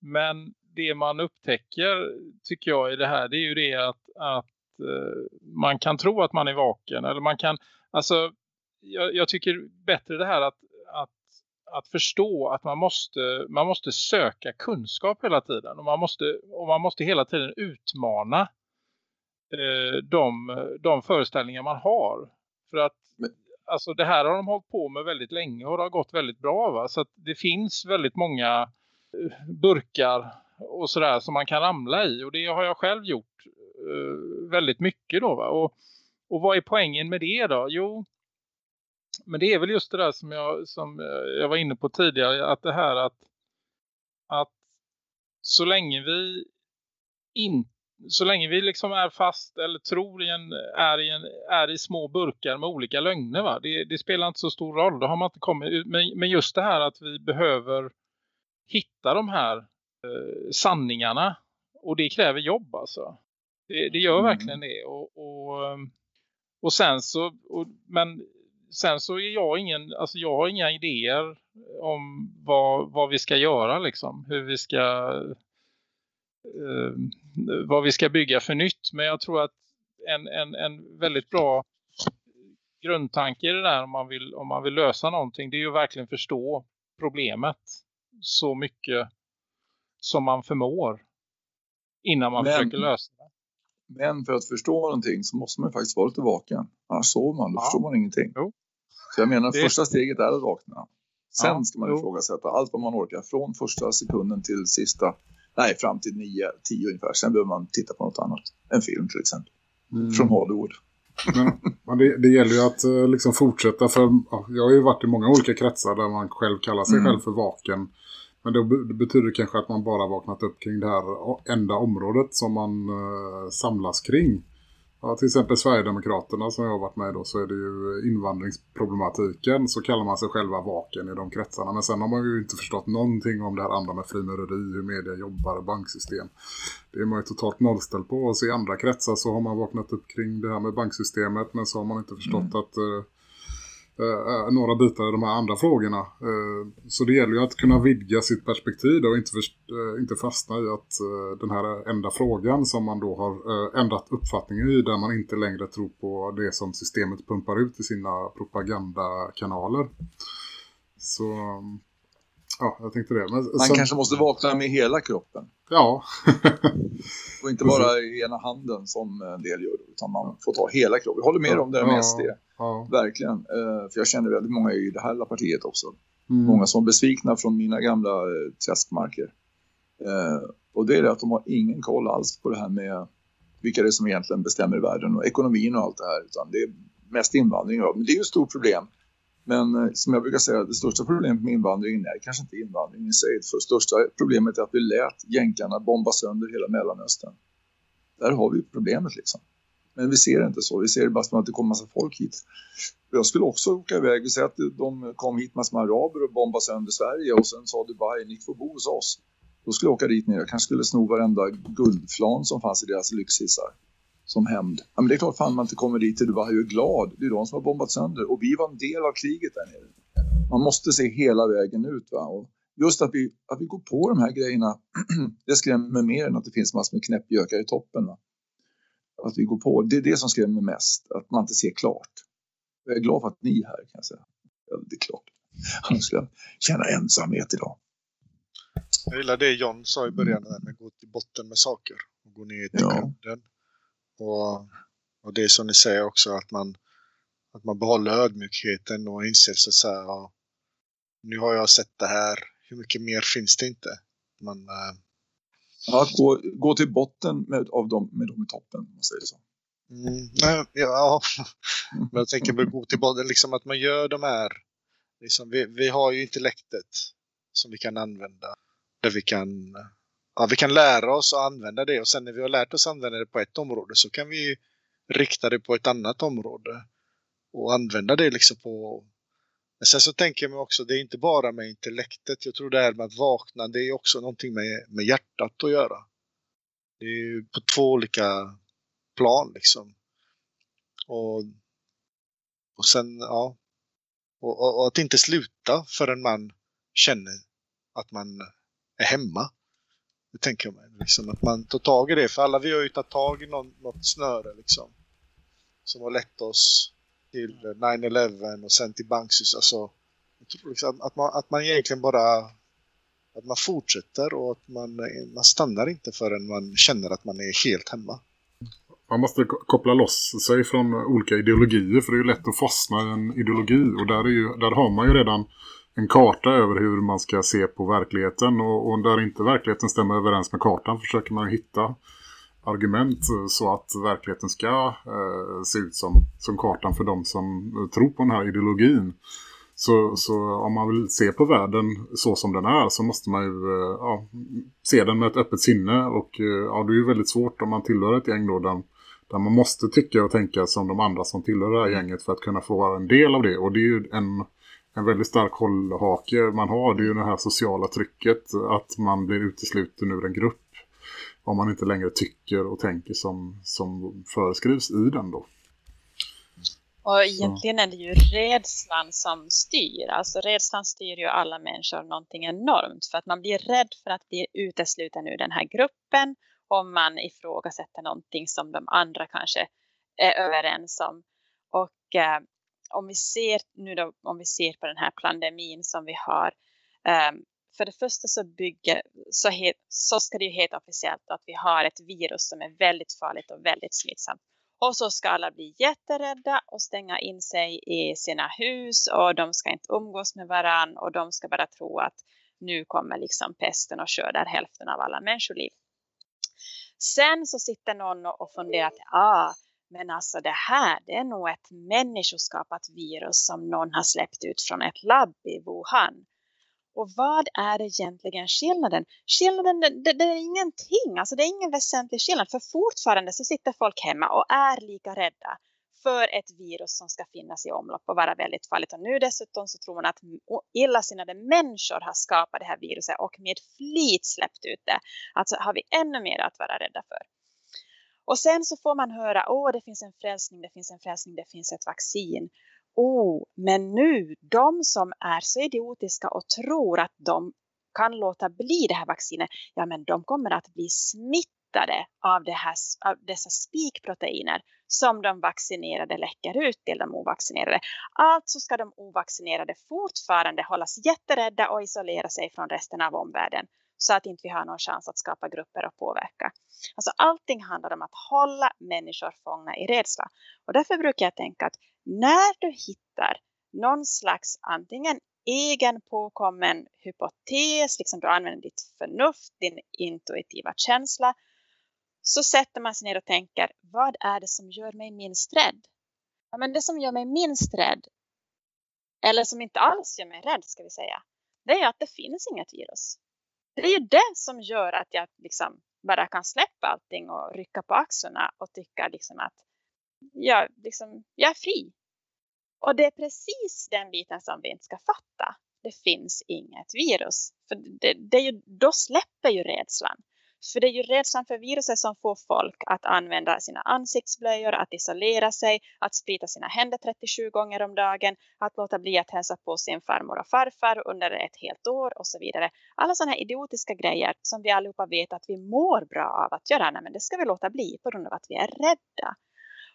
Speaker 4: Men det man upptäcker tycker jag i det här det är ju det att, att uh, man kan tro att man är vaken. Eller man kan, alltså jag, jag tycker bättre det här att, att förstå att man måste, man måste söka kunskap hela tiden. Och man måste, och man måste hela tiden utmana eh, de, de föreställningar man har. För att alltså det här har de hållit på med väldigt länge och det har gått väldigt bra. Va? Så det finns väldigt många eh, burkar och sådär som man kan ramla i. Och det har jag själv gjort eh, väldigt mycket då. Va? Och, och vad är poängen med det då? Jo, men det är väl just det där som jag, som jag var inne på tidigare. Att det här att, att så länge vi inte så länge vi liksom är fast eller tror i en, är, i en, är i små burkar med olika lögner va? Det, det spelar inte så stor roll. Då har man inte kommit men, men just det här att vi behöver hitta de här eh, sanningarna och det kräver jobb alltså. Det, det gör mm. verkligen det och, och, och sen så och, men sen så är jag ingen, alltså jag har inga idéer om vad, vad vi ska göra liksom. Hur vi ska eh, vad vi ska bygga för nytt. Men jag tror att en, en, en väldigt bra grundtanke i det där om man, vill, om man vill lösa någonting det är ju verkligen förstå problemet så mycket som man förmår innan man men, försöker lösa det.
Speaker 8: Men för att förstå någonting så måste man faktiskt vara lite vaken. Annars sover man, då ja. förstår man ingenting. Jo. Så jag menar, det... första steget är att vakna. Sen ja, ska man jo. ifrågasätta allt vad man orkar. Från första sekunden till sista, nej fram till nio, tio ungefär. Sen behöver man titta på något annat. En film till exempel. Mm. Från Hollywood.
Speaker 3: Men, det, det, gäller ju att eh, liksom fortsätta för ja, jag har ju varit i många olika kretsar där man själv kallar sig mm. själv för vaken. Men det betyder kanske att man bara vaknat upp kring det här enda området som man uh, samlas kring. Ja, till exempel Sverigedemokraterna som jag har varit med då så är det ju invandringsproblematiken så kallar man sig själva vaken i de kretsarna. Men sen har man ju inte förstått någonting om det här andra med frimureri, hur media jobbar, banksystem. Det är man ju totalt nollställd på. Och så i andra kretsar så har man vaknat upp kring det här med banksystemet men så har man inte förstått mm. att Eh, eh, några bitar i de här andra frågorna. Eh, så det gäller ju att kunna vidga sitt perspektiv och inte, för, eh, inte fastna i att eh, den här enda frågan som man då har eh, ändrat uppfattningen i där man inte längre tror på det som systemet pumpar ut i sina propagandakanaler. Så mm ja, jag tänkte det. Men,
Speaker 8: man sen... kanske måste vakna med hela kroppen.
Speaker 3: Ja.
Speaker 8: och inte bara i ena handen som en del gör utan man får ta hela kroppen. Jag håller med ja, om det med SD. Ja. Verkligen. Uh, för jag känner väldigt många i det här partiet också. Mm. Många som är besvikna från mina gamla uh, träskmarker. Uh, och det är det att de har ingen koll alls på det här med vilka det är som egentligen bestämmer världen och ekonomin och allt det här. Utan det är mest invandring. Men det är ju ett stort problem. Men eh, som jag brukar säga, det största problemet med invandringen är kanske inte invandringen i sig. För det största problemet är att vi lät jänkarna bomba sönder hela Mellanöstern. Där har vi problemet liksom. Men vi ser det inte så. Vi ser det bara som att det kommer massa folk hit. Jag skulle också åka iväg. Vi säger att de kom hit massor med araber och bombade sönder Sverige. Och sen sa Dubai, ni får bo hos oss. Då skulle jag åka dit ner. Jag kanske skulle sno varenda guldflan som fanns i deras lyxhissar. Som hämnd. Ja, men det är klart fan man inte kommer dit till Dubai och är glad. Det är de som har bombat sönder. Och vi var en del av kriget där nere. Man måste se hela vägen ut. Va? Och just att vi, att vi går på de här grejerna. [CLEARS THROAT] det skrämmer mer än att det finns massor med knäppjökar i toppen. Va? att vi går på. Det är det som skrämmer mest, att man inte ser klart. Jag är glad för att ni är här kan jag säga. Väldigt klart. Han skulle känna ensamhet idag.
Speaker 7: Jag gillar det John sa i början, med att gå till botten med saker och gå ner till ja. grunden. Och, och det är som ni säger också, att man, att man behåller ödmjukheten och inser så, så här, ja, nu har jag sett det här, hur mycket mer finns det inte? Man, äh...
Speaker 8: ja, att gå, gå till botten med, av dem, med dem i toppen, om man säger så.
Speaker 7: Mm, nej, ja, [LAUGHS] men jag tänker på gå till botten, liksom att man gör de här, liksom, vi, vi har ju intellektet som vi kan använda där vi kan, ja, vi kan lära oss att använda det och sen när vi har lärt oss använda det på ett område så kan vi rikta det på ett annat område och använda det liksom på men sen så tänker jag mig också, det är inte bara med intellektet. Jag tror det här med att vakna, det är också någonting med, med hjärtat att göra. Det är ju på två olika plan liksom. Och, och sen, ja. Och, och, och, att inte sluta förrän man känner att man är hemma. Det tänker jag mig. Liksom, att man tar tag i det. För alla vi har ju tagit tag i någon, något snöre liksom. Som har lett oss till 9-11 och sen till Banksus. Alltså, liksom att, man, att man egentligen bara att man fortsätter och att man, man stannar inte förrän man känner att man är helt hemma.
Speaker 3: Man måste koppla loss sig från olika ideologier för det är ju lätt att fastna i en ideologi och där, är ju, där har man ju redan en karta över hur man ska se på verkligheten. Och, och där inte verkligheten stämmer överens med kartan försöker man hitta argument eh, så att verkligheten ska eh, se ut som, som kartan för de som eh, tror på den här ideologin. Så, så om man vill se på världen så som den är så måste man ju eh, ja, se den med ett öppet sinne. Och eh, ja, det är ju väldigt svårt om man tillhör ett gäng då där, där man måste tycka och tänka som de andra som tillhör det här gänget för att kunna få vara en del av det. Och det är ju en en väldigt stark hållhake man har. Det är ju det här sociala trycket att man blir utesluten ur en grupp om man inte längre tycker och tänker som, som föreskrivs i den då.
Speaker 5: Och egentligen är det ju rädslan som styr. Alltså rädslan styr ju alla människor någonting enormt. För att man blir rädd för att bli utesluten ur den här gruppen. Om man ifrågasätter någonting som de andra kanske är överens om. Och eh, om vi ser nu då, om vi ser på den här pandemin som vi har. Um, för det första så bygger så, he, så ska det ju heta officiellt att vi har ett virus som är väldigt farligt och väldigt smittsamt. Och så ska alla bli jätterädda och stänga in sig i sina hus och de ska inte umgås med varann och de ska bara tro att nu kommer liksom pesten och skördar hälften av alla människoliv. Sen så sitter någon och funderar att ah, men alltså det här, det är nog ett människoskapat virus som någon har släppt ut från ett labb i Wuhan. Och vad är egentligen skillnaden? Skillnaden, det, det, är ingenting, alltså det är ingen väsentlig skillnad. För fortfarande så sitter folk hemma och är lika rädda för ett virus som ska finnas i omlopp och vara väldigt farligt. Och nu dessutom så tror man att illasinnade människor har skapat det här viruset och med flit släppt ut det. Alltså har vi ännu mer att vara rädda för. Och sen så får man höra, åh det finns en frälsning, det finns en frälsning, det finns ett vaccin. Oh, men nu, de som är så idiotiska och tror att de kan låta bli det här vaccinet, ja men de kommer att bli smittade av, det här, av dessa spikproteiner som de vaccinerade läcker ut till de ovaccinerade. Alltså ska de ovaccinerade fortfarande hållas jätterädda och isolera sig från resten av omvärlden så att inte vi har någon chans att skapa grupper och påverka. Alltså allting handlar om att hålla människor fångna i rädsla. Och därför brukar jag tänka att när du hittar någon slags antingen egen påkommen hypotes, liksom du använder ditt förnuft, din intuitiva känsla, så sätter man sig ner och tänker, vad är det som gör mig minst rädd? Ja, men det som gör mig minst rädd, eller som inte alls gör mig rädd ska vi säga, det är att det finns inget virus det är ju det som gör att jag liksom bara kan släppa allting och rycka på axlarna och tycka liksom att jag, liksom, jag är fri. Och det är precis den biten som vi inte ska fatta. Det finns inget virus. För det, det är ju, då släpper ju rädslan. För det är ju rädslan för viruset som får folk att använda sina ansiktsblöjor, att isolera sig, att sprita sina händer 37 gånger om dagen, att låta bli att hälsa på sin farmor och farfar under ett helt år och så vidare. Alla sådana här idiotiska grejer som vi allihopa vet att vi mår bra av att göra, Nej, men det ska vi låta bli på grund av att vi är rädda.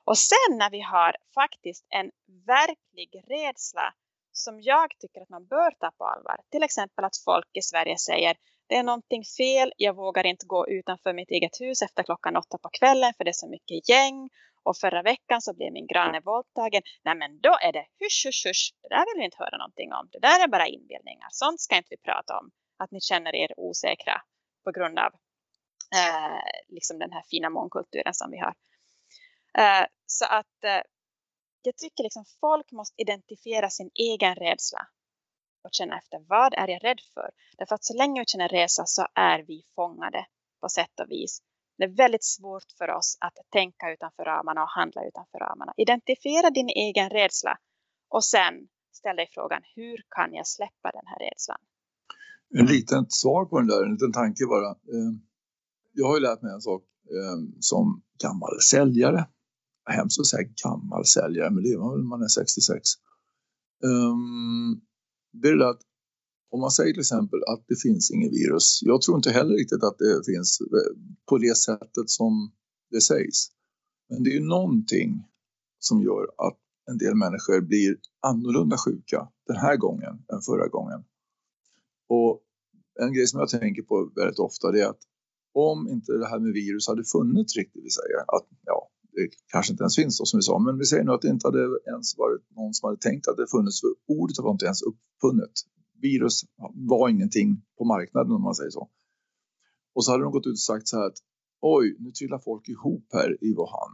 Speaker 5: Och sen när vi har faktiskt en verklig rädsla som jag tycker att man bör ta på allvar. Till exempel att folk i Sverige säger det är någonting fel, jag vågar inte gå utanför mitt eget hus efter klockan åtta på kvällen för det är så mycket gäng. Och förra veckan så blev min granne våldtagen. Nej men då är det husch husch husch, det där vill vi inte höra någonting om. Det där är bara inbildningar, sånt ska inte vi prata om. Att ni känner er osäkra på grund av eh, liksom den här fina mångkulturen som vi har. Eh, så att eh, jag tycker liksom folk måste identifiera sin egen rädsla och känna efter vad är jag rädd för? Därför att så länge vi känner resa så är vi fångade på sätt och vis. Det är väldigt svårt för oss att tänka utanför ramarna och handla utanför ramarna. Identifiera din egen rädsla och sen ställ dig frågan hur kan jag släppa den här rädslan?
Speaker 8: En liten svar på den där, en liten tanke bara. Eh, jag har ju lärt mig en sak eh, som gammal säljare hemskt att säga gammal säljare, men det är man väl man är 66. Um, ehm, det är det att om man säger till exempel att det finns inget virus. Jag tror inte heller riktigt att det finns eh, på det sättet som det sägs. Men det är ju någonting som gör att en del människor blir annorlunda sjuka den här gången än förra gången. Och en grej som jag tänker på väldigt ofta är att om inte det här med virus hade funnits riktigt, vi säger att ja, det kanske inte ens finns då, som vi sa, men vi säger nu att det inte hade ens varit någon som hade tänkt att det funnits, för ordet var inte ens uppfunnet. Virus var ingenting på marknaden om man säger så. Och så hade de gått ut och sagt så här att oj, nu trillar folk ihop här i Wuhan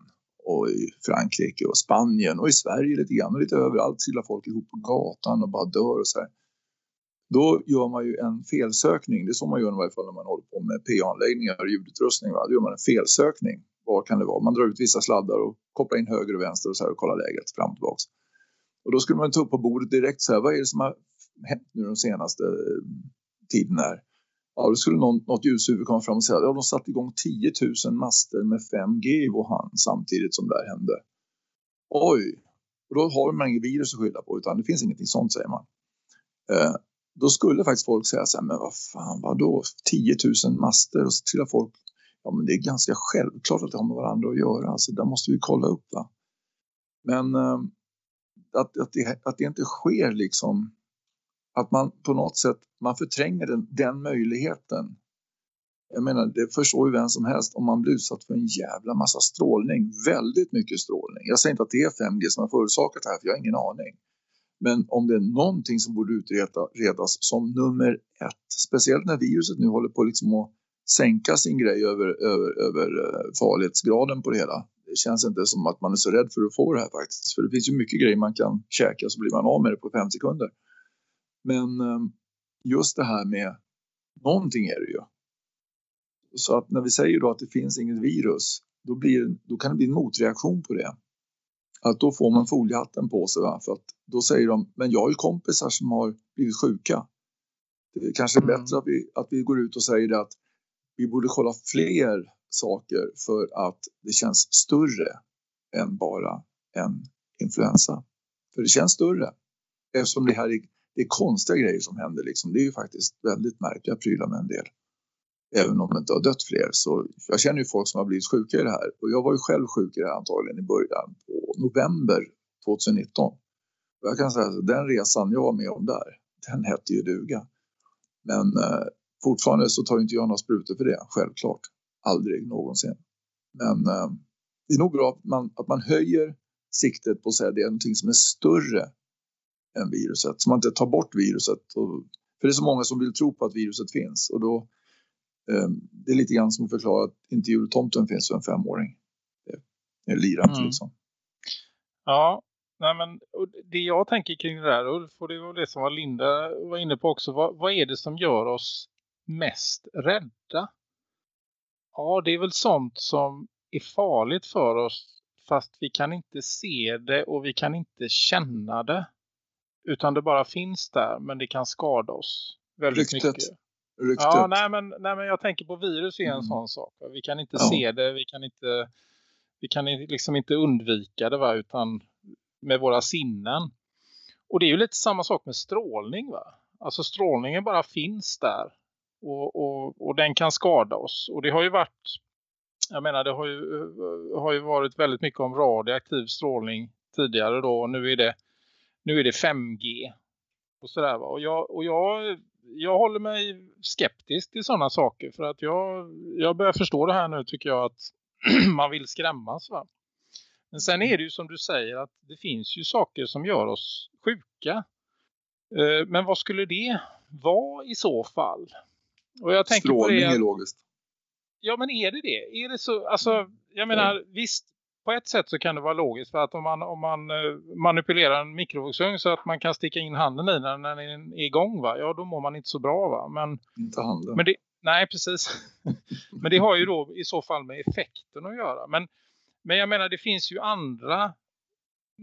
Speaker 8: och i Frankrike och Spanien och i Sverige lite grann och lite överallt trillar folk ihop på gatan och bara dör och så här. Då gör man ju en felsökning. Det är så man gör i varje fall när man håller på med PA-anläggningar och ljudutrustning. Va? Då gör man en felsökning var kan det vara? Man drar ut vissa sladdar och kopplar in höger och vänster och så här och kollar läget fram och tillbaks. Och då skulle man ta upp på bordet direkt så här, vad är det som har hänt nu de senaste eh, tiden här? Ja, då skulle någon, något ljushuvud komma fram och säga att ja, de satte igång 10 000 master med 5G i Wuhan samtidigt som det här hände. Oj, och då har man inget virus att skylla på utan det finns ingenting sånt säger man. Eh, då skulle faktiskt folk säga så här, men vad fan, vadå? 10 000 master och så trillar folk Ja, men det är ganska självklart att det har med varandra att göra. Alltså, där måste vi kolla upp. Va? Men eh, att, att, det, att det inte sker liksom att man på något sätt man förtränger den, den möjligheten. Jag menar, det förstår ju vem som helst om man blir utsatt för en jävla massa strålning. Väldigt mycket strålning. Jag säger inte att det är 5G som har förorsakat det här, för jag har ingen aning. Men om det är någonting som borde utredas som nummer ett, speciellt när viruset nu håller på liksom att sänka sin grej över, över, över eh, farlighetsgraden på det hela. Det känns inte som att man är så rädd för att få det här faktiskt. För det finns ju mycket grejer man kan käka så blir man av med det på fem sekunder. Men ehm, just det här med någonting är det ju. Så att när vi säger då att det finns inget virus, då, blir, då kan det bli en motreaktion på det. Att då får man foliehatten på sig. Va? För att då säger de, men jag har ju kompisar som har blivit sjuka. Det är kanske är mm. bättre att vi, att vi går ut och säger att vi borde kolla fler saker för att det känns större än bara en influensa. För det känns större eftersom det här är, det är konstiga grejer som händer. Liksom. Det är ju faktiskt väldigt märkliga prylar med en del. Även om det inte har dött fler. Så jag känner ju folk som har blivit sjuka i det här. Och jag var ju själv sjuk i det här antagligen i början på november 2019. Och jag kan säga att den resan jag var med om där, den hette ju duga. Men eh, Fortfarande så tar inte jag några sprutor för det, självklart. Aldrig någonsin. Men eh, det är nog bra att man, att man höjer siktet på att säga att det är någonting som är större än viruset. Så man inte tar bort viruset. Och, för det är så många som vill tro på att viruset finns. Och då, eh, det är lite grann som att förklara att inte jultomten finns för en femåring. Det är lirat mm. liksom.
Speaker 4: Ja, nej men det jag tänker kring det där, och det var det som var Linda var inne på också. Vad, vad är det som gör oss mest rädda? Ja, det är väl sånt som är farligt för oss fast vi kan inte se det och vi kan inte känna det. Utan det bara finns där men det kan skada oss väldigt Ryktet. mycket. Ryktet. Ja, nej men, nej men jag tänker på virus är en mm. sån sak. Vi kan inte ja. se det, vi kan inte vi kan liksom inte undvika det va? utan med våra sinnen. Och det är ju lite samma sak med strålning va? Alltså strålningen bara finns där. Och, och, och den kan skada oss. Och det har ju varit, jag menar det har ju, eh, har ju varit väldigt mycket om radioaktiv strålning tidigare då. Och nu är det, nu är det 5G och sådär va. Och jag, och jag, jag håller mig skeptisk till sådana saker för att jag, jag börjar förstå det här nu tycker jag att [CLEARS THROAT] man vill skrämmas va. Men sen är det ju som du säger att det finns ju saker som gör oss sjuka. Eh, men vad skulle det vara i så fall?
Speaker 8: Och jag tänker Strålning på det, är logiskt.
Speaker 4: Ja men är det det? Är det så, alltså jag menar mm. visst på ett sätt så kan det vara logiskt för att om man, om man eh, manipulerar en mikrovågsugn så att man kan sticka in handen i den när den är igång va? Ja då mår man inte så bra va? Men,
Speaker 8: inte handen.
Speaker 4: Men det, nej precis. [LAUGHS] men det har ju då i så fall med effekten att göra. Men, men jag menar det finns ju andra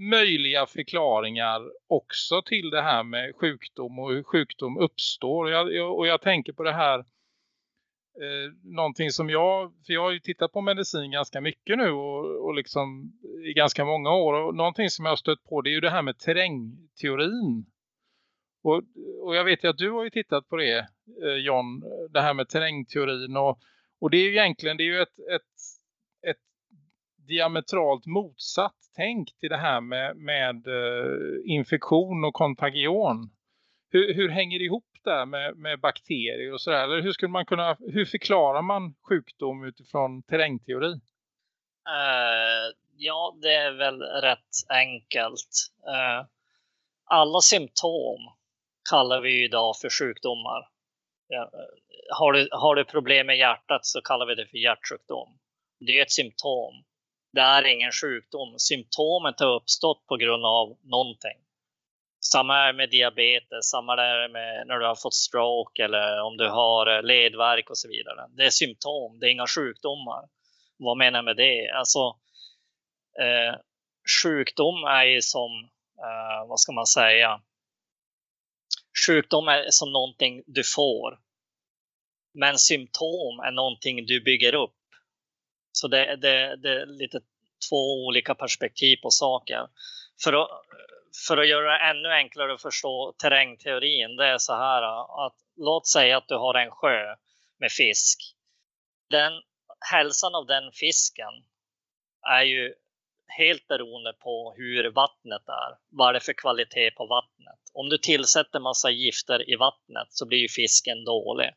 Speaker 4: möjliga förklaringar också till det här med sjukdom och hur sjukdom uppstår. Och jag, och jag tänker på det här eh, någonting som jag, för jag har ju tittat på medicin ganska mycket nu och, och liksom i ganska många år och någonting som jag har stött på det är ju det här med terrängteorin. Och, och jag vet ju att du har ju tittat på det eh, John, det här med terrängteorin och, och det är ju egentligen det är ju ett, ett diametralt motsatt tänk till det här med, med eh, infektion och kontagion. Hur, hur hänger det ihop där med, med bakterier och sådär? Eller hur skulle man kunna, hur förklarar man sjukdom utifrån terrängteori?
Speaker 6: Uh, ja, det är väl rätt enkelt. Uh, alla symptom kallar vi idag för sjukdomar. Ja, har, du, har du problem med hjärtat så kallar vi det för hjärtsjukdom. Det är ett symptom. Det är ingen sjukdom. Symptomet har uppstått på grund av någonting. Samma är med diabetes, samma är med när du har fått stroke eller om du har eh, ledvärk och så vidare. Det är symptom, det är inga sjukdomar. Vad menar jag med det? Alltså, eh, sjukdom är ju som, eh, vad ska man säga? Sjukdom är som någonting du får. Men symptom är någonting du bygger upp. Så det, det, det är lite två olika perspektiv på saker. För att, för att göra det ännu enklare att förstå terrängteorin, det är så här att låt säga att du har en sjö med fisk. Den, hälsan av den fisken är ju helt beroende på hur vattnet är. Vad är det för kvalitet på vattnet? Om du tillsätter massa gifter i vattnet så blir ju fisken dålig.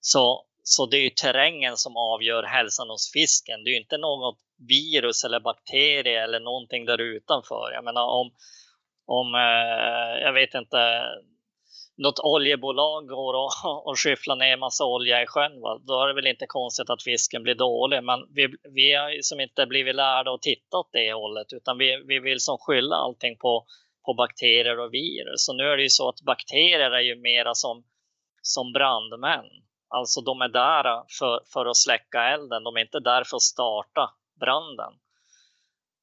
Speaker 6: Så, så det är ju terrängen som avgör hälsan hos fisken. Det är ju inte något virus eller bakterie eller någonting där utanför. Jag menar om, om eh, jag vet inte, något oljebolag går och, [LAUGHS] och skyfflar ner massa olja i sjön, va? då är det väl inte konstigt att fisken blir dålig. Men vi, vi har som inte blivit lärda att titta åt det hållet, utan vi, vi vill som skylla allting på, på bakterier och virus. Så nu är det ju så att bakterier är ju mera som, som brandmän. Alltså de är där för, för att släcka elden, de är inte där för att starta branden.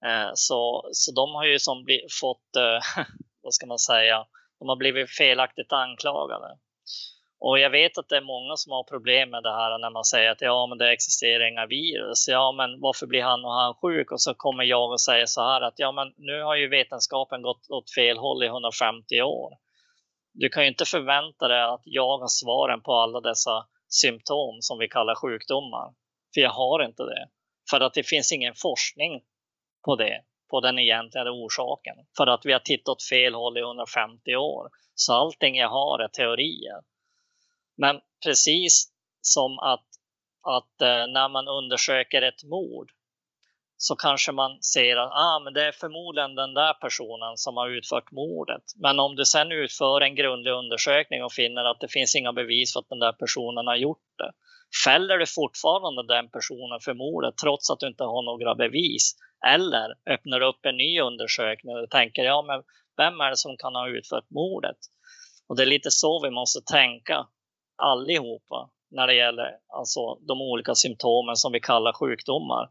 Speaker 6: Eh, så, så de har ju som bli, fått, eh, [LAUGHS] vad ska man säga, de har blivit felaktigt anklagade. Och jag vet att det är många som har problem med det här när man säger att ja, men det existerar inga virus. Ja, men varför blir han och han sjuk? Och så kommer jag och säger så här att ja, men nu har ju vetenskapen gått åt fel håll i 150 år. Du kan ju inte förvänta dig att jag har svaren på alla dessa symptom som vi kallar sjukdomar. För jag har inte det. För att det finns ingen forskning på det, på den egentliga orsaken. För att vi har tittat åt fel håll i 150 år. Så allting jag har är teorier. Men precis som att, att eh, när man undersöker ett mord så kanske man ser att ah, men det är förmodligen den där personen som har utfört mordet. Men om du sen utför en grundlig undersökning och finner att det finns inga bevis för att den där personen har gjort det. Fäller du fortfarande den personen för mordet trots att du inte har några bevis? Eller öppnar du upp en ny undersökning och tänker ja, men vem är det som kan ha utfört mordet? Och det är lite så vi måste tänka allihopa när det gäller alltså de olika symptomen som vi kallar sjukdomar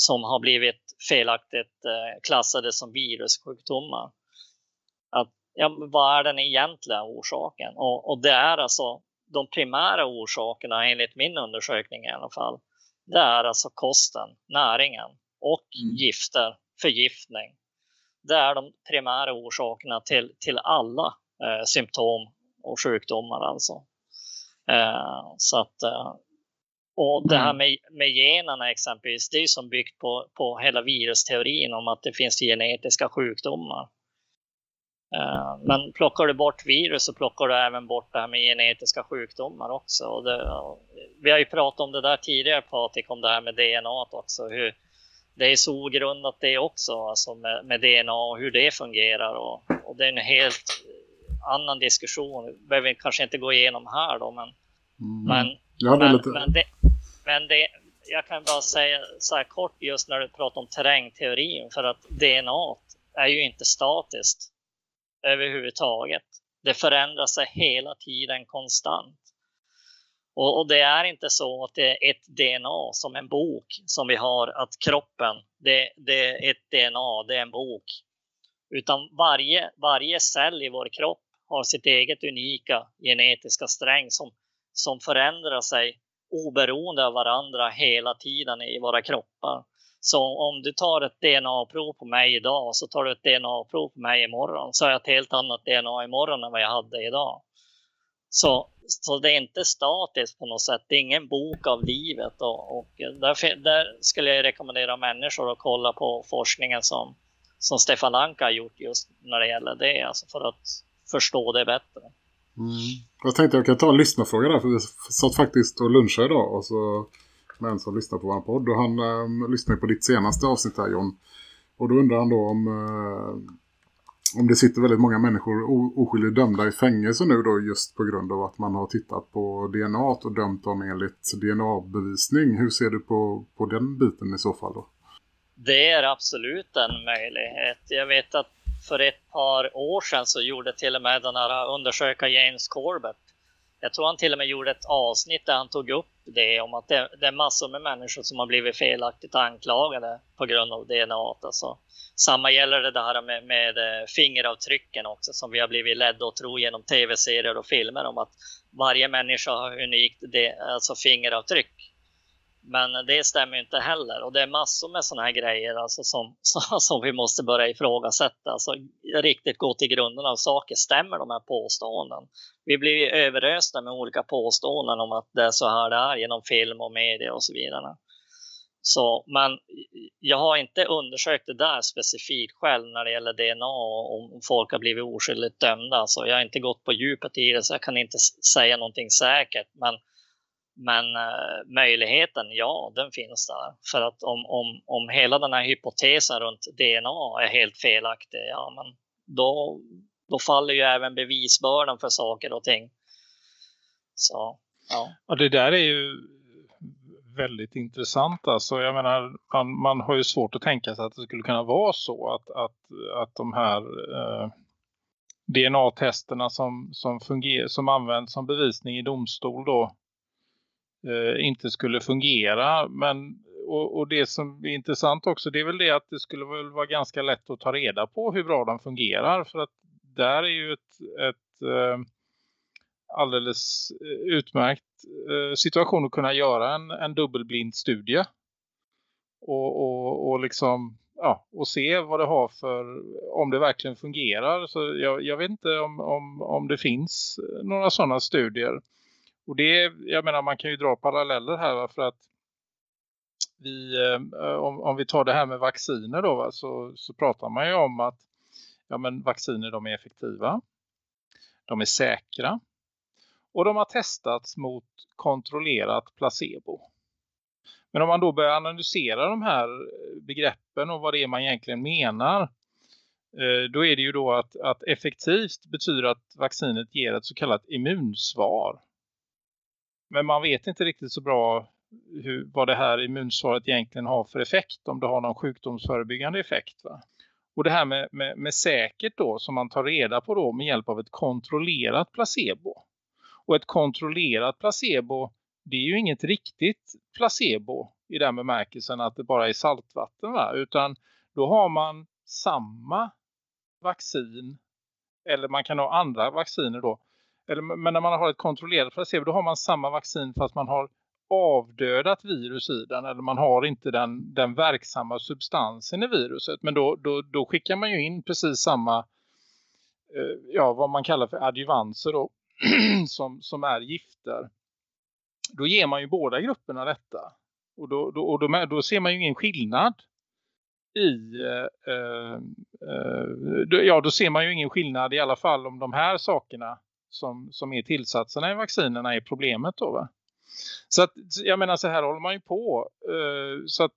Speaker 6: som har blivit felaktigt eh, klassade som virussjukdomar. Att, ja, vad är den egentliga orsaken? Och, och det är alltså de primära orsakerna enligt min undersökning i alla fall. Det är alltså kosten, näringen och mm. gifter, förgiftning. Det är de primära orsakerna till, till alla eh, symptom och sjukdomar alltså. Eh, så att, eh, och det här mm. med, med generna exempelvis, det är som byggt på, på hela virusteorin om att det finns genetiska sjukdomar. Eh, men plockar du bort virus så plockar du även bort det här med genetiska sjukdomar också. Och det, vi har ju pratat om det där tidigare Patrik, om det här med DNA också. Hur det är så ogrundat det också, alltså med, med DNA och hur det fungerar. Och, och, det är en helt annan diskussion. Det behöver vi kanske inte gå igenom här då, men, mm. men, ja, men, lite... men, det, men det, jag kan bara säga så här kort just när du pratar om terrängteorin, för att DNA är ju inte statiskt överhuvudtaget. Det förändrar sig hela tiden konstant. Och, och, det är inte så att det är ett DNA som en bok som vi har, att kroppen, det, det är ett DNA, det är en bok. Utan varje, varje cell i vår kropp har sitt eget unika genetiska sträng som, som förändrar sig oberoende av varandra hela tiden i våra kroppar. Så om du tar ett DNA-prov på mig idag så tar du ett DNA-prov på mig imorgon så har jag ett helt annat DNA imorgon än vad jag hade idag. Så, så det är inte statiskt på något sätt. Det är ingen bok av livet och, och där, där, skulle jag rekommendera människor att kolla på forskningen som, som Stefan Anka har gjort just när det gäller det, alltså för att förstå det bättre.
Speaker 3: Mm. Jag tänkte jag kan ta en lyssnarfråga där, för vi satt faktiskt och lunchade idag och så med en som lyssnar på vår podd och han eh, lyssnade på ditt senaste avsnitt här John. Och då undrar han då om, eh, om det sitter väldigt många människor oskyldigt dömda i fängelse nu då just på grund av att man har tittat på DNA och dömt dem enligt DNA-bevisning. Hur ser du på, på den biten i så fall då?
Speaker 6: Det är absolut en möjlighet. Jag vet att för ett par år sedan så gjorde till och med den här eh, undersökaren James Corbett jag tror han till och med gjorde ett avsnitt där han tog upp det om att det, det är massor med människor som har blivit felaktigt anklagade på grund av DNA. Alltså. Samma gäller det där med, med eh, fingeravtrycken också som vi har blivit ledda att tro genom tv-serier och filmer om att varje människa har unikt det, alltså fingeravtryck. Men det stämmer inte heller och det är massor med sådana här grejer alltså som, [LAUGHS] som vi måste börja ifrågasätta. Alltså, riktigt gå till grunden av saker. Stämmer de här påståenden? Vi blir överösta med olika påståenden om att det är så här det är genom film och media och så vidare. Så, men jag har inte undersökt det där specifikt själv när det gäller DNA och om folk har blivit oskyldigt dömda. Så jag har inte gått på djupet i det så jag kan inte säga någonting säkert. Men men eh, möjligheten, ja, den finns där. För att om, om, om hela den här hypotesen runt DNA är helt felaktig, ja, men då, då faller ju även bevisbördan för saker och ting. Så, ja.
Speaker 4: Och det där är ju väldigt intressant. Alltså, jag menar, man, man har ju svårt att tänka sig att det skulle kunna vara så att, att, att de här eh, DNA-testerna som, som, som används som bevisning i domstol då eh, Eh, inte skulle fungera. Men, och, och, det som är intressant också det är väl det att det skulle väl vara ganska lätt att ta reda på hur bra de fungerar. För att där är ju ett, ett eh, alldeles eh, utmärkt eh, situation att kunna göra en, en dubbelblind studie. Och, och, och liksom ja, och se vad det har för, om det verkligen fungerar. Så jag, jag vet inte om, om, om det finns eh, några sådana studier. Och det, jag menar man kan ju dra paralleller här för att vi, eh, om, om vi tar det här med vacciner då va, så, så pratar man ju om att ja, men vacciner de är effektiva. De är säkra. Och de har testats mot kontrollerat placebo. Men om man då börjar analysera de här begreppen och vad det är man egentligen menar. Eh, då är det ju då att, att effektivt betyder att vaccinet ger ett så kallat immunsvar. Men man vet inte riktigt så bra hur, vad det här immunsvaret egentligen har för effekt. Om det har någon sjukdomsförebyggande effekt. Va? Och det här med, med, med säkert då som man tar reda på då med hjälp av ett kontrollerat placebo. Och ett kontrollerat placebo det är ju inget riktigt placebo i den bemärkelsen att det bara är saltvatten va? Utan då har man samma vaccin eller man kan ha andra vacciner då eller, men när man har ett kontrollerat placebo då har man samma vaccin fast man har avdödat virus i den. Eller man har inte den, den verksamma substansen i viruset. Men då, då, då skickar man ju in precis samma, eh, ja vad man kallar för adjuvanser då, [CLEARS THROAT] som, som är gifter. Då ger man ju båda grupperna detta. Och då, då, och då, då ser man ju ingen skillnad i, eh, eh, eh ja då ser man ju ingen skillnad i alla fall om de här sakerna som, som är tillsatserna i vaccinerna är problemet då va? Så att jag menar så här håller man ju på. Uh, så att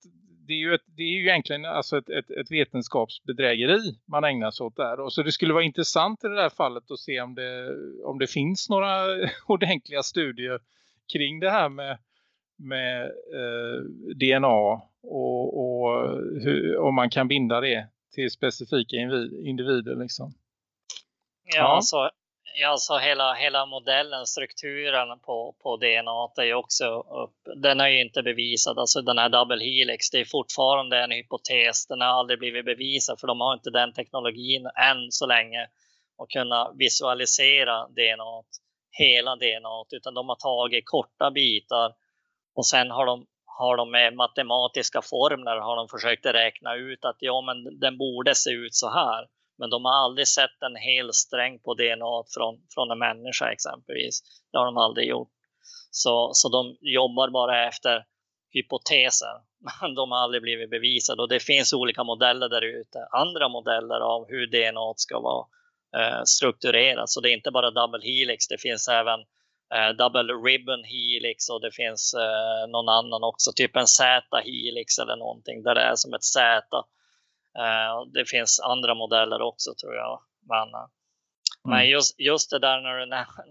Speaker 4: det är ju, ett, det är ju egentligen alltså ett, ett, ett vetenskapsbedrägeri man ägnar sig åt där. Och så det skulle vara intressant i det här fallet att se om det, om det finns några [LAUGHS] ordentliga studier kring det här med, med eh, DNA och, och hur, om man kan binda det till specifika individer liksom.
Speaker 6: Ja, ja. Alltså, alltså hela, hela modellen, strukturen på, på DNA är ju också upp, den är ju inte bevisad. Alltså den här double helix, det är fortfarande en hypotes. Den har aldrig blivit bevisad för de har inte den teknologin än så länge att kunna visualisera DNA, hela DNA, utan de har tagit korta bitar och sen har de har de med matematiska formler har de försökt räkna ut att ja, men den borde se ut så här. Men de har aldrig sett en hel sträng på DNA från, från en människa exempelvis. Det har de aldrig gjort. Så, så de jobbar bara efter hypoteser. Men de har aldrig blivit bevisade och det finns olika modeller där ute. Andra modeller av hur DNA ska vara eh, strukturerat. Så det är inte bara double helix, det finns även eh, double ribbon helix och det finns eh, någon annan också, typ en Z-helix eller någonting där det är som ett Z det finns andra modeller också tror jag. Men, eh, mm. men just, just det där när du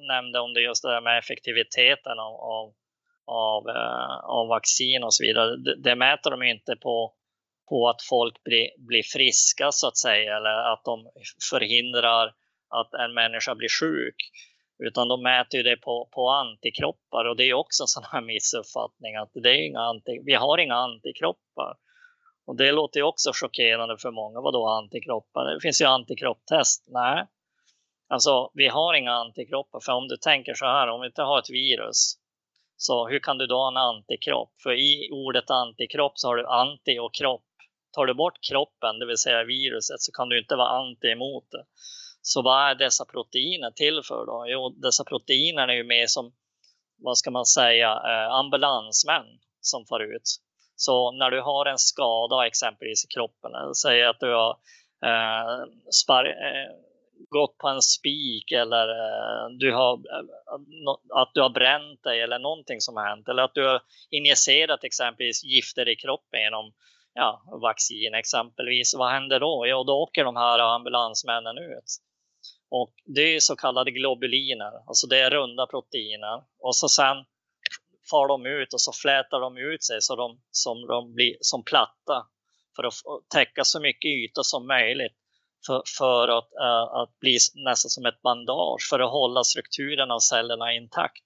Speaker 6: nämnde om det, just det där med effektiviteten av, av, av, uh, av vaccin och så vidare. Det, det, mäter de inte på, på att folk blir, blir friska så att säga eller att de förhindrar att en människa blir sjuk. Utan de mäter det på, på antikroppar och det är också en sån här missuppfattning att det är inga anti, vi har inga antikroppar. Och det låter ju också chockerande för många. Vadå antikroppar? Det finns ju antikropptest. Nej, alltså vi har inga antikroppar. För om du tänker så här, om vi inte har ett virus, så hur kan du då ha en antikropp? För i ordet antikropp så har du anti och kropp. Tar du bort kroppen, det vill säga viruset, så kan du inte vara anti emot det. Så vad är dessa proteiner till för då? Jo, dessa proteiner är ju mer som, vad ska man säga, eh, ambulansmän som far ut. Så när du har en skada exempelvis i kroppen, säg att du har eh, spar, eh, gått på en spik eller eh, du har, eh, att du har bränt dig eller någonting som har hänt eller att du har injicerat exempelvis gifter i kroppen genom ja, vaccin exempelvis. Vad händer då? Ja, då åker de här ambulansmännen ut. Och det är så kallade globuliner, alltså det är runda proteiner. Och så sen far de ut och så flätar de ut sig så de, som de blir som platta för att täcka så mycket yta som möjligt för, för att, äh, att bli nästan som ett bandage för att hålla strukturen av cellerna intakt.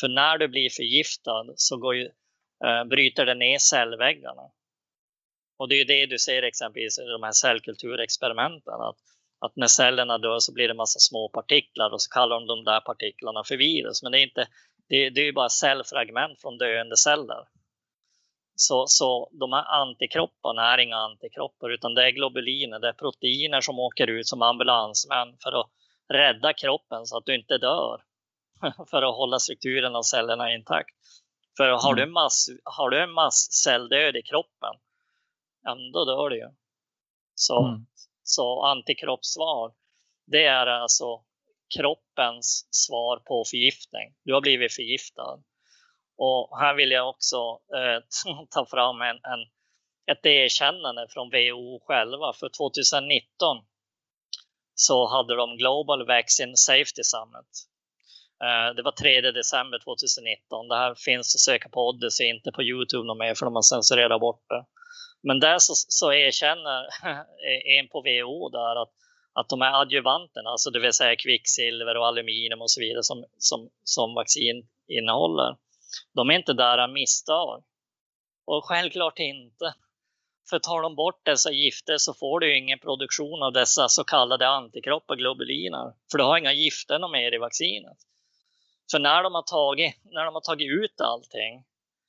Speaker 6: För när du blir förgiftad så går ju, äh, bryter det ner cellväggarna. Och det är det du ser exempelvis i de här cellkulturexperimenten. Att, att när cellerna dör så blir det massa små partiklar och så kallar de de där partiklarna för virus. Men det är inte det, det är ju bara cellfragment från döende celler. Så, så de här antikropparna är inga antikroppar utan det är globuliner, det är proteiner som åker ut som ambulansmän för att rädda kroppen så att du inte dör. [LAUGHS] för att hålla strukturen av cellerna intakt. För har, du, mm. mass, har du en masscelldöd i kroppen, ändå dör du ju. Så, mm. så antikroppssvar, det är alltså kroppens svar på förgiftning. Du har blivit förgiftad. Och här vill jag också eh, [LAUGHS] ta fram en, en, ett erkännande från WHO själva. För 2019 så hade de Global Vaccine Safety Summit. Eh, det var 3 december 2019. Det här finns att söka på Odyssey, inte på Youtube någon mer för de har censurerat bort det. Men där så, så erkänner [LAUGHS] en på WHO där att att de här adjuvanterna, alltså det vill säga kvicksilver och aluminium och så vidare som, som, som vaccin innehåller, de är inte där av misstag. Och självklart inte. För tar de bort dessa gifter så får du ingen produktion av dessa så kallade antikroppar, globuliner. För du har inga gifter mer i vaccinet. För när de har tagit, när de har tagit ut allting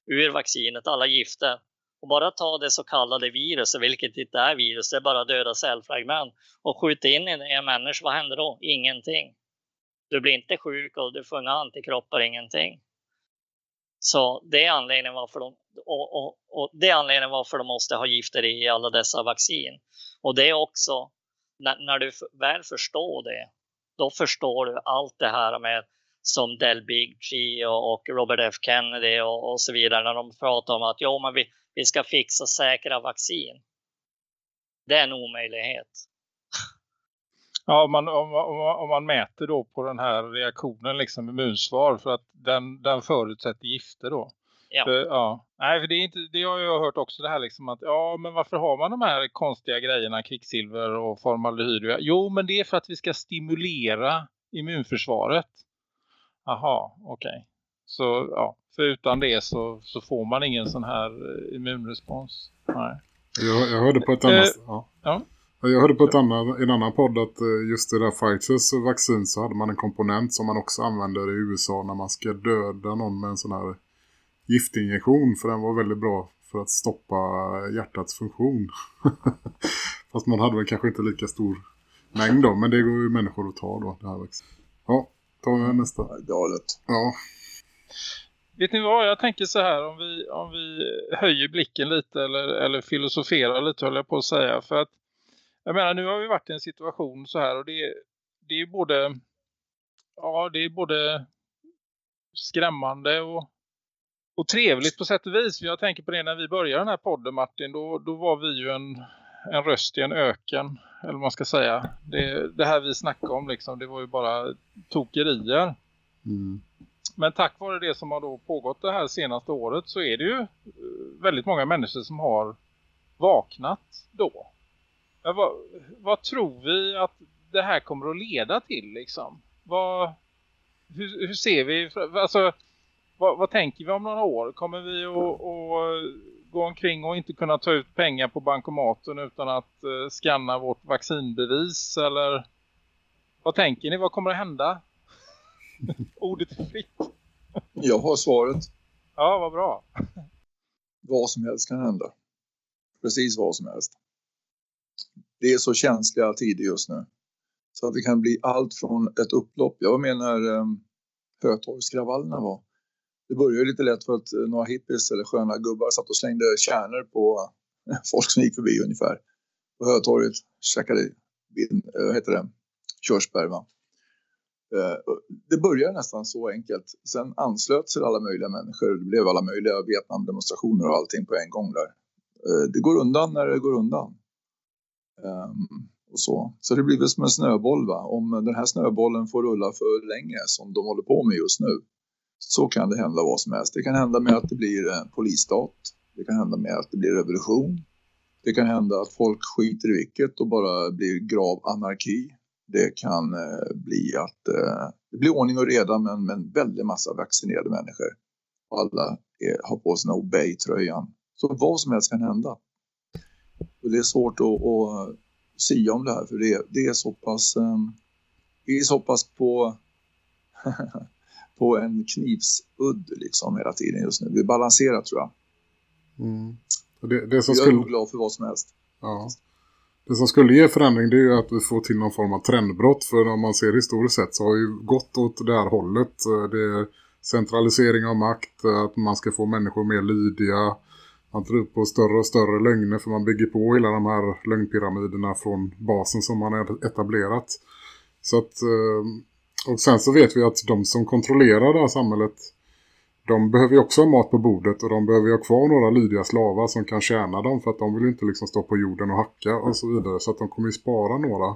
Speaker 6: ur vaccinet, alla gifter, och bara ta det så kallade viruset, vilket inte är virus, det är bara döda cellfragment och skjuta in i en människa, vad händer då? Ingenting. Du blir inte sjuk och du får inga antikroppar, ingenting. Så det är anledningen varför de, och, och, och det är anledningen varför de måste ha gifter i alla dessa vaccin. Och det är också, när, när du väl förstår det, då förstår du allt det här med som Del Bigtree och, och Robert F Kennedy och, och, så vidare när de pratar om att jo, men vi, vi ska fixa säkra vaccin. Det är en omöjlighet.
Speaker 4: Ja, om man, om, om, om man mäter då på den här reaktionen, liksom immunsvar, för att den, den förutsätter gifter då.
Speaker 6: Ja.
Speaker 4: För, ja. Nej, för det, är inte, det har jag hört också det här liksom att ja, men varför har man de här konstiga grejerna, kvicksilver och formaldehyd? Jo, men det är för att vi ska stimulera immunförsvaret. Aha, okej. Okay. Så ja, för utan det så, så får man ingen sån här eh, immunrespons. Nej.
Speaker 3: Jag, jag hörde på ett annat... Uh, ja. ja. Jag hörde på ett annat, en annan podd att eh, just det där Pfizers vaccin så hade man en komponent som man också använder i USA när man ska döda någon med en sån här giftinjektion för den var väldigt bra för att stoppa hjärtats funktion. [LAUGHS] Fast man hade väl kanske inte lika stor mängd då, men det går ju människor att ta då, det här vaccinet. Ja, tar vi nästa.
Speaker 8: Galet.
Speaker 3: Ja.
Speaker 4: Vet ni vad, jag tänker så här om vi, om vi höjer blicken lite eller, eller filosoferar lite håller jag på att säga. För att jag menar nu har vi varit i en situation så här och det, det är både ja det är både skrämmande och, och trevligt på sätt och vis. Jag tänker på det när vi började den här podden Martin, då, då var vi ju en, en röst i en öken. Eller vad man ska säga. Det, det här vi snackade om liksom, det var ju bara tokerier. Mm. Men tack vare det som har då pågått det här senaste året så är det ju eh, väldigt många människor som har vaknat då. Men vad, vad tror vi att det här kommer att leda till liksom? Vad, hur, hur ser vi, alltså vad, vad, tänker vi om några år? Kommer vi att, att gå omkring och inte kunna ta ut pengar på bankomaten utan att eh, uh, scanna vårt vaccinbevis? Eller vad tänker ni? Vad kommer att hända? [LAUGHS] Ordet är fritt.
Speaker 8: Jag har svaret.
Speaker 4: Ja, vad bra.
Speaker 8: vad som helst kan hända. Precis vad som helst. Det är så känsliga tider just nu. Så att det kan bli allt från ett upplopp. Jag menar um, Hötorgskravallerna var. Det började lite lätt för att några hippies eller sköna gubbar satt och slängde kärnor på [LAUGHS] folk som gick förbi ungefär. På Hötorget käkade, äh, vad heter det, körsbär va. Eh, det började nästan så enkelt. Sen anslöt sig alla möjliga människor. Det blev alla möjliga Vietnamdemonstrationer och allting på en gång där. Eh, det går undan när det går undan. Ehm, och så. så det blir väl som en snöboll va. Om den här snöbollen får rulla för länge som de håller på med just nu så kan det hända vad som helst. Det kan hända med att det blir en polisstat. Det kan hända med att det blir revolution. Det kan hända att folk skiter i vilket och bara blir grav anarki. Det kan eh, bli att eh, det blir ordning och reda men en väldig massa vaccinerade människor. Alla är, har på sina Obey-tröjan. Så vad som helst kan hända. Och det är svårt att, att sia om det här för det, det är så pass vi är så pass på [LAUGHS] på en knivsudd liksom hela tiden just nu. Vi balanserar tror jag.
Speaker 3: Mm. Det, det som
Speaker 8: jag skulle... är glad för vad som helst.
Speaker 3: Ja. Det som skulle ge förändring det är ju att vi får till någon form av trendbrott. För om man ser historiskt sett så har ju gått åt det här hållet. Det är centralisering av makt, att man ska få människor mer lydiga. Man tror på större och större lögner för man bygger på hela de här lögnpyramiderna från basen som man har etablerat. Så att, eh, och sen så vet vi att de som kontrollerar det här samhället de behöver ju också ha mat på bordet och de behöver ju ha kvar några lydiga slavar som kan tjäna dem för att de vill inte liksom stå på jorden och hacka och så vidare. Så att de kommer ju spara några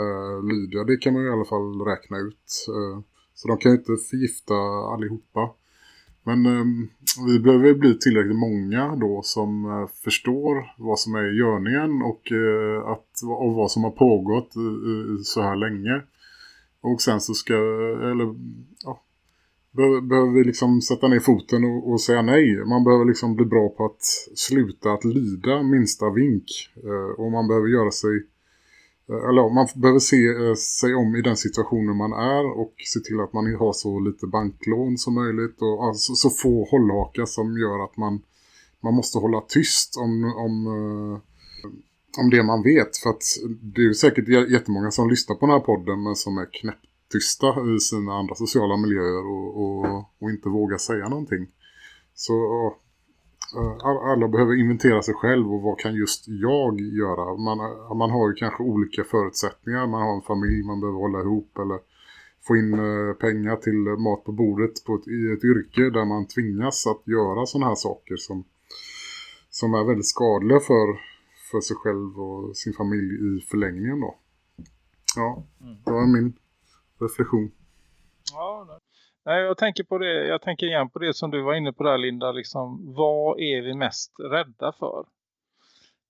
Speaker 3: eh, lydiga, det kan man ju i alla fall räkna ut. Eh, så de kan ju inte förgifta allihopa. Men eh, vi behöver bli tillräckligt många då som eh, förstår vad som är görningen och, eh, att, och vad som har pågått så här länge. Och sen så ska, eller ja, behöver vi liksom sätta ner foten och, och, säga nej. Man behöver liksom bli bra på att sluta att lyda minsta vink. Eh, och man behöver göra sig eh, eller man behöver se eh, sig om i den situationen man är och se till att man har så lite banklån som möjligt och alltså, så få hållhaka som gör att man, man måste hålla tyst om, om, eh, om det man vet. För att det är säkert jättemånga som lyssnar på den här podden men som är knäppt tysta i sina andra sociala miljöer och, och, och inte våga säga någonting. Så eh, alla behöver inventera sig själv och vad kan just jag göra. Man, man har ju kanske olika förutsättningar. Man har en familj man behöver hålla ihop eller få in eh, pengar till mat på bordet på ett, i ett yrke där man tvingas att göra sådana här saker som, som är väldigt skadliga för, för sig själv och sin familj i förlängningen då. Ja, mm. det var min reflektion.
Speaker 4: Ja, nej, jag tänker på det. Jag tänker igen på det som du var inne på där Linda. Liksom, vad är vi mest rädda för?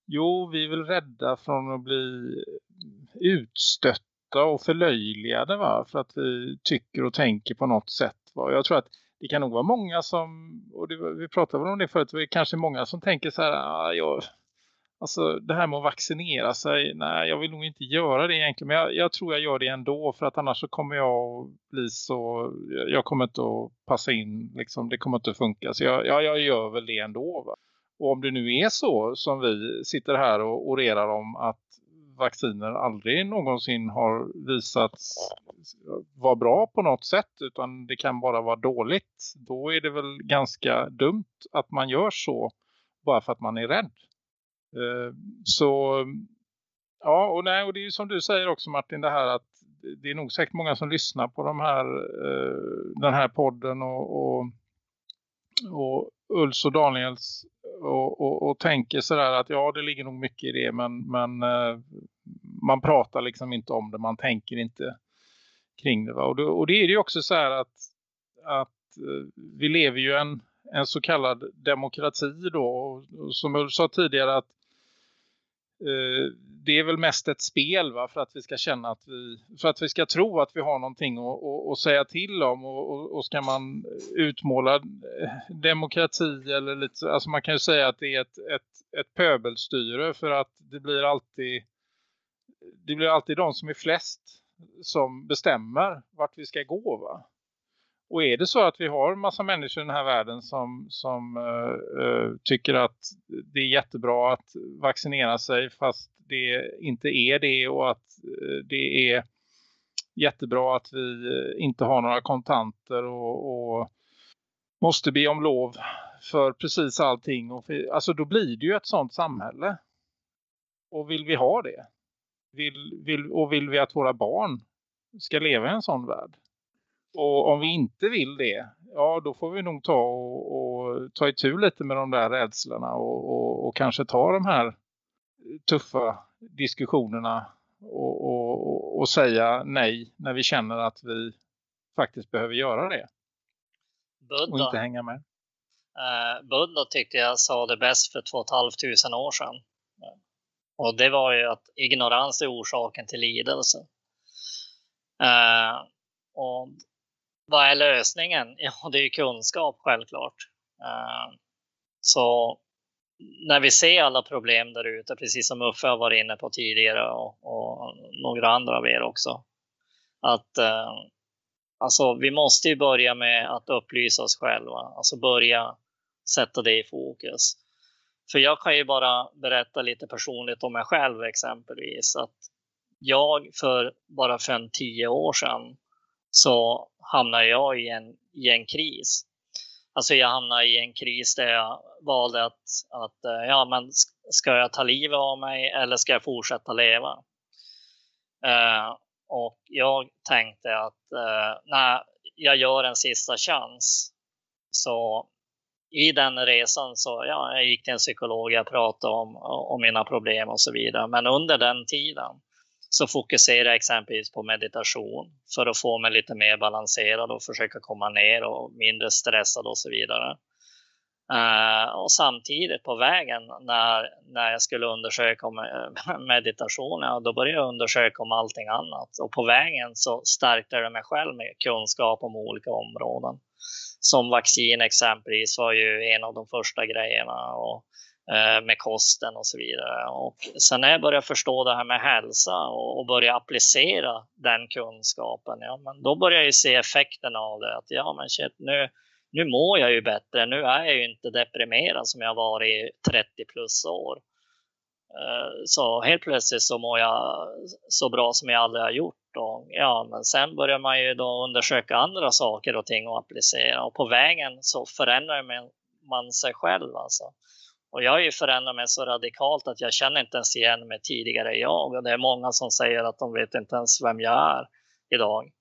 Speaker 4: Jo, vi är väl rädda från att bli utstötta och förlöjligade va? För att vi tycker och tänker på något sätt. Va? Jag tror att det kan nog vara många som, och det, vi pratade om det förut, det är kanske många som tänker så här, ah, jag, Alltså det här med att vaccinera sig, nej jag vill nog inte göra det egentligen. Men jag, jag, tror jag gör det ändå för att annars så kommer jag att bli så, jag kommer inte att passa in, liksom, det kommer inte att funka. Så jag, jag, jag gör väl det ändå. Va? Och om det nu är så som vi sitter här och orerar om att vacciner aldrig någonsin har visats vara bra på något sätt utan det kan bara vara dåligt. Då är det väl ganska dumt att man gör så bara för att man är rädd. Eh, så ja, och, nej, och det är ju som du säger också Martin det här att det är nog säkert många som lyssnar på de här, eh, den här podden och, och, och Ulf och Daniels och, och, och tänker sådär att ja det ligger nog mycket i det men, men eh, man pratar liksom inte om det, man tänker inte kring det. Va? Och, det och det är ju också så här att, att eh, vi lever ju en, en så kallad demokrati då och som Ulf sa tidigare att Eh, Eh, det är väl mest ett spel va? för att vi ska känna att vi för att vi ska tro att vi har någonting att, att, att säga till om och, och, och, ska man utmåla eh, demokrati eller lite alltså man kan ju säga att det är ett, ett, ett pöbelstyre för att det blir alltid det blir alltid de som är flest som bestämmer vart vi ska gå va och är det så att vi har massa människor i den här världen som, som uh, tycker att det är jättebra att vaccinera sig fast det inte är det och att uh, det är jättebra att vi inte har några kontanter och, och måste be om lov för precis allting. Och för, alltså då blir det ju ett sånt samhälle. Och vill vi ha det? Vill, vill, och vill vi att våra barn ska leva i en sån värld? Och om vi inte vill det, ja då får vi nog ta och, och ta itu lite med de där rädslorna och, och, och kanske ta de här tuffa diskussionerna och, och, säga nej när vi känner att vi faktiskt behöver göra det. Buddha. Och inte hänga med.
Speaker 6: Uh, Buddha tyckte jag sa det bäst för 2 500 år sedan. Och det var ju att ignorans är orsaken till lidelse. Uh, och vad är lösningen? [LAUGHS] Ja, det är kunskap självklart. Eh, så när vi ser alla problem där ute, precis som Uffe har varit inne på tidigare och, och några andra av er också, att eh, alltså, vi måste ju börja med att upplysa oss själva, alltså börja sätta det i fokus. För jag kan ju bara berätta lite personligt om mig själv exempelvis, att jag för bara fem tio år sedan så hamnade jag i en, i en kris. Alltså jag hamnade i en kris där jag valde att, att eh, ja, men ska jag ta livet av mig eller ska jag fortsätta leva? Eh, och jag tänkte att eh, nej, jag gör en sista chans. Så i den resan så ja, jag gick till en psykolog, jag pratade om, om mina problem och så vidare. Men under den tiden så fokuserar jag exempelvis på meditation för att få mig lite mer balanserad och försöka komma ner och mindre stressad och så vidare. Uh, och samtidigt på vägen när, när jag skulle undersöka om eh, [LAUGHS] meditationen, då började jag undersöka om allting annat. Och på vägen så stärkte jag mig själv med kunskap om olika områden. Som vaccin exempelvis var ju en av de första grejerna. Och Eh, med kosten och så vidare. Och sen när jag började förstå det här med hälsa och, börja började applicera den kunskapen, ja, men då började jag se effekten av det. Att ja, men shit, nu, nu mår jag ju bättre. Nu är jag ju inte deprimerad som jag varit i 30 plus år. Eh, så helt plötsligt så mår jag så bra som jag aldrig har gjort. Och, ja, men sen börjar man ju då undersöka andra saker och ting och applicera. Och på vägen så förändrar man sig själv alltså. Och jag har ju förändrat mig så radikalt att jag känner inte ens igen mig tidigare jag. Och det är många som säger att de vet inte ens vem jag är idag.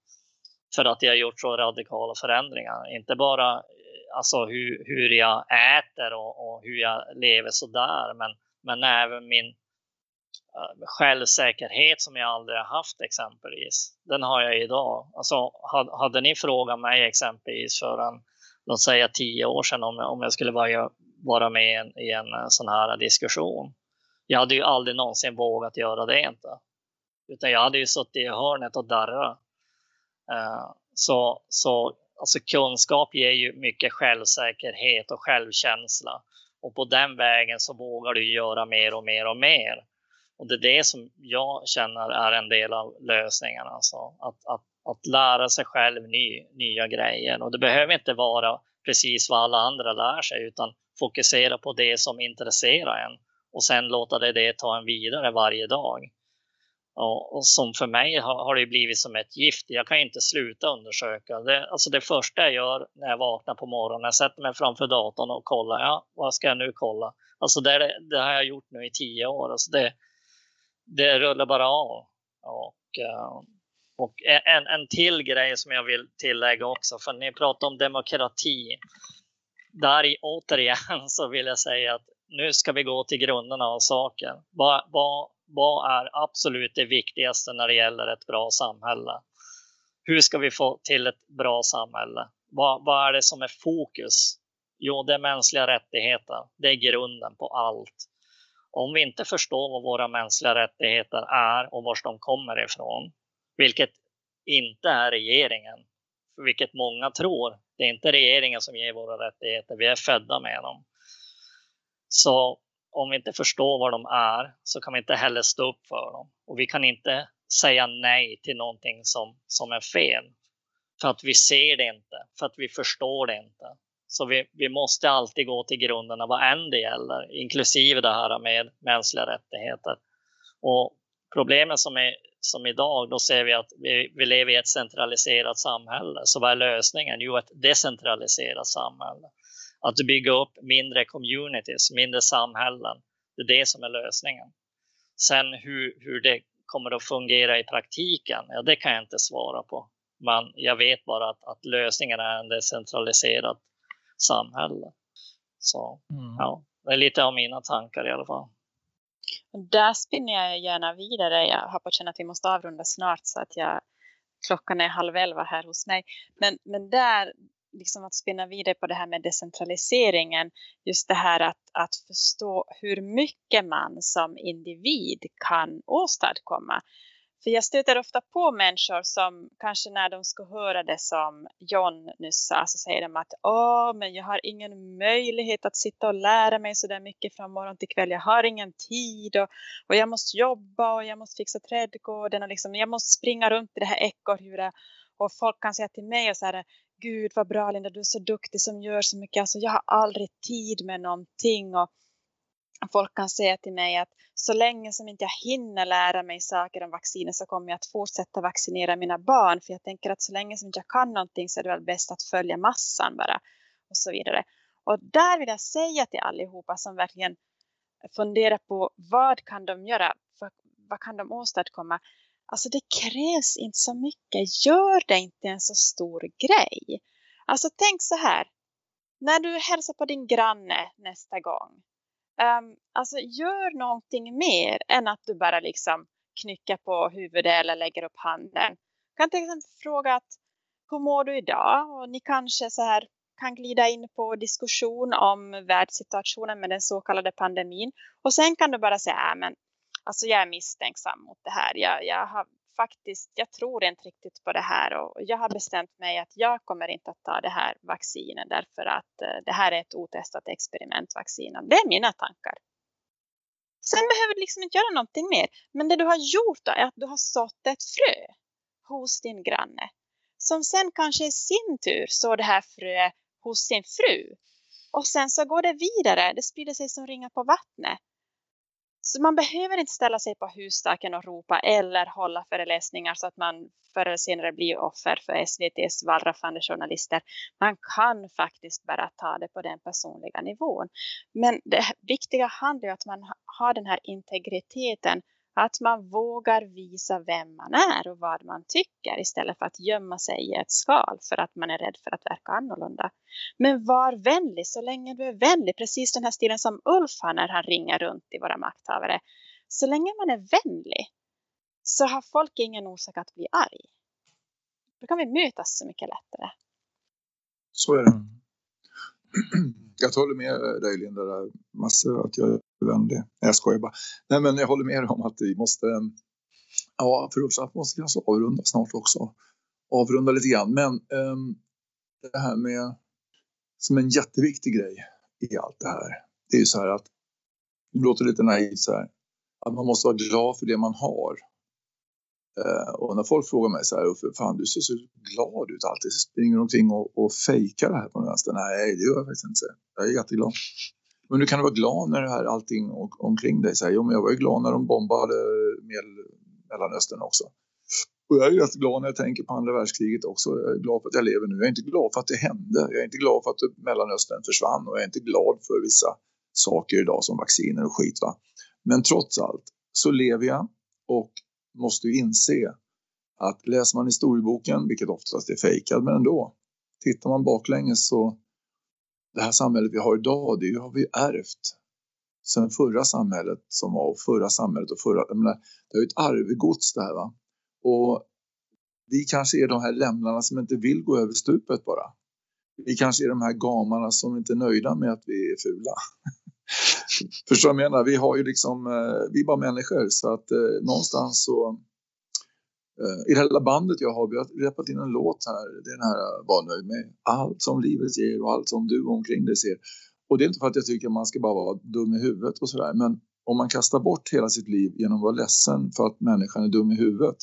Speaker 6: För att jag har gjort så radikala förändringar. Inte bara eh, alltså, hur, hur jag äter och, och hur jag lever sådär. Men, men även min uh, självsäkerhet som jag aldrig har haft exempelvis. Den har jag idag. Alltså, hade, hade ni frågat mig exempelvis för en, låt säga tio år sedan om, om jag skulle vara, vara med i en, i en eh, sån här diskussion. Jag hade ju aldrig någonsin vågat göra det inte. Utan jag hade ju suttit i hörnet och darrat. Eh, så, så alltså kunskap ger ju mycket självsäkerhet och självkänsla. Och på den vägen så vågar du göra mer och mer och mer. Och det är det som jag känner är en del av lösningen. Alltså att, att, att lära sig själv ny, nya grejer. Och det behöver inte vara precis vad alla andra lär sig utan fokusera på det som intresserar en och sen låta det, det ta en vidare varje dag. Och, och som för mig har, har, det blivit som ett gift. Jag kan inte sluta undersöka. Det, alltså det första jag gör när jag vaknar på morgonen, jag sätter mig framför datorn och kollar. Ja, vad ska jag nu kolla? Alltså det, det har jag gjort nu i tio år. Alltså det, det rullar bara av. Och, eh, och en, en till grej som jag vill tillägga också, för ni pratar om demokrati. Där i, återigen [LAUGHS] så vill jag säga att nu ska vi gå till grunderna av saken. Vad, vad, vad är absolut det viktigaste när det gäller ett bra samhälle? Hur ska vi få till ett bra samhälle? Vad, vad är det som är fokus? Jo, det är mänskliga rättigheter. Det är grunden på allt. Om vi inte förstår vad våra mänskliga rättigheter är och var de kommer ifrån, vilket inte är regeringen, vilket många tror. Det är inte regeringen som ger våra rättigheter, vi är födda med dem. Så om vi inte förstår vad de är så kan vi inte heller stå upp för dem. Och vi kan inte säga nej till någonting som, som är fel. För att vi ser det inte, för att vi förstår det inte. Så vi, vi måste alltid gå till grunderna vad än det gäller, inklusive det här med mänskliga rättigheter. Och problemet som är som idag, då ser vi att vi, vi lever i ett centraliserat samhälle. Så vad är lösningen? Jo, ett decentraliserat samhälle. Att bygga upp mindre communities, mindre samhällen. Det är det som är lösningen. Sen hur, hur det kommer att fungera i praktiken, ja, det kan jag inte svara på. Men jag vet bara att, att lösningen är en decentraliserat samhälle. Så mm. ja, det är lite av mina tankar i alla fall.
Speaker 5: Där spinner jag gärna vidare. Jag har på känna att vi måste avrunda snart så att jag klockan är halv elva här hos mig. Men, men där, liksom att spinna vidare på det här med decentraliseringen. Just det här att, att förstå hur mycket man som individ kan åstadkomma. För jag stöter ofta på människor som kanske när de ska höra det som John nyss sa så säger de att Åh, men jag har ingen möjlighet att sitta och lära mig så där mycket från morgon till kväll. Jag har ingen tid och, och jag måste jobba och jag måste fixa trädgården och liksom, jag måste springa runt i det här ekorrhjulet och folk kan säga till mig och så här Gud vad bra Linda, du är så duktig som gör så mycket. Alltså jag har aldrig tid med någonting och folk kan säga till mig att så länge som inte jag hinner lära mig saker om vacciner så kommer jag att fortsätta vaccinera mina barn. För jag tänker att så länge som inte jag kan någonting så är det väl bäst att följa massan bara. Och så vidare. Och där vill jag säga till allihopa som verkligen funderar på vad kan de göra? Vad, vad kan de åstadkomma? Alltså det krävs inte så mycket. Gör det inte en så stor grej. Alltså tänk så här. När du hälsar på din granne nästa gång. Um, alltså gör någonting mer än att du bara liksom knycker på huvudet eller lägger upp handen. Kan till exempel fråga att hur mår du idag? Och ni kanske så här kan glida in på diskussion om världssituationen med den så kallade pandemin. Och sen kan du bara säga, äh, men alltså jag är misstänksam mot det här. Jag, jag har faktiskt, jag tror inte riktigt på det här och jag har bestämt mig att jag kommer inte att ta det här vaccinet därför att eh, det här är ett otestat experimentvaccin. Det är mina tankar. Sen behöver du liksom inte göra någonting mer. Men det du har gjort är att du har sått ett frö hos din granne. Som sen kanske i sin tur sår det här fröet hos sin fru. Och sen så går det vidare. Det sprider sig som ringar på vattnet. Så man behöver inte ställa sig på husstaken och ropa eller hålla föreläsningar så att man förr eller senare blir offer för SVTs wallraffande journalister. Man kan faktiskt bara ta det på den personliga nivån. Men det viktiga handlar ju om att man har den här integriteten att man vågar visa vem man är och vad man tycker istället för att gömma sig i ett skal för att man är rädd för att verka annorlunda. Men var vänlig så länge du är vänlig. Precis den här stilen som Ulf har när han ringer runt i våra makthavare. Så länge man är vänlig så har folk ingen orsak att bli arg. Då kan vi mötas så mycket lättare.
Speaker 8: Så är det. Jag håller med dig Linda, där. massor att jag vänlig. Jag skojar bara. Nej, men jag håller med om att vi måste, ja, för att måste kanske alltså avrunda snart också. Avrunda lite grann, men um, det här med, som en jätteviktig grej i allt det här, det är ju så här att, det låter lite naivt så här, att man måste vara glad för det man har. Uh, och när folk frågar mig så här, Uffe, fan du ser så glad ut alltid, springer omkring och, och fejkar det här på den vänster. Nej, det gör jag faktiskt inte. Jag är jätteglad. Men du kan vara glad när det här allting omkring dig säger. Jo, men jag var ju glad när de bombade Mellanöstern också. Och jag är glad när jag tänker på andra världskriget också. Jag är glad för att jag lever nu. Jag är inte glad för att det hände. Jag är inte glad för att Mellanöstern försvann. Och jag är inte glad för vissa saker idag som vacciner och skit. Va? Men trots allt så lever jag och måste ju inse att läser man historieboken, vilket oftast är fejkad, men ändå. Tittar man baklänges så det här samhället vi har idag, det har vi ärvt sen förra samhället som var och förra samhället och förra, jag menar, det är ju ett arvegods det här va. Och vi kanske är de här lämnarna som inte vill gå över stupet bara. Vi kanske är de här gamarna som inte är nöjda med att vi är fula. [LAUGHS] Förstår du vad jag menar? Vi har ju liksom, eh, vi är bara människor så att eh, någonstans så Eh, I det här bandet jag har, vi har repat in en låt här. Det är den här eh, Var nöjd med allt som livet ger och allt som du omkring dig ser. Och det är inte för att jag tycker att man ska bara vara dum i huvudet och sådär. Men om man kastar bort hela sitt liv genom att vara ledsen för att människan är dum i huvudet.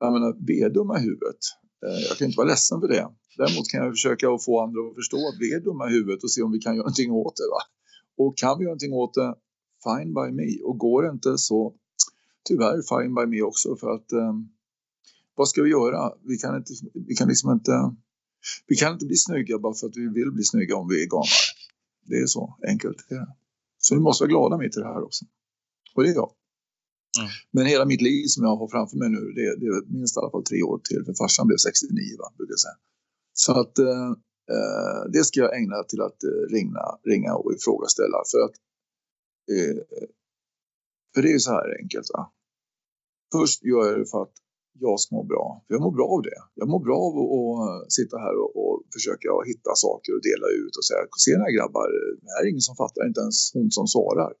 Speaker 8: Jag menar, vi är dumma i huvudet. Eh, jag kan inte vara ledsen för det. Däremot kan jag försöka att få andra att förstå att vi är dumma i huvudet och se om vi kan göra någonting åt det. Va? Och kan vi göra någonting åt det, fine by me. Och går det inte så tyvärr fine by me också för att ehm, vad ska vi göra? Vi kan inte, vi kan liksom inte, vi kan inte bli snygga bara för att vi vill bli snygga om vi är gamar. Det är så enkelt. Så vi måste vara glada mitt i det här också. Och det är jag. Mm. Men hela mitt liv som jag har framför mig nu, det, det är minst i alla fall tre år till. För farsan blev 69, va, brukar jag säga. Så att eh, eh, det ska jag ägna till att eh, ringa, ringa och ifrågaställa. För att eh, för det är ju så här enkelt. Va? Först gör jag det för att jag ska må bra. För jag mår bra av det. Jag mår bra av att eh, sitta här och, och försöka hitta saker och dela ut och säga, se några grabbar, det här är ingen som fattar, inte ens hon som svarar.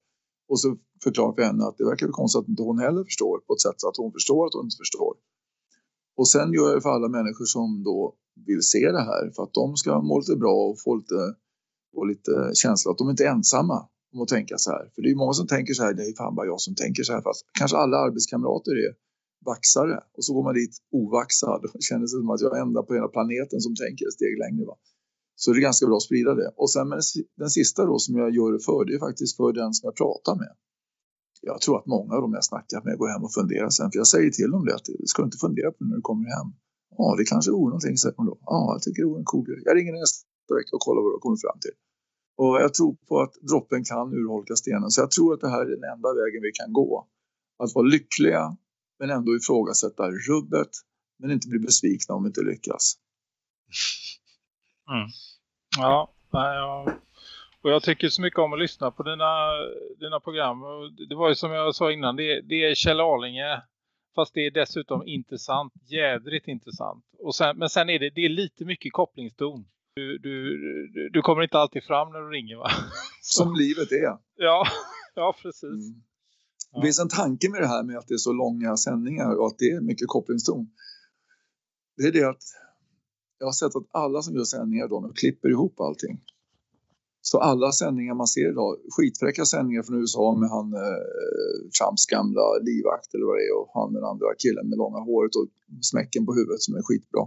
Speaker 8: Och så förklarar för henne att det verkar konstigt att inte hon heller förstår på ett sätt så att hon förstår att hon inte förstår. Och sen gör jag det för alla människor som då vill se det här för att de ska må lite bra och få lite, få lite känsla att de inte är ensamma om att tänka så här. För det är många som tänker så här, det är fan bara jag som tänker så här. Fast kanske alla arbetskamrater är vaxare och så går man dit ovaxad och känner sig som att jag är enda på hela planeten som tänker ett steg längre. Va? Så det är ganska bra att sprida det. Och sen den sista då som jag gör det för, det är faktiskt för den som jag pratar med. Jag tror att många av dem jag snackar med går hem och funderar sen. För jag säger till dem det att du ska inte fundera på det när du kommer hem. Ja, det kanske vore någonting, säger de då. Ja, jag tycker det vore en cool grej. Jag ringer nästa vecka och kollar vad du kommer fram till. Och jag tror på att droppen kan urholka stenen. Så jag tror att det här är den enda vägen vi kan gå. Att vara lyckliga men ändå ifrågasätta rubbet men inte bli besvikna om vi inte lyckas.
Speaker 4: Mm. Ja, ja, och jag tycker så mycket om att lyssna på dina, dina program. Det var ju som jag sa innan, det, det är Kjell Arlinge fast det är dessutom intressant, jädrigt intressant. Och sen, men sen är det, det är lite mycket kopplingston. Du, du, du kommer inte alltid fram när du ringer va? [LAUGHS]
Speaker 8: Som livet är.
Speaker 4: Ja, [LAUGHS] ja precis. Mm.
Speaker 8: Det finns en tanke med det här med att det är så långa sändningar och att det är mycket kopplingston. Det är det att jag har sett att alla som gör sändningar då nu klipper ihop allting. Så alla sändningar man ser idag, skitfräcka sändningar från USA med han eh, Trumps gamla livvakt eller vad det är och han den andra killen med långa håret och smäcken på huvudet som är skitbra.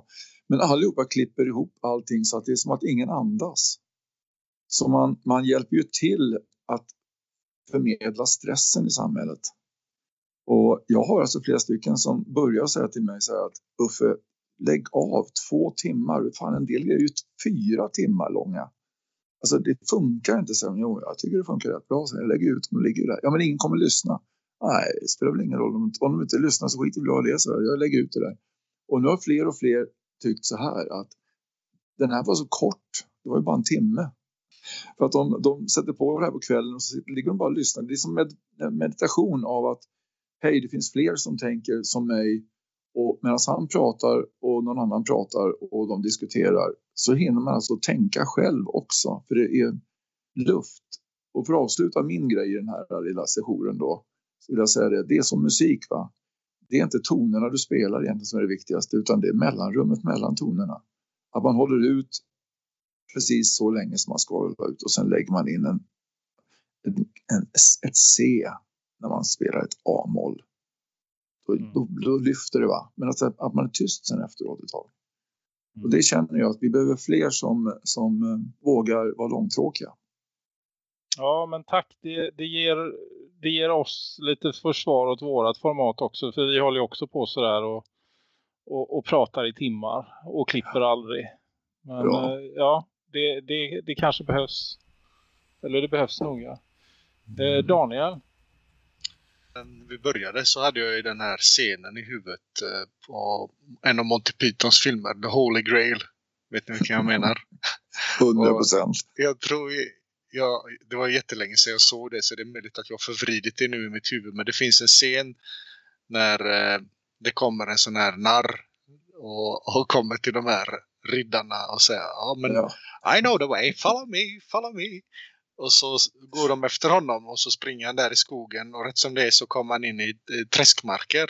Speaker 8: Men allihopa klipper ihop allting så att det är som att ingen andas. Så man, man hjälper ju till att förmedla stressen i samhället. Och jag har alltså flera stycken som börjar säga till mig så här att Uffe, lägg av två timmar. Fan, en del är ju fyra timmar långa. Alltså det funkar inte så. Jo, jag tycker det funkar rätt bra. Så jag lägger ut dem och ligger där. Ja, men ingen kommer lyssna. Nej, det spelar väl ingen roll. Om, om de inte lyssnar så skiter väl jag i det. Så jag lägger ut det där. Och nu har fler och fler tyckt så här att den här var så kort. Det var ju bara en timme. För att de, de sätter på det här på kvällen och så ligger de bara och lyssnar. Det är som med, meditation av att hej, det finns fler som tänker som mig och medan han pratar och någon annan pratar och de diskuterar så hinner man alltså tänka själv också för det är luft. Och för att avsluta min grej i den här lilla sessionen då så vill jag säga det, det är som musik va. Det är inte tonerna du spelar egentligen som är det viktigaste utan det är mellanrummet mellan tonerna. Att man håller ut precis så länge som man ska hålla ut och sen lägger man in en, en, en ett C när man spelar ett A-moll. Då, mm. då, då, lyfter det va. Men att, att man är tyst sen efteråt ett tag. Mm. Och det känner jag att vi behöver fler som, som eh, vågar vara långtråkiga.
Speaker 4: Ja men tack. Det, det, ger, det ger oss lite försvar åt vårat format också. För vi håller ju också på sådär och, och, och pratar i timmar och klipper aldrig. Men ja, äh, ja det, det, det kanske behövs. Eller det behövs nog ja. Eh, Daniel,
Speaker 7: vi började så hade jag ju den här scenen i huvudet eh, på en av Monty Pythons filmer, The Holy Grail. Vet ni vilken jag menar? [LAUGHS]
Speaker 8: 100 procent.
Speaker 7: Jag tror jag, det var jättelänge sedan jag såg det så det är möjligt att jag har förvridit det nu i mitt huvud. Men det finns en scen när eh, det kommer en sån här narr och, och kommer till de här riddarna och säger ja men ja. I know the way, follow me, follow me. Och så går de efter honom och så springer han där i skogen och rätt som det är så kommer han in i träskmarker.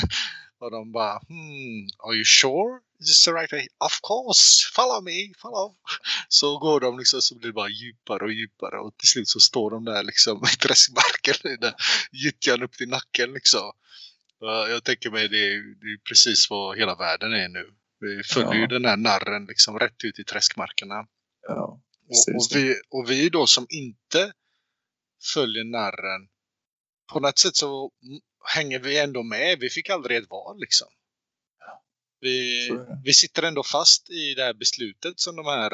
Speaker 7: [LAUGHS] och de bara hmm, are you sure? Is this the right way? Of course, follow me, follow. [LAUGHS] Så går de liksom så blir det bara djupare och djupare och till slut så står de där liksom i träskmarken där gyttjan upp till nacken liksom. Jag tänker mig det är, det är precis vad hela världen är nu. Vi följer ja. ju den här narren liksom rätt ut i träskmarkerna.
Speaker 8: Ja.
Speaker 7: Och, och, vi, och vi då som inte följer narren, på något sätt så hänger vi ändå med. Vi fick aldrig ett val liksom. Vi, vi sitter ändå fast i det här beslutet som de här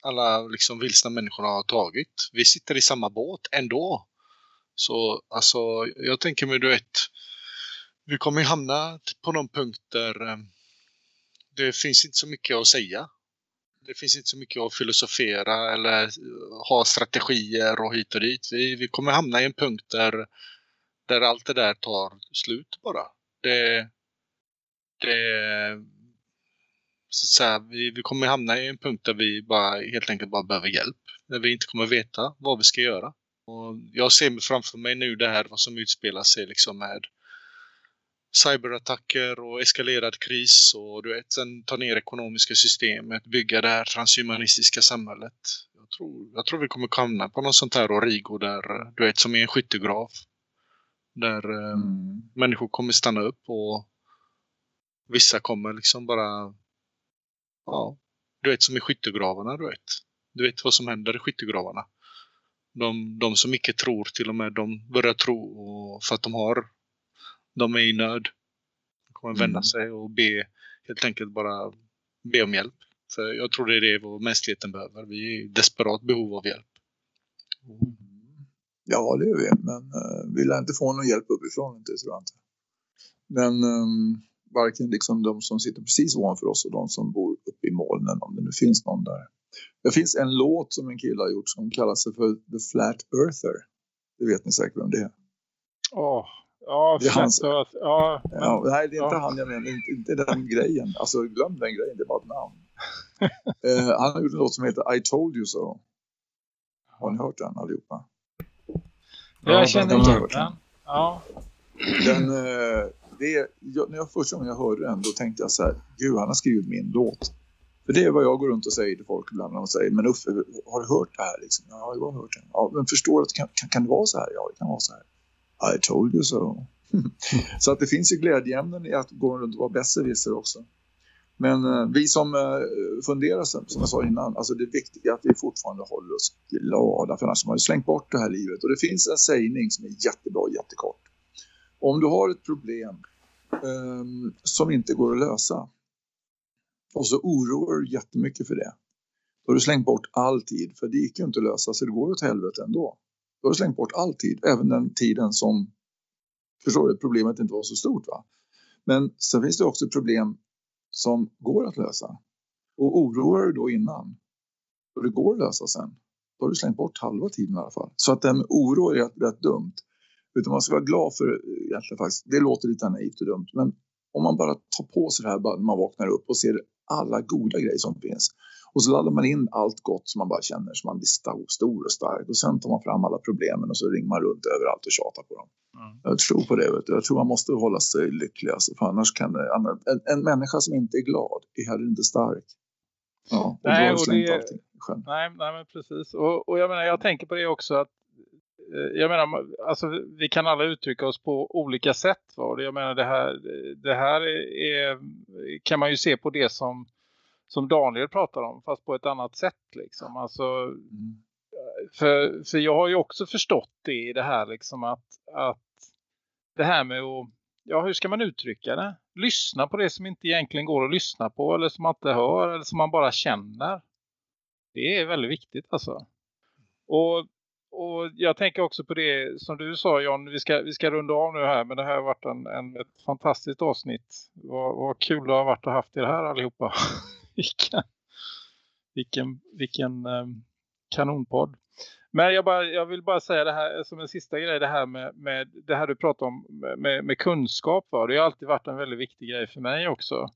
Speaker 7: alla liksom vilsna människorna har tagit. Vi sitter i samma båt ändå. Så alltså, jag tänker mig du vet, vi kommer hamna på någon punkt där eh, det finns inte så mycket att säga det finns inte så mycket att filosofera eller eh, ha strategier och hit och dit. Vi, vi kommer hamna i en punkt där, där allt det där tar slut bara. Det, det så att säga, vi, vi kommer hamna i en punkt där vi bara helt enkelt bara behöver hjälp. Där vi inte kommer veta vad vi ska göra. Och jag ser framför mig nu det här vad som utspelar sig liksom med cyberattacker och eskalerad kris och du vet, sen ta ner ekonomiska systemet, bygga det här transhumanistiska samhället. Jag tror, jag tror vi kommer komma på något sånt här Origo där, du vet, som är en skyttegrav. Där eh, mm. människor kommer stanna upp och vissa kommer liksom bara, ja, du vet som i skyttegravarna, du vet. Du vet vad som händer i skyttegravarna. De, de som icke tror till och med, de börjar tro för att de har de är i nöd. De kommer vända mm. sig och be, helt enkelt bara be om hjälp. För jag tror det är det vår mänskligheten behöver. Vi är i desperat behov av hjälp.
Speaker 8: Mm. Ja, det är vi. Men uh, vi lär inte få någon hjälp uppifrån, inte, tror jag inte. Men um, varken liksom de som sitter precis ovanför oss och de som bor uppe i molnen, om det nu finns någon där. Det finns en låt som en kille har gjort som kallar sig för The Flat Earther. Det vet ni säkert om det är.
Speaker 4: Åh, Ja, det är hans... ja,
Speaker 8: men, ja, nej, det är inte ja. han jag menar. Inte, inte den grejen. Alltså glöm den grejen, det är bara ett namn. uh, [LAUGHS] han har gjort en låt som heter I told you so. Har ni hört den allihopa?
Speaker 4: Ja, jag känner igen den. Ja.
Speaker 8: Den, uh, det, jag, när jag första gången jag hörde den då tänkte jag så här, gud han har skrivit min låt. För det är vad jag går runt och säger till folk ibland när de säger, men Uffe, har du hört det här? Liksom? Ja, jag har hört det. Ja, men förstår att kan, kan, kan det vara så här? Ja, det kan vara så här. I told you so. [LAUGHS] så att det finns ju glädjeämnen i att gå runt och vara besserwisser också. Men eh, vi som eh, funderar, som jag sa innan, alltså det viktiga är att vi fortfarande håller oss glada för annars har man slängt bort det här livet. Och det finns en sägning som är jättebra och jättekort. Om du har ett problem eh, som inte går att lösa och så oroar du jättemycket för det. Då har du slängt bort all tid, för det gick ju inte att lösa så det går åt helvete ändå. Då har du slängt bort all tid, även den tiden som förstår du, problemet inte var så stort. va. Men sen finns det också problem som går att lösa. Och oroar du då innan och det går att lösa sen, då har du slängt bort halva tiden i alla fall. Så att det med oro är rätt, rätt dumt. Utan man ska vara glad för eh, egentligen faktiskt, det låter lite naivt och dumt, men om man bara tar på sig det här när man vaknar upp och ser alla goda grejer som finns. Och så laddar man in allt gott som man bara känner så man blir stor och stark. Och sen tar man fram alla problemen och så ringer man runt överallt och tjatar på dem. Mm. Jag tror på det. Vet du. Jag tror man måste hålla sig lycklig. Alltså, för annars kan det, en, en människa som inte är glad är heller inte stark. Ja, och
Speaker 4: nej, och det, nej, nej, men precis. Och, och jag menar, jag tänker på det också att eh, jag menar, alltså, vi kan alla uttrycka oss på olika sätt. Va? Jag menar, det här, det här är, kan man ju se på det som som Daniel pratar om fast på ett annat sätt liksom. Alltså, mm. för, för jag har ju också förstått det i det här liksom att, att det här med att, ja hur ska man uttrycka det? Lyssna på det som inte egentligen går att lyssna på eller som man inte hör eller som man bara känner. Det är väldigt viktigt alltså. Och, och jag tänker också på det som du sa John, vi ska, vi ska runda av nu här men det här har varit en, en, ett fantastiskt avsnitt. Vad, vad kul det har varit att ha haft det här allihopa. [LAUGHS] vilken, vilken, vilken ehm, kanonpodd. Men jag, bara, jag vill bara säga det här som en sista grej. Det här med, med det här du pratar om med, med kunskap. Va? Det har alltid varit en väldigt viktig grej för mig också.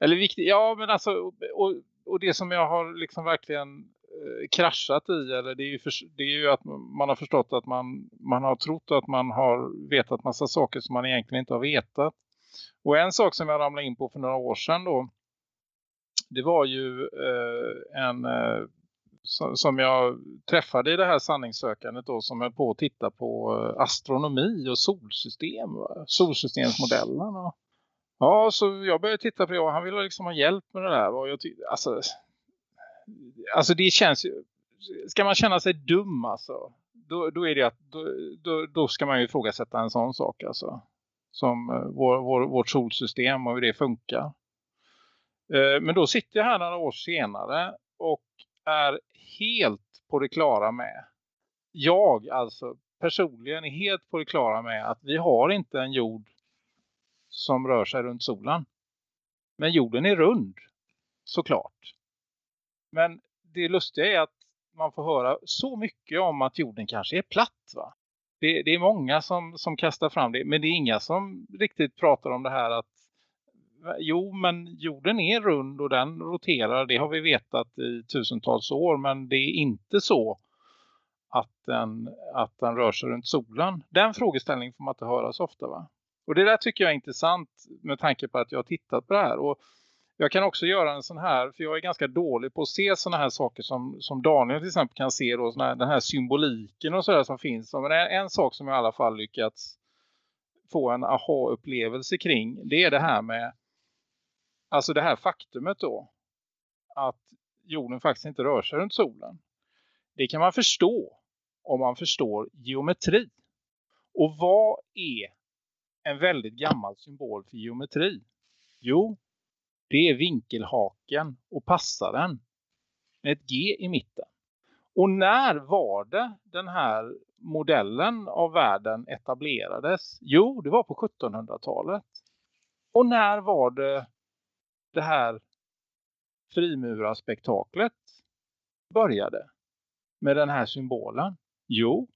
Speaker 4: Eller viktig, ja men alltså och, och det som jag har liksom verkligen eh, kraschat i. Eller det är, ju för, det är ju att man har förstått att man, man har trott att man har vetat massa saker som man egentligen inte har vetat. Och en sak som jag ramlade in på för några år sedan då det var ju eh, en eh, som jag träffade i det här sanningssökandet då som är på att titta på eh, astronomi och solsystem, solsystemsmodellen. Ja, så jag började titta på det och han ville liksom ha hjälp med det där. Och jag alltså, alltså det känns ju, ska man känna sig dum alltså, då, då är det att då, då, då ska man ju ifrågasätta en sån sak alltså. Som eh, vår, vår, vårt solsystem och hur det funkar. Eh, men då sitter jag här några år senare och är helt på det klara med. Jag alltså personligen är helt på det klara med att vi har inte en jord som rör sig runt solen. Men jorden är rund, såklart. Men det lustiga är att man får höra så mycket om att jorden kanske är platt va? Det, det, är många som, som kastar fram det. Men det är inga som riktigt pratar om det här att jo men jorden är rund och den roterar, det har vi vetat i tusentals år men det är inte så att den, att den rör sig runt solen. Den frågeställningen får man inte höra så ofta va? Och det där tycker jag är intressant med tanke på att jag har tittat på det här och jag kan också göra en sån här, för jag är ganska dålig på att se såna här saker som, som Daniel till exempel kan se då, såna här, den här symboliken och sådär som finns. Men en, en sak som jag i alla fall lyckats få en aha-upplevelse kring, det är det här med Alltså det här faktumet då. Att jorden faktiskt inte rör sig runt solen. Det kan man förstå om man förstår geometri. Och vad är en väldigt gammal symbol för geometri? Jo, det är vinkelhaken och passaren med ett G i mitten. Och när var det den här modellen av världen etablerades? Jo, det var på 1700-talet. Och när var det det här frimurarspektaklet började med den här symbolen? Jo,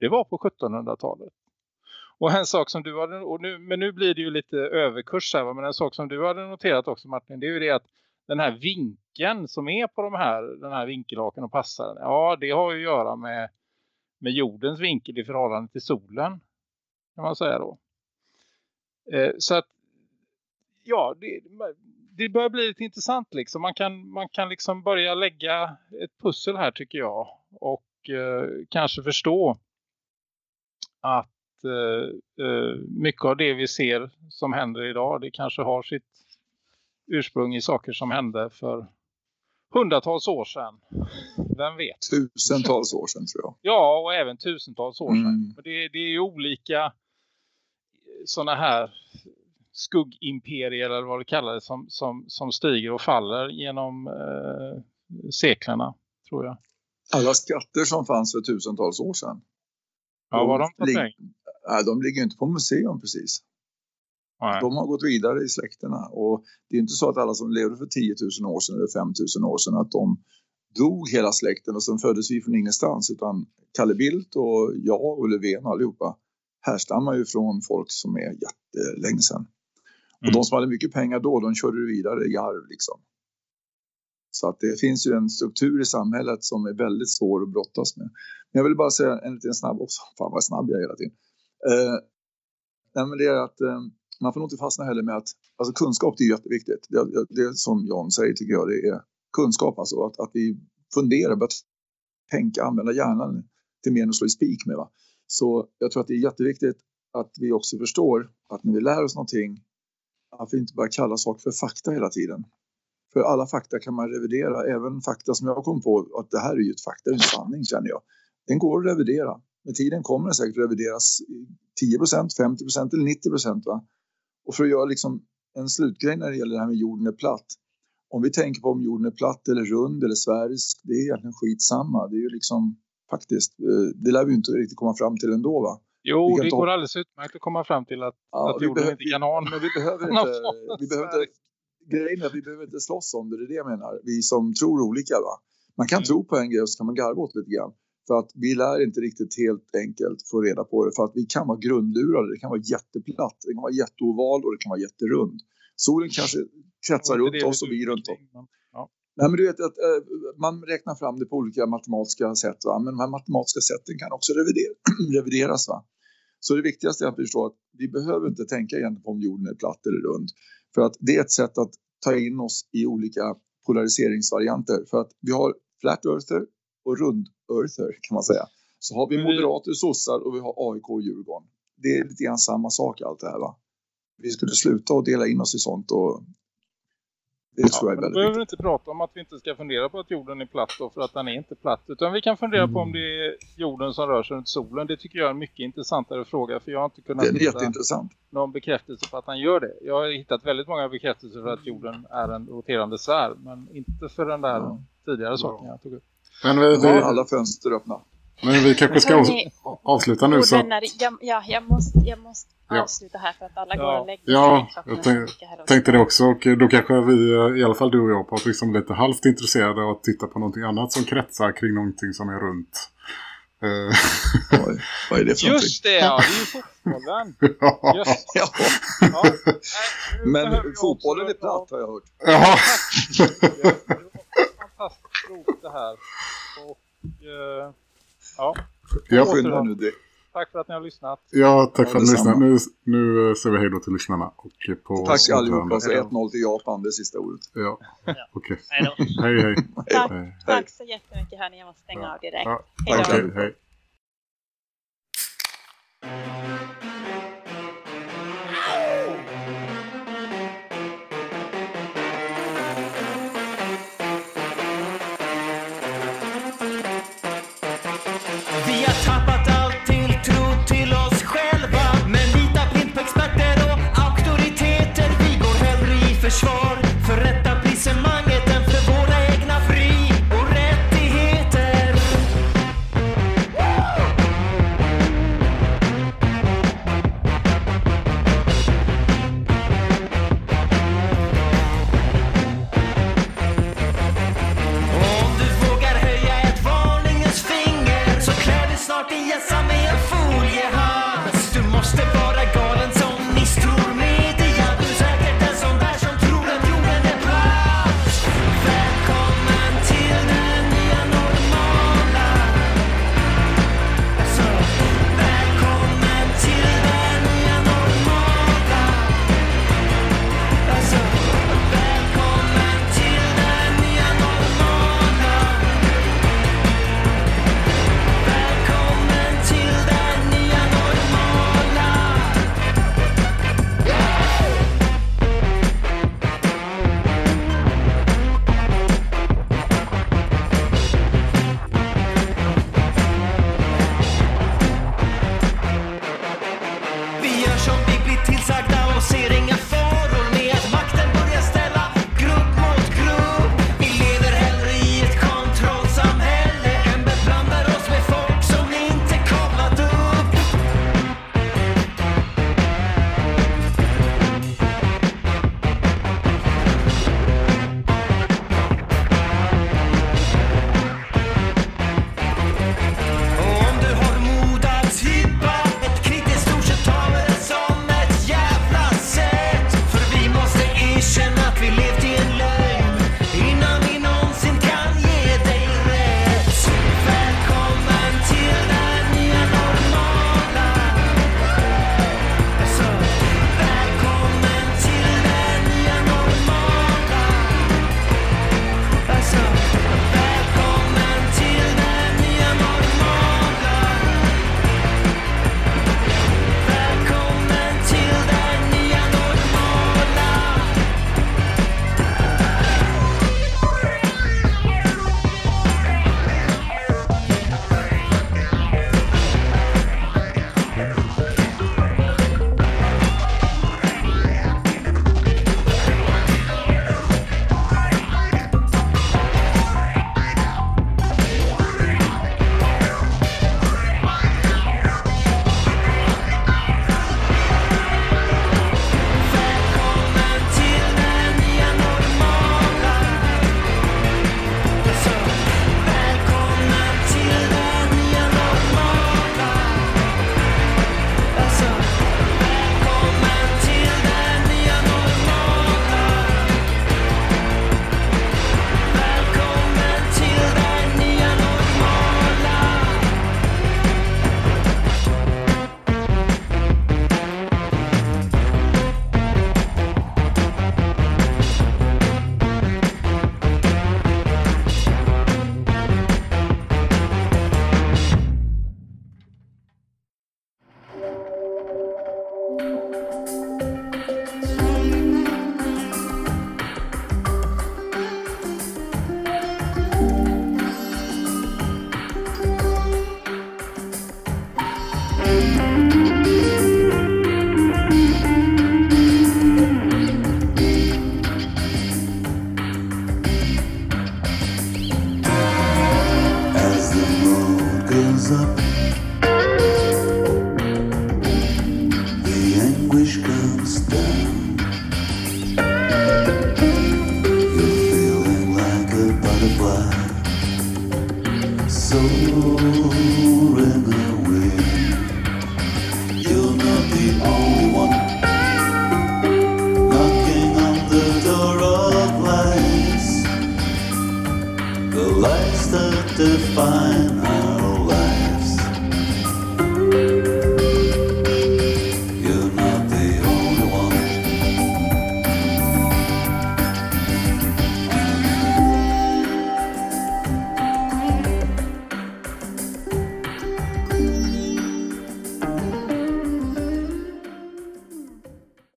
Speaker 4: det var på 1700-talet. Och en sak som du hade, och nu, men nu blir det ju lite överkurs här, men en sak som du hade noterat också Martin, det är ju det att den här vinkeln som är på de här, den här vinkelhaken och passaren, ja det har ju att göra med, med jordens vinkel i förhållande till solen, kan man säga då. Eh, så att, ja, det, det börjar bli lite intressant liksom. Man kan, man kan liksom börja lägga ett pussel här tycker jag. Och eh, kanske förstå att eh, eh, mycket av det vi ser som händer idag det kanske har sitt ursprung i saker som hände för hundratals år sedan. Vem vet?
Speaker 8: Tusentals år sedan tror jag.
Speaker 4: Ja, och även tusentals år sedan.
Speaker 8: Mm.
Speaker 4: Det, det är ju olika sådana här skuggimperier eller vad det kallas som, som, som stiger och faller genom eh, seklerna, tror jag.
Speaker 8: Alla skatter som fanns för tusentals år sedan.
Speaker 4: Ja, var de på
Speaker 8: lig-? Nej, de ligger ju inte på museum precis.
Speaker 4: Nej.
Speaker 8: De har gått vidare i släkterna. Och det är inte så att alla som levde för 10 000 år sedan eller 5 000 år sedan att de dog hela släkten och sen föddes vi från ingenstans. Utan Kalle Bildt och jag och Löfven och allihopa härstammar ju från folk som är jättelänge sedan. Och
Speaker 4: Mm.
Speaker 8: de som hade mycket pengar då, de körde det vidare i arv liksom. Så att det finns ju en struktur i samhället som är väldigt svår att brottas med. Men jag vill bara säga en liten snabb också. Fan vad snabb jag är hela tiden. Eh, nej, men det är att eh, man får nog inte fastna heller med att alltså kunskap det är jätteviktigt. Det, det, det som Jan säger tycker jag det är kunskap alltså. Att, att vi funderar, börjar tänka, använda hjärnan till mer än att slå i spik med. Va? Så jag tror att det är jätteviktigt att vi också förstår att när vi lär oss någonting att vi inte bara kallar saker för fakta hela tiden. För alla fakta kan man revidera, även fakta som jag kom på att det här är ju ett fakta, en sanning känner jag. Den går att revidera. Med tiden kommer den säkert revideras 10% 50% eller 90 va. Och för att göra liksom en slutgrej när det gäller det här med jorden är platt. Om vi tänker på om jorden är platt eller rund eller sfärisk, det är egentligen skitsamma. Det är ju liksom faktiskt, eh, det lär vi inte riktigt komma fram till ändå va.
Speaker 4: Jo, det går alldeles utmärkt att komma fram till att,
Speaker 8: Ja,
Speaker 4: att
Speaker 8: vi
Speaker 4: jorden
Speaker 8: behöver-
Speaker 4: inte kan ha
Speaker 8: Men vi behöver [LAUGHS] inte, vi behöver inte grejen är att vi behöver inte slåss om det, det är det jag menar. Vi som tror olika va. Man kan
Speaker 4: Mm.
Speaker 8: tro på en grej och så kan man garva åt lite grann. För att vi lär inte riktigt helt enkelt få reda på det. För att vi kan vara grundlurade. Det kan vara jätteplatt, det kan vara jätteoval och det kan vara jätterund. Solen kanske kretsar runt oss och vi runt om. Nej, men du vet att eh, man räknar fram det på olika matematiska sätt. Va? Men de här matematiska sätten kan också revidera, [CLEARS THROAT] revideras. Va? Så det viktigaste är att vi förstår att vi behöver inte tänka egentligen på om jorden är platt eller rund. För att det är ett sätt att ta in oss i olika polariseringsvarianter. För att vi har flat earther och rund earther kan man säga. Så har vi
Speaker 4: vi-
Speaker 8: moderater, sossar och vi har AIK och Djurgården. Det är lite grann samma sak allt det här va. Vi skulle sluta att dela in oss i sånt och det tror jag är väldigt
Speaker 4: behöver
Speaker 8: viktigt.
Speaker 4: inte prata om att vi inte ska fundera på att jorden är platt då, för att den är inte platt. Utan vi kan fundera på
Speaker 8: Mm.
Speaker 4: om det är jorden som rör sig runt solen. Det tycker jag är en mycket intressantare fråga för jag har inte kunnat
Speaker 8: Det är
Speaker 4: hitta någon bekräftelse på att han gör det. Jag har hittat väldigt många bekräftelser för att jorden är en roterande sfär. Men inte för den där
Speaker 8: Ja.
Speaker 4: tidigare saken jag tog upp.
Speaker 3: Men vi,
Speaker 8: Vi har alla fönster öppna.
Speaker 3: Men vi kanske ska
Speaker 5: Hörrni,
Speaker 3: av, avsluta nu. Så,
Speaker 5: Ordvänner, jag, ja, jag måste, jag måste
Speaker 3: Ja.
Speaker 5: avsluta här för att alla
Speaker 4: Ja.
Speaker 5: går och lägger
Speaker 3: Ja,
Speaker 5: sig.
Speaker 3: jag
Speaker 5: Klockan
Speaker 3: tänk- tänkte det också. Och då kanske vi, eh, i alla fall du och jag, Patrik, som är lite halvt intresserade av att titta på någonting annat som kretsar kring någonting som är runt. Eh,
Speaker 8: Oj, vad är det för
Speaker 4: Just det, ja, det är ju fotbollen. [LAUGHS]
Speaker 3: ja.
Speaker 4: Just,
Speaker 8: Ja,
Speaker 4: ja. Nej,
Speaker 8: men
Speaker 4: jag
Speaker 8: fotbollen är platt har jag hört.
Speaker 3: Jaha. [LAUGHS]
Speaker 4: Det var fantastiskt roligt det här. Och, eh, ja,
Speaker 3: Ja,
Speaker 8: Skynda nu det.
Speaker 4: tack för att ni har lyssnat.
Speaker 3: ja, tack för att ni
Speaker 8: detsamma.
Speaker 3: lyssnade. Nu, nu eh, säger vi hej då till lyssnarna. Och på
Speaker 8: Tack allihopa. Så 1-0 till Japan, det sista ordet.
Speaker 3: Ja, okej.
Speaker 6: Hej.
Speaker 3: Hej, hej.
Speaker 5: Tack,
Speaker 3: hej.
Speaker 5: tack så jättemycket hörni, jag måste stänga
Speaker 3: Ja.
Speaker 5: av direkt.
Speaker 3: Ja,
Speaker 5: Hej då.
Speaker 3: hej, hej.